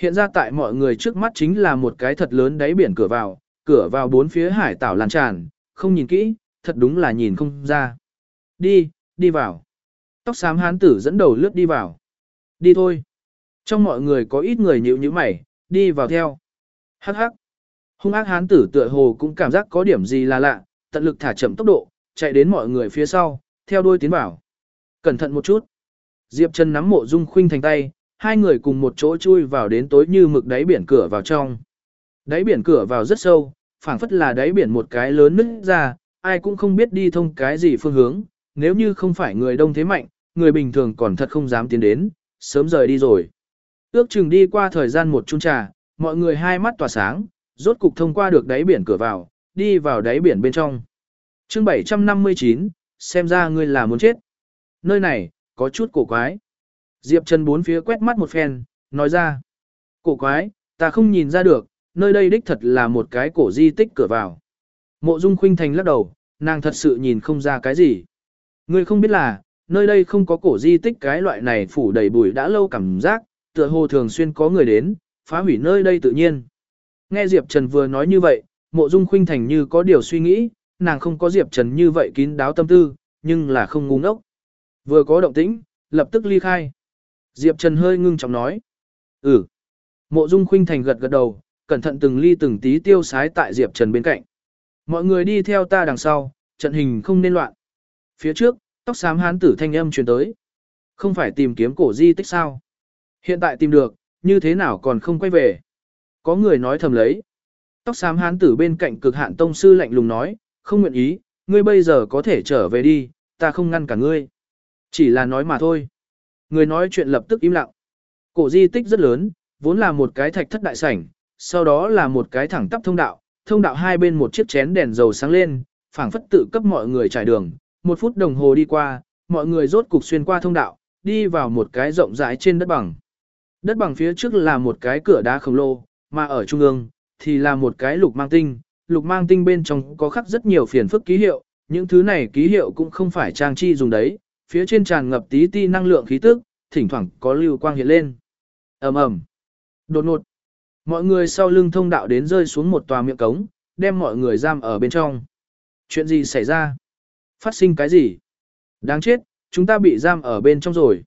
Hiện ra tại mọi người trước mắt chính là một cái thật lớn đáy biển cửa vào, cửa vào bốn phía hải tảo lan tràn, không nhìn kỹ, thật đúng là nhìn không ra. Đi, đi vào. Tóc xám hán tử dẫn đầu lướt đi vào. Đi thôi. Trong mọi người có ít người nhịu như mày, đi vào theo. Hắc hắc. Hung ác hán tử tựa hồ cũng cảm giác có điểm gì là lạ, tận lực thả chậm tốc độ, chạy đến mọi người phía sau, theo đuôi tiến vào. Cẩn thận một chút. Diệp Trần nắm mộ dung khuynh thành tay, hai người cùng một chỗ chui vào đến tối như mực đáy biển cửa vào trong. Đáy biển cửa vào rất sâu, phảng phất là đáy biển một cái lớn nứt ra, ai cũng không biết đi thông cái gì phương hướng, nếu như không phải người đông thế mạnh, người bình thường còn thật không dám tiến đến, sớm rời đi rồi. Ước chừng đi qua thời gian một chung trà, mọi người hai mắt tỏa sáng, rốt cục thông qua được đáy biển cửa vào, đi vào đáy biển bên trong. chương 759, xem ra ngươi là muốn chết. Nơi này, có chút cổ quái. Diệp Trần bốn phía quét mắt một phen, nói ra. Cổ quái, ta không nhìn ra được, nơi đây đích thật là một cái cổ di tích cửa vào. Mộ Dung Khuynh Thành lắc đầu, nàng thật sự nhìn không ra cái gì. Ngươi không biết là, nơi đây không có cổ di tích cái loại này phủ đầy bụi đã lâu cảm giác, tựa hồ thường xuyên có người đến, phá hủy nơi đây tự nhiên. Nghe Diệp Trần vừa nói như vậy, mộ dung khuynh thành như có điều suy nghĩ, nàng không có Diệp Trần như vậy kín đáo tâm tư, nhưng là không ngu ngốc. Vừa có động tĩnh, lập tức ly khai. Diệp Trần hơi ngưng trọng nói. Ừ. Mộ dung khuynh thành gật gật đầu, cẩn thận từng ly từng tí tiêu sái tại Diệp Trần bên cạnh. Mọi người đi theo ta đằng sau, trận hình không nên loạn. Phía trước, tóc xám hán tử thanh âm truyền tới. Không phải tìm kiếm cổ di tích sao? Hiện tại tìm được, như thế nào còn không quay về? Có người nói thầm lấy. Tóc xám hán tử bên cạnh cực hạn tông sư lạnh lùng nói, không nguyện ý, ngươi bây giờ có thể trở về đi, ta không ngăn cả ngươi. Chỉ là nói mà thôi. Người nói chuyện lập tức im lặng. Cổ di tích rất lớn, vốn là một cái thạch thất đại sảnh, sau đó là một cái thẳng tắp thông đạo, thông đạo hai bên một chiếc chén đèn dầu sáng lên, phảng phất tự cấp mọi người trải đường, một phút đồng hồ đi qua, mọi người rốt cục xuyên qua thông đạo, đi vào một cái rộng rãi trên đất bằng. Đất bằng phía trước là một cái cửa đá khổng lồ, mà ở trung ương, thì là một cái lục mang tinh, lục mang tinh bên trong có khắc rất nhiều phiền phức ký hiệu, những thứ này ký hiệu cũng không phải trang chi dùng đấy, phía trên tràn ngập tí ti năng lượng khí tức, thỉnh thoảng có lưu quang hiện lên. ầm ầm, đột ngột, mọi người sau lưng thông đạo đến rơi xuống một tòa miệng cống, đem mọi người giam ở bên trong. Chuyện gì xảy ra? Phát sinh cái gì? Đáng chết, chúng ta bị giam ở bên trong rồi.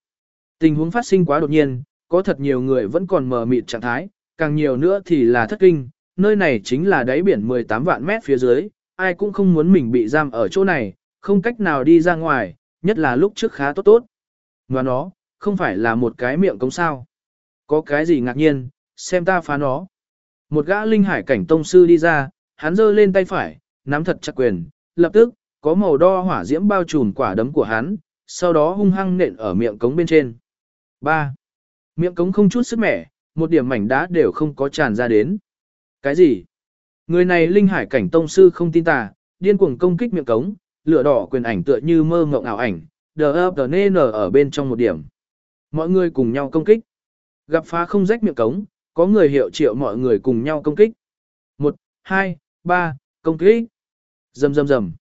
Tình huống phát sinh quá đột nhiên, có thật nhiều người vẫn còn mờ mịt trạng thái, càng nhiều nữa thì là thất kinh, nơi này chính là đáy biển 18 vạn mét phía dưới, ai cũng không muốn mình bị giam ở chỗ này, không cách nào đi ra ngoài, nhất là lúc trước khá tốt tốt. Và nó, không phải là một cái miệng cống sao. Có cái gì ngạc nhiên, xem ta phá nó. Một gã linh hải cảnh tông sư đi ra, hắn giơ lên tay phải, nắm thật chặt quyền, lập tức, có màu đo hỏa diễm bao trùm quả đấm của hắn, sau đó hung hăng nện ở miệng cống bên trên. 3. Miệng cống không chút sức mẻ, một điểm mảnh đá đều không có tràn ra đến. Cái gì? Người này linh hải cảnh tông sư không tin tà, điên cuồng công kích miệng cống, lửa đỏ quyền ảnh tựa như mơ ngộng ảo ảnh, đờ ấp đờ nê nở ở bên trong một điểm. Mọi người cùng nhau công kích. Gặp phá không rách miệng cống, có người hiệu triệu mọi người cùng nhau công kích. Một, hai, ba, công kích. Rầm rầm rầm.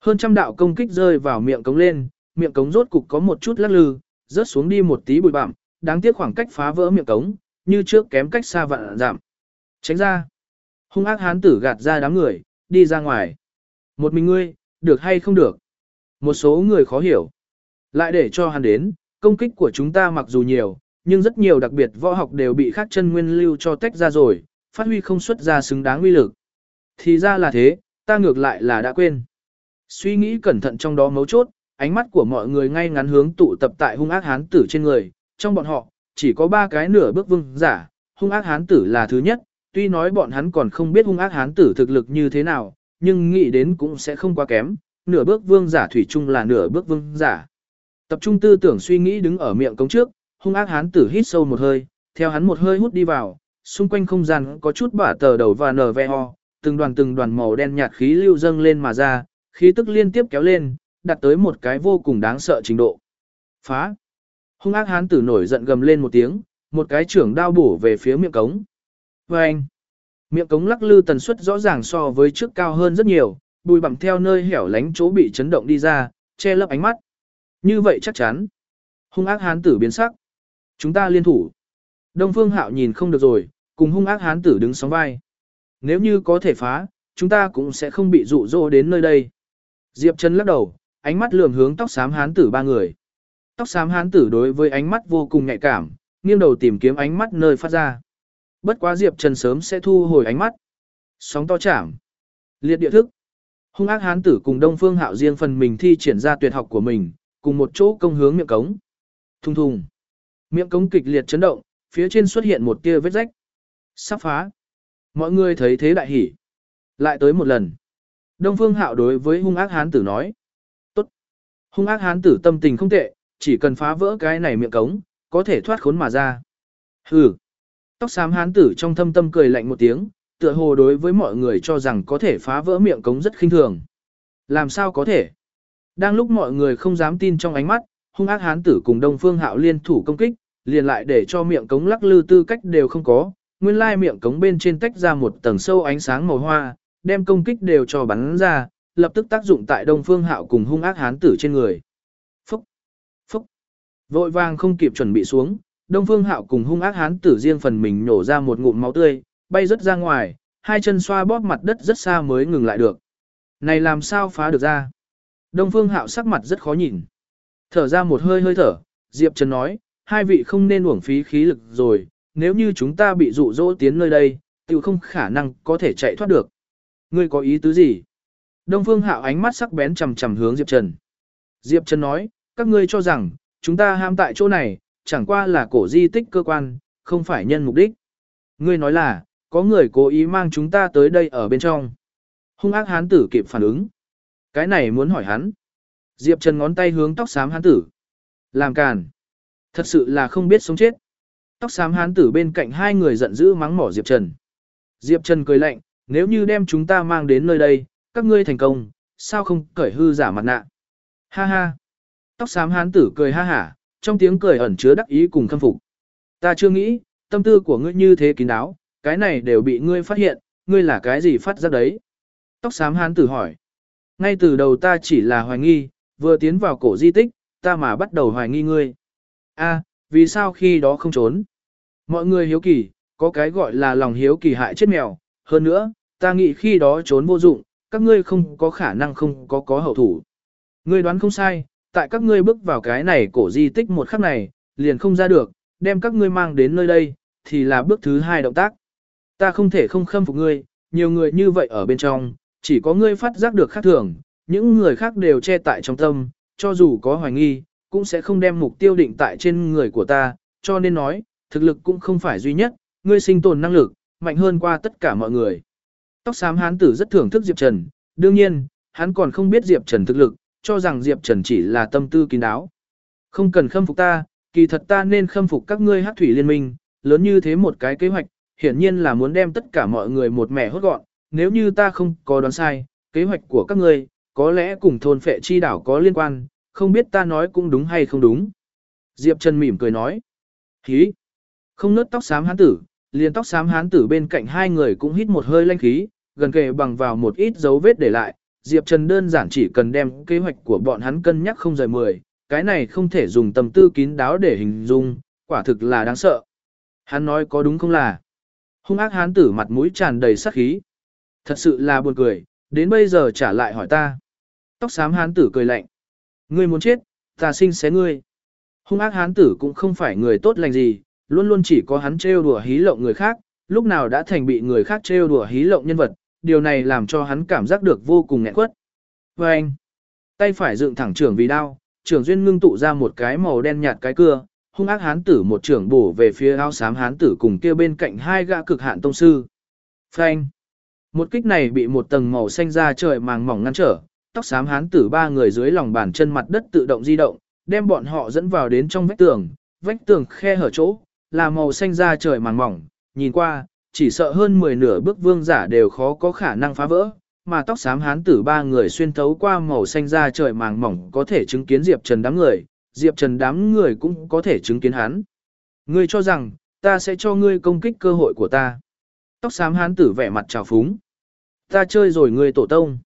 Hơn trăm đạo công kích rơi vào miệng cống lên, miệng cống rốt cục có một chút lắc lư, rớt xuống đi một tí bụi bặm, đáng tiếc khoảng cách phá vỡ miệng cống, như trước kém cách xa vạn giảm. Tránh ra. Hung ác hán tử gạt ra đám người, đi ra ngoài. Một mình ngươi, được hay không được? Một số người khó hiểu. Lại để cho hắn đến, công kích của chúng ta mặc dù nhiều, nhưng rất nhiều đặc biệt võ học đều bị khác chân nguyên lưu cho tách ra rồi, phát huy không xuất ra xứng đáng uy lực. Thì ra là thế, ta ngược lại là đã quên. Suy nghĩ cẩn thận trong đó mấu chốt, ánh mắt của mọi người ngay ngắn hướng tụ tập tại hung ác hán tử trên người, trong bọn họ, chỉ có ba cái nửa bước vương giả, hung ác hán tử là thứ nhất, tuy nói bọn hắn còn không biết hung ác hán tử thực lực như thế nào, nhưng nghĩ đến cũng sẽ không quá kém, nửa bước vương giả thủy chung là nửa bước vương giả. Tập trung tư tưởng suy nghĩ đứng ở miệng cống trước, hung ác hán tử hít sâu một hơi, theo hắn một hơi hút đi vào, xung quanh không gian có chút bả tờ đầu và nở ve ho, từng đoàn từng đoàn màu đen nhạt khí lưu dâng lên mà ra, khí tức liên tiếp kéo lên, đạt tới một cái vô cùng đáng sợ trình độ. Phá! Hung ác hán tử nổi giận gầm lên một tiếng, một cái trưởng đao bổ về phía miệng cống. Và anh, miệng cống lắc lư tần suất rõ ràng so với trước cao hơn rất nhiều, bùi bằng theo nơi hẻo lánh chỗ bị chấn động đi ra, che lấp ánh mắt. Như vậy chắc chắn. Hung ác hán tử biến sắc. Chúng ta liên thủ. Đông Phương Hạo nhìn không được rồi, cùng hung ác hán tử đứng sóng vai. Nếu như có thể phá, chúng ta cũng sẽ không bị dụ dỗ đến nơi đây. Diệp Trần lắc đầu, ánh mắt lườm hướng tóc xám hán tử ba người. Tóc xám hán tử đối với ánh mắt vô cùng nhạy cảm, nghiêng đầu tìm kiếm ánh mắt nơi phát ra. Bất quá Diệp Trần sớm sẽ thu hồi ánh mắt. Sóng to chạm. Liệt địa thức. Hung ác hán tử cùng Đông Phương Hạo riêng phần mình thi triển ra tuyệt học của mình, cùng một chỗ công hướng miệng cống. Thùng thùng. Miệng cống kịch liệt chấn động, phía trên xuất hiện một tia vết rách. Sắp phá. Mọi người thấy thế đại hỉ. Lại tới một lần. Đông Phương Hạo đối với hung ác hán tử nói. Tốt. Hung ác hán tử tâm tình không tệ, chỉ cần phá vỡ cái này miệng cống, có thể thoát khốn mà ra. Hừ. Tóc xám hán tử trong thâm tâm cười lạnh một tiếng, tựa hồ đối với mọi người cho rằng có thể phá vỡ miệng cống rất khinh thường. Làm sao có thể? Đang lúc mọi người không dám tin trong ánh mắt, hung ác hán tử cùng Đông Phương Hạo liên thủ công kích, liền lại để cho miệng cống lắc lư tư cách đều không có, nguyên lai miệng cống bên trên tách ra một tầng sâu ánh sáng màu hoa, đem công kích đều cho bắn ra, lập tức tác dụng tại Đông Phương Hạo cùng hung ác hán tử trên người. Vội vàng không kịp chuẩn bị xuống, Đông Phương Hạo cùng hung ác hán tử riêng phần mình nổ ra một ngụm máu tươi, bay rất ra ngoài, hai chân xoa bóp mặt đất rất xa mới ngừng lại được. Này làm sao phá được ra? Đông Phương Hạo sắc mặt rất khó nhìn. Thở ra một hơi hơi thở, Diệp Trần nói, hai vị không nên uổng phí khí lực rồi, nếu như chúng ta bị dụ dỗ tiến nơi đây, tự không khả năng có thể chạy thoát được. Ngươi có ý tứ gì? Đông Phương Hạo ánh mắt sắc bén chằm chằm hướng Diệp Trần. Diệp Trần nói, các ngươi cho rằng, chúng ta ham tại chỗ này, chẳng qua là cổ di tích cơ quan, không phải nhân mục đích. Ngươi nói là, có người cố ý mang chúng ta tới đây ở bên trong. Hung ác hán tử kịp phản ứng. Cái này muốn hỏi hắn. Diệp Trần ngón tay hướng tóc xám hán tử. Làm càn. Thật sự là không biết sống chết. Tóc xám hán tử bên cạnh hai người giận dữ mắng mỏ Diệp Trần. Diệp Trần cười lạnh, nếu như đem chúng ta mang đến nơi đây, các ngươi thành công, sao không cởi hư giả mặt nạ. Ha ha. Tóc xám hán tử cười ha hả, trong tiếng cười ẩn chứa đắc ý cùng khâm phục. Ta chưa nghĩ, tâm tư của ngươi như thế kín đáo, cái này đều bị ngươi phát hiện, ngươi là cái gì phát ra đấy. Tóc xám hán tử hỏi. Ngay từ đầu ta chỉ là hoài nghi, vừa tiến vào cổ di tích, ta mà bắt đầu hoài nghi ngươi. A, vì sao khi đó không trốn? Mọi người hiếu kỳ, có cái gọi là lòng hiếu kỳ hại chết mèo, hơn nữa, ta nghĩ khi đó trốn vô dụng, các ngươi không có khả năng không có có hậu thủ. Ngươi đoán không sai, tại các ngươi bước vào cái này cổ di tích một khắc này, liền không ra được, đem các ngươi mang đến nơi đây, thì là bước thứ hai động tác. Ta không thể không khâm phục ngươi, nhiều người như vậy ở bên trong, chỉ có ngươi phát giác được khác thường, những người khác đều che tại trong tâm, cho dù có hoài nghi, cũng sẽ không đem mục tiêu định tại trên người của ta, cho nên nói, thực lực cũng không phải duy nhất, ngươi sinh tồn năng lực, mạnh hơn qua tất cả mọi người. Tóc xám hán tử rất thưởng thức Diệp Trần, đương nhiên, hắn còn không biết Diệp Trần thực lực, cho rằng Diệp Trần chỉ là tâm tư kín đáo. Không cần khâm phục ta, kỳ thật ta nên khâm phục các ngươi hát thủy liên minh, lớn như thế một cái kế hoạch, hiển nhiên là muốn đem tất cả mọi người một mẻ hốt gọn, nếu như ta không có đoán sai, kế hoạch của các ngươi, có lẽ cùng thôn phệ chi đảo có liên quan, không biết ta nói cũng đúng hay không đúng. Diệp Trần mỉm cười nói. Hí! Không nớt tóc xám hán tử, liền tóc xám hán tử bên cạnh hai người cũng hít một hơi lanh khí, gần kề bằng vào một ít dấu vết để lại. Diệp Trần đơn giản chỉ cần đem kế hoạch của bọn hắn cân nhắc không rời mười, cái này không thể dùng tâm tư kín đáo để hình dung, quả thực là đáng sợ. Hắn nói có đúng không là? Hung ác hán tử mặt mũi tràn đầy sát khí. Thật sự là buồn cười, đến bây giờ trả lại hỏi ta. Tóc xám hán tử cười lạnh. Ngươi muốn chết, ta sinh xé ngươi. Hung ác hán tử cũng không phải người tốt lành gì, luôn luôn chỉ có hắn trêu đùa hí lộng người khác, lúc nào đã thành bị người khác trêu đùa hí lộng nhân vật, điều này làm cho hắn cảm giác được vô cùng nghẹn quất. Và anh, tay phải dựng thẳng trưởng vì đao, trưởng duyên ngưng tụ ra một cái màu đen nhạt cái cưa, hung ác hán tử một trưởng bổ về phía áo xám hán tử cùng kia bên cạnh hai gã cực hạn tông sư. Phanh. Một kích này bị một tầng màu xanh da trời màng mỏng ngăn trở, tóc xám hán tử ba người dưới lòng bàn chân mặt đất tự động di động, đem bọn họ dẫn vào đến trong vách tường, vách tường khe hở chỗ, là màu xanh da trời màng mỏng, nhìn qua, chỉ sợ hơn 10 nửa bước vương giả đều khó có khả năng phá vỡ, mà tóc xám hán tử ba người xuyên thấu qua màu xanh da trời màng mỏng có thể chứng kiến Diệp Trần đám người, Diệp Trần đám người cũng có thể chứng kiến hắn. Ngươi cho rằng, ta sẽ cho ngươi công kích cơ hội của ta. Tóc xám hán tử vẻ mặt trào phúng. Ta chơi rồi ngươi tổ tông.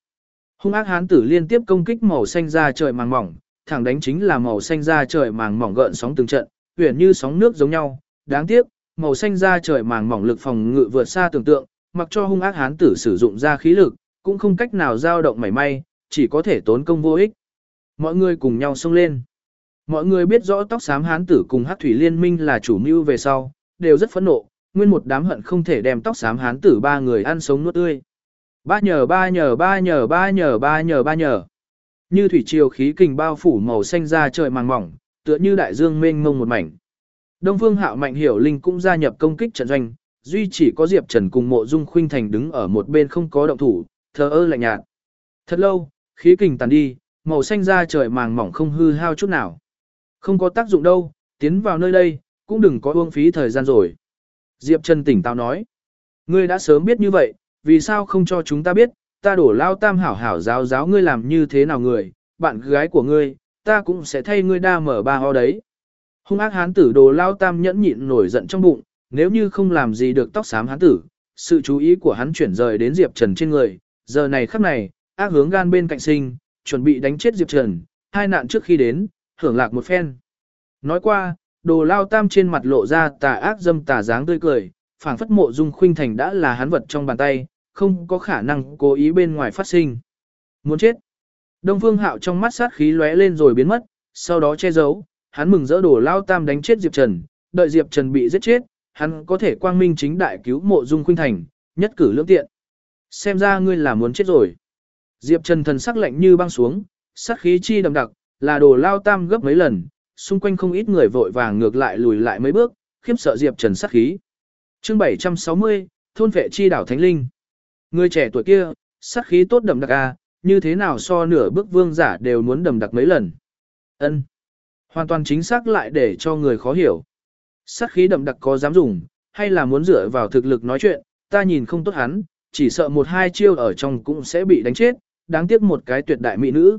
Hung ác hán tử liên tiếp công kích màu xanh da trời màng mỏng, thẳng đánh chính là màu xanh da trời màng mỏng gợn sóng từng trận, huyền như sóng nước giống nhau. Đáng tiếc, màu xanh da trời màng mỏng lực phòng ngự vượt xa tưởng tượng, mặc cho hung ác hán tử sử dụng ra khí lực, cũng không cách nào dao động mảy may, chỉ có thể tốn công vô ích. Mọi người cùng nhau xông lên. Mọi người biết rõ tóc xám hán tử cùng hắc thủy liên minh là chủ mưu về sau, đều rất phẫn nộ, nguyên một đám hận không thể đem tóc xám hán tử ba người ăn sống nuốt tươi. Ba nhờ ba nhờ ba nhờ ba nhờ ba nhờ ba nhờ. Như thủy triều khí kình bao phủ màu xanh ra trời màng mỏng, tựa như đại dương mênh mông một mảnh. Đông Phương Hạo Mạnh Hiểu Linh cũng gia nhập công kích trận doanh, duy chỉ có Diệp Trần cùng Mộ Dung Khuynh Thành đứng ở một bên không có động thủ, thờ ơ lạnh nhạt. Thật lâu, khí kình tàn đi, màu xanh da trời màng mỏng không hư hao chút nào. Không có tác dụng đâu, tiến vào nơi đây, cũng đừng có uông phí thời gian rồi. Diệp Trần tỉnh táo nói. Ngươi đã sớm biết như vậy, vì sao không cho chúng ta biết, ta đổ lao tam hảo hảo giáo giáo ngươi làm như thế nào người, bạn gái của ngươi, ta cũng sẽ thay ngươi đa mở ba ho đấy. Hung ác hán tử đồ lao tam nhẫn nhịn nổi giận trong bụng, nếu như không làm gì được tóc xám hán tử, sự chú ý của hắn chuyển rời đến Diệp Trần trên người, giờ này khắc này, ác hướng gan bên cạnh sinh, chuẩn bị đánh chết Diệp Trần, hai nạn trước khi đến, hưởng lạc một phen. Nói qua, đồ lao tam trên mặt lộ ra tà ác dâm tà dáng tươi cười, phảng phất mộ dung khuynh thành đã là hắn vật trong bàn tay, không có khả năng cố ý bên ngoài phát sinh. Muốn chết. Đông Phương Hạo trong mắt sát khí lóe lên rồi biến mất, sau đó che giấu, hắn mừng dỡ đổ lao tam đánh chết Diệp Trần, đợi Diệp Trần bị giết chết, hắn có thể quang minh chính đại cứu mộ dung khuynh thành, nhất cử lưỡng tiện. Xem ra ngươi là muốn chết rồi. Diệp Trần thần sắc lạnh như băng xuống, sát khí chi đậm đặc, là đồ lao tam gấp mấy lần, xung quanh không ít người vội vàng ngược lại lùi lại mấy bước, khiếp sợ Diệp Trần sát khí. Chương 760, thôn vệ chi đảo thánh linh. Người trẻ tuổi kia, sát khí tốt đậm đặc a, như thế nào so nửa bước vương giả đều muốn đậm đặc mấy lần. Ân. Hoàn toàn chính xác lại để cho người khó hiểu. Sát khí đậm đặc có dám dùng, hay là muốn dựa vào thực lực nói chuyện, ta nhìn không tốt hắn, chỉ sợ một hai chiêu ở trong cũng sẽ bị đánh chết, đáng tiếc một cái tuyệt đại mỹ nữ.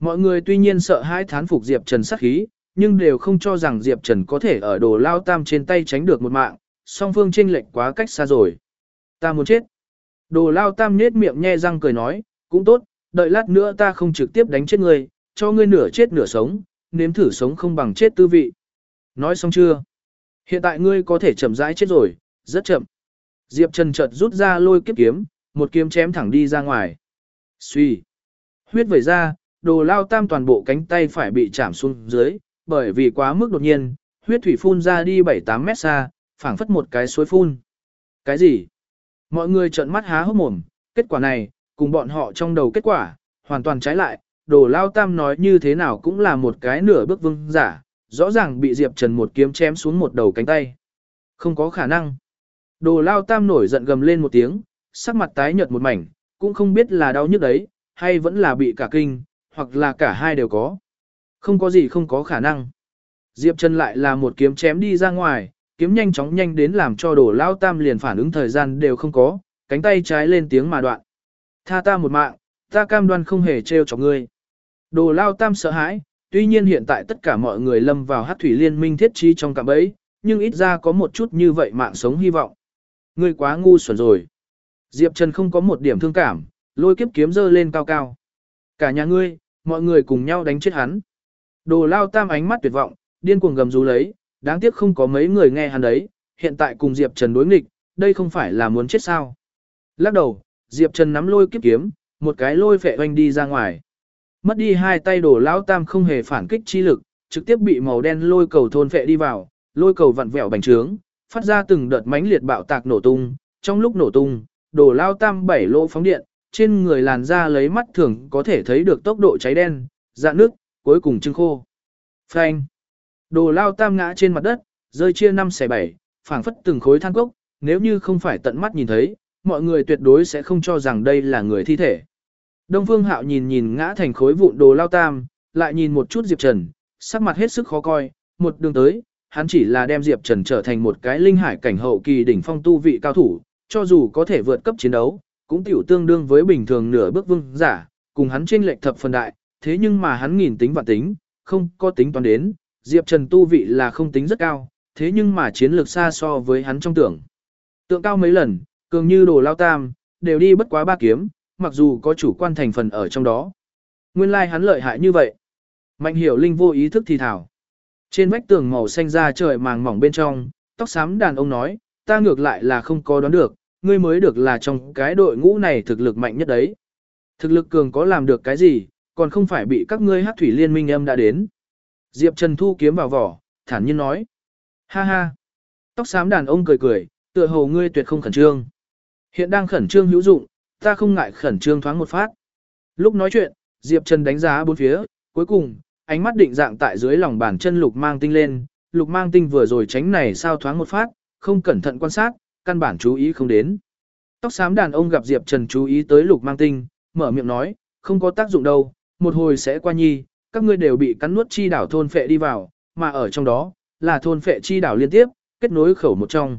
Mọi người tuy nhiên sợ hãi thán phục Diệp Trần sát khí, nhưng đều không cho rằng Diệp Trần có thể ở đồ lao tam trên tay tránh được một mạng, song phương chênh lệch quá cách xa rồi. Ta muốn chết. Đồ lao tam nết miệng nhe răng cười nói, cũng tốt, đợi lát nữa ta không trực tiếp đánh chết ngươi, cho ngươi nửa chết nửa sống, nếm thử sống không bằng chết tư vị. Nói xong chưa? Hiện tại ngươi có thể chậm rãi chết rồi, rất chậm. Diệp Trần chợt rút ra lôi kiếp kiếm, một kiếm chém thẳng đi ra ngoài. Suy. Huyết vẩy ra, đồ lao tam toàn bộ cánh tay phải bị chạm xuống dưới, bởi vì quá mức đột nhiên, huyết thủy phun ra đi 7-8 mét xa, phảng phất một cái suối phun. Cái gì? Mọi người trợn mắt há hốc mồm, kết quả này, cùng bọn họ trong đầu kết quả, hoàn toàn trái lại, đồ lao tam nói như thế nào cũng là một cái nửa bước vương giả, rõ ràng bị Diệp Trần một kiếm chém xuống một đầu cánh tay. Không có khả năng. Đồ lao tam nổi giận gầm lên một tiếng, sắc mặt tái nhợt một mảnh, cũng không biết là đau nhức đấy, hay vẫn là bị cả kinh, hoặc là cả hai đều có. Không có gì không có khả năng. Diệp Trần lại là một kiếm chém đi ra ngoài, kiếm nhanh chóng nhanh đến làm cho đồ lao tam liền phản ứng thời gian đều không có, cánh tay trái lên tiếng mà đoạn. Tha ta một mạng, ta cam đoan không hề trêu cho ngươi. Đồ lao tam sợ hãi, tuy nhiên hiện tại tất cả mọi người lâm vào hát thủy liên minh thiết trí trong cạm bẫy, nhưng ít ra có một chút như vậy mạng sống hy vọng. Ngươi quá ngu xuẩn rồi. Diệp Trần không có một điểm thương cảm, lôi kiếp kiếm dơ lên cao cao. Cả nhà ngươi, mọi người cùng nhau đánh chết hắn. Đồ lao tam ánh mắt tuyệt vọng, điên cuồng gầm rú lấy, đáng tiếc không có mấy người nghe hắn đấy, hiện tại cùng Diệp Trần đối nghịch, đây không phải là muốn chết sao. Lắc đầu, Diệp Trần nắm lôi kiếp kiếm, một cái lôi phệ oanh đi ra ngoài. Mất đi hai tay đồ lao tam không hề phản kích chi lực, trực tiếp bị màu đen lôi cầu thôn phệ đi vào, lôi cầu vặn vẹo bành trướng, phát ra từng đợt mãnh liệt bạo tạc nổ tung, trong lúc nổ tung, đồ lao tam bảy lỗ phóng điện, trên người làn da lấy mắt thường có thể thấy được tốc độ cháy đen, dạng nước, cuối cùng trưng khô. Phanh. Đồ lao tam ngã trên mặt đất, rơi chia năm xẻ bảy, phảng phất từng khối than cốc, nếu như không phải tận mắt nhìn thấy, mọi người tuyệt đối sẽ không cho rằng đây là người thi thể. Đông Phương Hạo nhìn nhìn ngã thành khối vụn đồ lao tam, lại nhìn một chút Diệp Trần, sắc mặt hết sức khó coi, một đường tới, hắn chỉ là đem Diệp Trần trở thành một cái linh hải cảnh hậu kỳ đỉnh phong tu vị cao thủ, cho dù có thể vượt cấp chiến đấu, cũng tiểu tương đương với bình thường nửa bước vương giả, cùng hắn chênh lệch thập phần đại, thế nhưng mà hắn nghìn tính và tính, không có tính toán đến, Diệp Trần tu vị là không tính rất cao, thế nhưng mà chiến lược xa so với hắn trong tưởng. Tượng cao mấy lần, cường như đồ lao tam, đều đi bất quá ba kiếm, mặc dù có chủ quan thành phần ở trong đó. Nguyên lai like hắn lợi hại như vậy. Mạnh hiểu linh vô ý thức thì thảo. Trên vách tường màu xanh da trời màng mỏng bên trong, tóc xám đàn ông nói, ta ngược lại là không có đoán được, ngươi mới được là trong cái đội ngũ này thực lực mạnh nhất đấy. Thực lực cường có làm được cái gì, còn không phải bị các ngươi hát thủy liên minh âm đã đến. Diệp Trần thu kiếm vào vỏ, thản nhiên nói. Ha ha. Tóc xám đàn ông cười cười, tựa hồ ngươi tuyệt không khẩn trương. Hiện đang khẩn trương hữu dụng, ta không ngại khẩn trương thoáng một phát. Lúc nói chuyện, Diệp Trần đánh giá bốn phía, cuối cùng, ánh mắt định dạng tại dưới lòng bàn chân lục mang tinh lên, lục mang tinh vừa rồi tránh này sao thoáng một phát, không cẩn thận quan sát, căn bản chú ý không đến. Tóc xám đàn ông gặp Diệp Trần chú ý tới lục mang tinh, mở miệng nói, không có tác dụng đâu, một hồi sẽ qua nhi, các ngươi đều bị cắn nuốt chi đảo thôn phệ đi vào, mà ở trong đó, là thôn phệ chi đảo liên tiếp, kết nối khẩu một trong.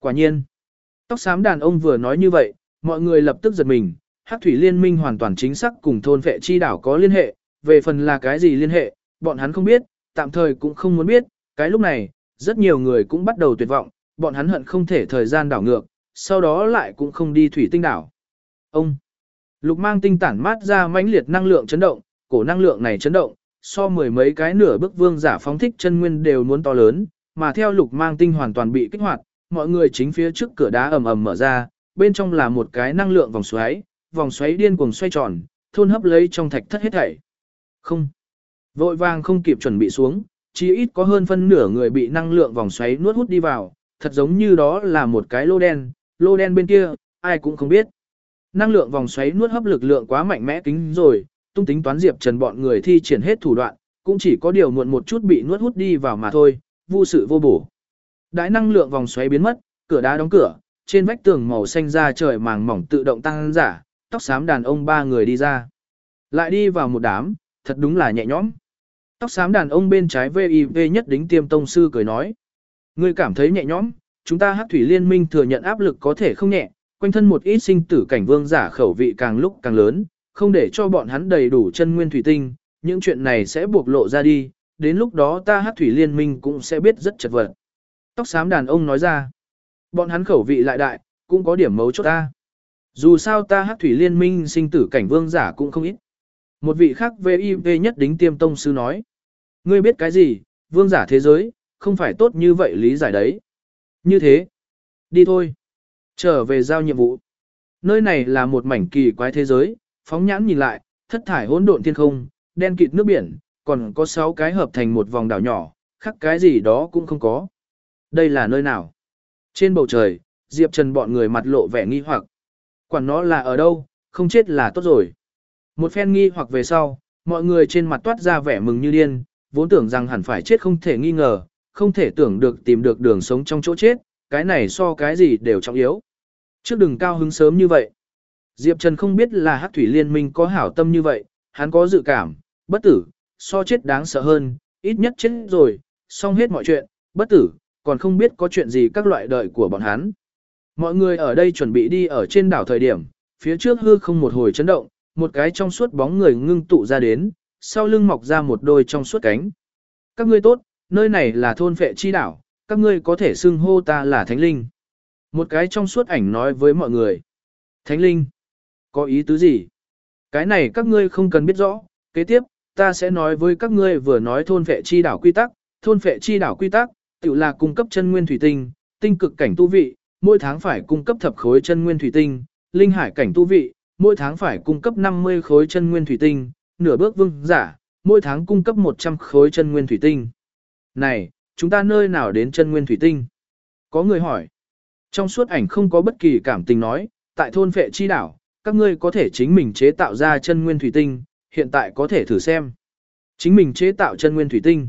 Quả nhiên, tóc xám đàn ông vừa nói như vậy, mọi người lập tức giật mình, Hắc thủy liên minh hoàn toàn chính xác cùng thôn vệ chi đảo có liên hệ, về phần là cái gì liên hệ, bọn hắn không biết, tạm thời cũng không muốn biết, cái lúc này, rất nhiều người cũng bắt đầu tuyệt vọng, bọn hắn hận không thể thời gian đảo ngược, sau đó lại cũng không đi thủy tinh đảo. Ông, lục mang tinh tản mát ra mãnh liệt năng lượng chấn động, cổ năng lượng này chấn động, so mười mấy cái nửa bức vương giả phóng thích chân nguyên đều muốn to lớn, mà theo lục mang tinh hoàn toàn bị kích hoạt, mọi người chính phía trước cửa đá ầm ầm mở ra, bên trong là một cái năng lượng vòng xoáy, vòng xoáy điên cuồng xoay tròn, thôn hấp lấy trong thạch thất hết thảy. Không. Vội vàng không kịp chuẩn bị xuống, chỉ ít có hơn phân nửa người bị năng lượng vòng xoáy nuốt hút đi vào, thật giống như đó là một cái lô đen, lô đen bên kia, ai cũng không biết. Năng lượng vòng xoáy nuốt hấp lực lượng quá mạnh mẽ kính rồi, tung tính toán Diệp Trần bọn người thi triển hết thủ đoạn, cũng chỉ có điều muộn một chút bị nuốt hút đi vào mà thôi, vô sự vô bổ. Đại năng lượng vòng xoáy biến mất, cửa đá đóng cửa, trên vách tường màu xanh da trời màng mỏng tự động tăng giả, tóc xám đàn ông ba người đi ra. Lại đi vào một đám, thật đúng là nhẹ nhõm. Tóc xám đàn ông bên trái VIV nhất đính tiêm tông sư cười nói. Ngươi cảm thấy nhẹ nhõm, chúng ta hắc thủy liên minh thừa nhận áp lực có thể không nhẹ, quanh thân một ít sinh tử cảnh vương giả khẩu vị càng lúc càng lớn, không để cho bọn hắn đầy đủ chân nguyên thủy tinh, những chuyện này sẽ buộc lộ ra đi, đến lúc đó ta hắc thủy liên minh cũng sẽ biết rất chật vật. Tóc xám đàn ông nói ra, bọn hắn khẩu vị lại đại, cũng có điểm mấu chốt ta. Dù sao ta hắc thủy liên minh sinh tử cảnh vương giả cũng không ít. Một vị khác VIV nhất đính tiêm tông sư nói, ngươi biết cái gì, vương giả thế giới, không phải tốt như vậy lý giải đấy. Như thế, đi thôi. Trở về giao nhiệm vụ. Nơi này là một mảnh kỳ quái thế giới, phóng nhãn nhìn lại, thất thải hỗn độn thiên không, đen kịt nước biển, còn có 6 cái hợp thành một vòng đảo nhỏ, khác cái gì đó cũng không có. Đây là nơi nào? Trên bầu trời, Diệp Trần bọn người mặt lộ vẻ nghi hoặc. Quản nó là ở đâu, không chết là tốt rồi. Một phen nghi hoặc về sau, mọi người trên mặt toát ra vẻ mừng như điên, vốn tưởng rằng hẳn phải chết không thể nghi ngờ, không thể tưởng được tìm được đường sống trong chỗ chết, cái này so cái gì đều trọng yếu. Trước đừng cao hứng sớm như vậy. Diệp Trần không biết là Hắc Thủy Liên minh có hảo tâm như vậy, hắn có dự cảm, bất tử, so chết đáng sợ hơn, ít nhất chết rồi, xong hết mọi chuyện, bất tử, còn không biết có chuyện gì các loại đợi của bọn hắn. Mọi người ở đây chuẩn bị đi ở trên đảo thời điểm, phía trước hư không một hồi chấn động, một cái trong suốt bóng người ngưng tụ ra đến, sau lưng mọc ra một đôi trong suốt cánh. Các ngươi tốt, nơi này là thôn phệ chi đảo, các ngươi có thể xưng hô ta là Thánh Linh. Một cái trong suốt ảnh nói với mọi người. Thánh Linh, có ý tứ gì? Cái này các ngươi không cần biết rõ, kế tiếp, ta sẽ nói với các ngươi vừa nói thôn phệ chi đảo quy tắc, thôn phệ chi đảo quy tắc, tự là cung cấp chân nguyên thủy tinh, tinh cực cảnh tu vị, mỗi tháng phải cung cấp thập khối chân nguyên thủy tinh, linh hải cảnh tu vị, mỗi tháng phải cung cấp 50 khối chân nguyên thủy tinh, nửa bước vương giả, mỗi tháng cung cấp 100 khối chân nguyên thủy tinh. Này, chúng ta nơi nào đến chân nguyên thủy tinh? Có người hỏi. Trong suốt ảnh không có bất kỳ cảm tình nói, tại thôn phệ chi đảo, các ngươi có thể chính mình chế tạo ra chân nguyên thủy tinh, hiện tại có thể thử xem. Chính mình chế tạo chân nguyên thủy tinh.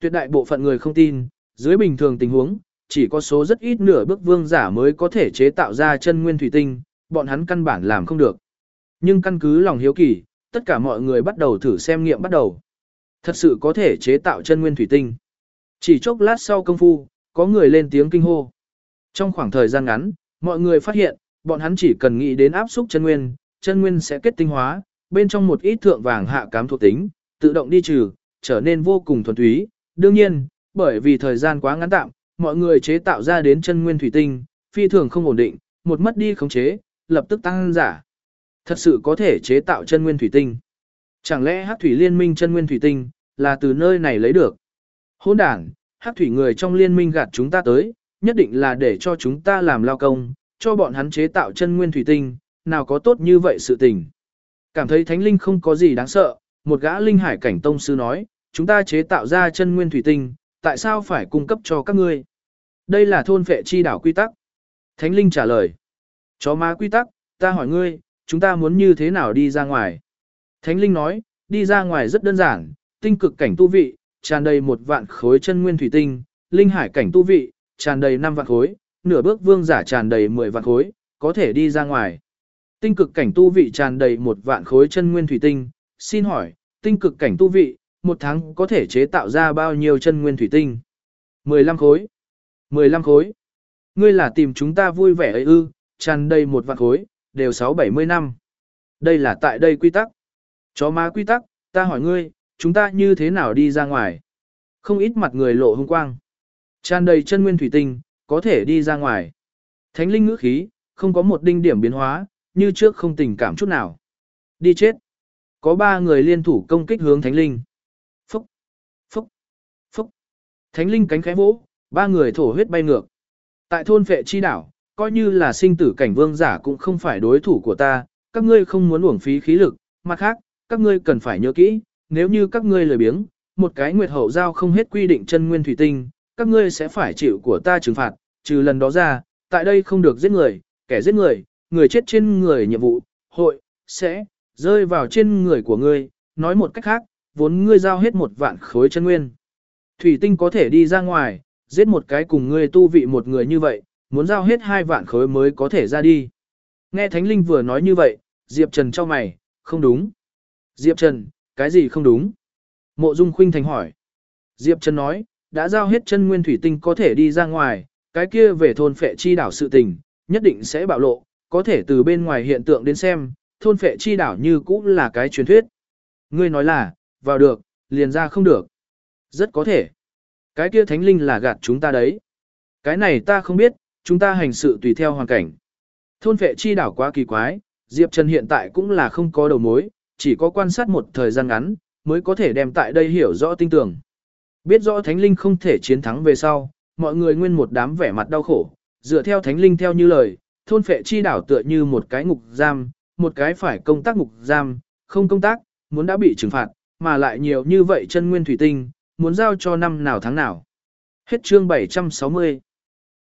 Tuyệt đại bộ phận người không tin, dưới bình thường tình huống, chỉ có số rất ít nửa bước vương giả mới có thể chế tạo ra chân nguyên thủy tinh, bọn hắn căn bản làm không được. Nhưng căn cứ lòng hiếu kỳ, tất cả mọi người bắt đầu thử xem nghiệm bắt đầu. Thật sự có thể chế tạo chân nguyên thủy tinh. Chỉ chốc lát sau công phu, có người lên tiếng kinh hô. Trong khoảng thời gian ngắn, mọi người phát hiện, bọn hắn chỉ cần nghĩ đến áp xúc chân nguyên, chân nguyên sẽ kết tinh hóa, bên trong một ít thượng vàng hạ cám thuộc tính, tự động đi trừ, trở nên vô cùng thuần túy. Đương nhiên, bởi vì thời gian quá ngắn tạm, mọi người chế tạo ra đến chân nguyên thủy tinh, phi thường không ổn định, một mất đi khống chế, lập tức tăng giả. Thật sự có thể chế tạo chân nguyên thủy tinh. Chẳng lẽ Hắc thủy liên minh chân nguyên thủy tinh là từ nơi này lấy được? Hỗn đản, Hắc thủy người trong liên minh gạt chúng ta tới, nhất định là để cho chúng ta làm lao công, cho bọn hắn chế tạo chân nguyên thủy tinh, nào có tốt như vậy sự tình. Cảm thấy thánh linh không có gì đáng sợ, một gã linh hải cảnh tông sư nói, chúng ta chế tạo ra chân nguyên thủy tinh, tại sao phải cung cấp cho các ngươi? Đây là thôn phệ chi đảo quy tắc. Thánh linh trả lời. Chó má quy tắc, ta hỏi ngươi, chúng ta muốn như thế nào đi ra ngoài? Thánh linh nói, đi ra ngoài rất đơn giản, tinh cực cảnh tu vị, tràn đầy một vạn khối chân nguyên thủy tinh, linh hải cảnh tu vị, tràn đầy 5 vạn khối, nửa bước vương giả tràn đầy 10 vạn khối, có thể đi ra ngoài. Tinh cực cảnh tu vị tràn đầy một vạn khối chân nguyên thủy tinh, xin hỏi, tinh cực cảnh tu vị, một tháng có thể chế tạo ra bao nhiêu chân nguyên thủy tinh? 15 khối. 15 khối. Ngươi là tìm chúng ta vui vẻ ấy ư, tràn đầy một vạn khối, đều 6-70 năm. Đây là tại đây quy tắc. Chó má quy tắc, ta hỏi ngươi, chúng ta như thế nào đi ra ngoài? Không ít mặt người lộ hung quang. Tràn đầy chân nguyên thủy tinh, có thể đi ra ngoài. Thánh linh ngữ khí, không có một đinh điểm biến hóa, như trước không tình cảm chút nào. Đi chết. Có ba người liên thủ công kích hướng thánh linh. Phúc, phúc, phúc. Thánh linh cánh khẽ vỗ, ba người thổ huyết bay ngược. Tại thôn vệ chi đảo, coi như là sinh tử cảnh vương giả cũng không phải đối thủ của ta, các ngươi không muốn uổng phí khí lực, mặt khác, các ngươi cần phải nhớ kỹ, nếu như các ngươi lười biếng, một cái nguyệt hậu giao không hết quy định chân nguyên thủy tinh, các ngươi sẽ phải chịu của ta trừng phạt, trừ lần đó ra, tại đây không được giết người, kẻ giết người, người chết trên người nhiệm vụ, hội, sẽ, rơi vào trên người của ngươi, nói một cách khác, vốn ngươi giao hết một vạn khối chân nguyên. Thủy tinh có thể đi ra ngoài, giết một cái cùng ngươi tu vị một người như vậy, muốn giao hết hai vạn khối mới có thể ra đi. Nghe Thánh Linh vừa nói như vậy, Diệp Trần cho mày, không đúng. Diệp Trần, cái gì không đúng? Mộ Dung Khuynh Thành hỏi. Diệp Trần nói, đã giao hết chân nguyên thủy tinh có thể đi ra ngoài, cái kia về thôn phệ chi đảo sự tình, nhất định sẽ bạo lộ, có thể từ bên ngoài hiện tượng đến xem, thôn phệ chi đảo như cũng là cái truyền thuyết. Ngươi nói là, vào được, liền ra không được. Rất có thể. Cái kia thánh linh là gạt chúng ta đấy. Cái này ta không biết, chúng ta hành sự tùy theo hoàn cảnh. Thôn vệ chi đảo quá kỳ quái, Diệp Trần hiện tại cũng là không có đầu mối, chỉ có quan sát một thời gian ngắn, mới có thể đem tại đây hiểu rõ tinh tường. Biết rõ thánh linh không thể chiến thắng về sau, mọi người nguyên một đám vẻ mặt đau khổ, dựa theo thánh linh theo như lời, thôn phệ chi đảo tựa như một cái ngục giam, một cái phải công tác ngục giam, không công tác, muốn đã bị trừng phạt, mà lại nhiều như vậy chân nguyên thủy tinh, muốn giao cho năm nào tháng nào. Hết chương 760.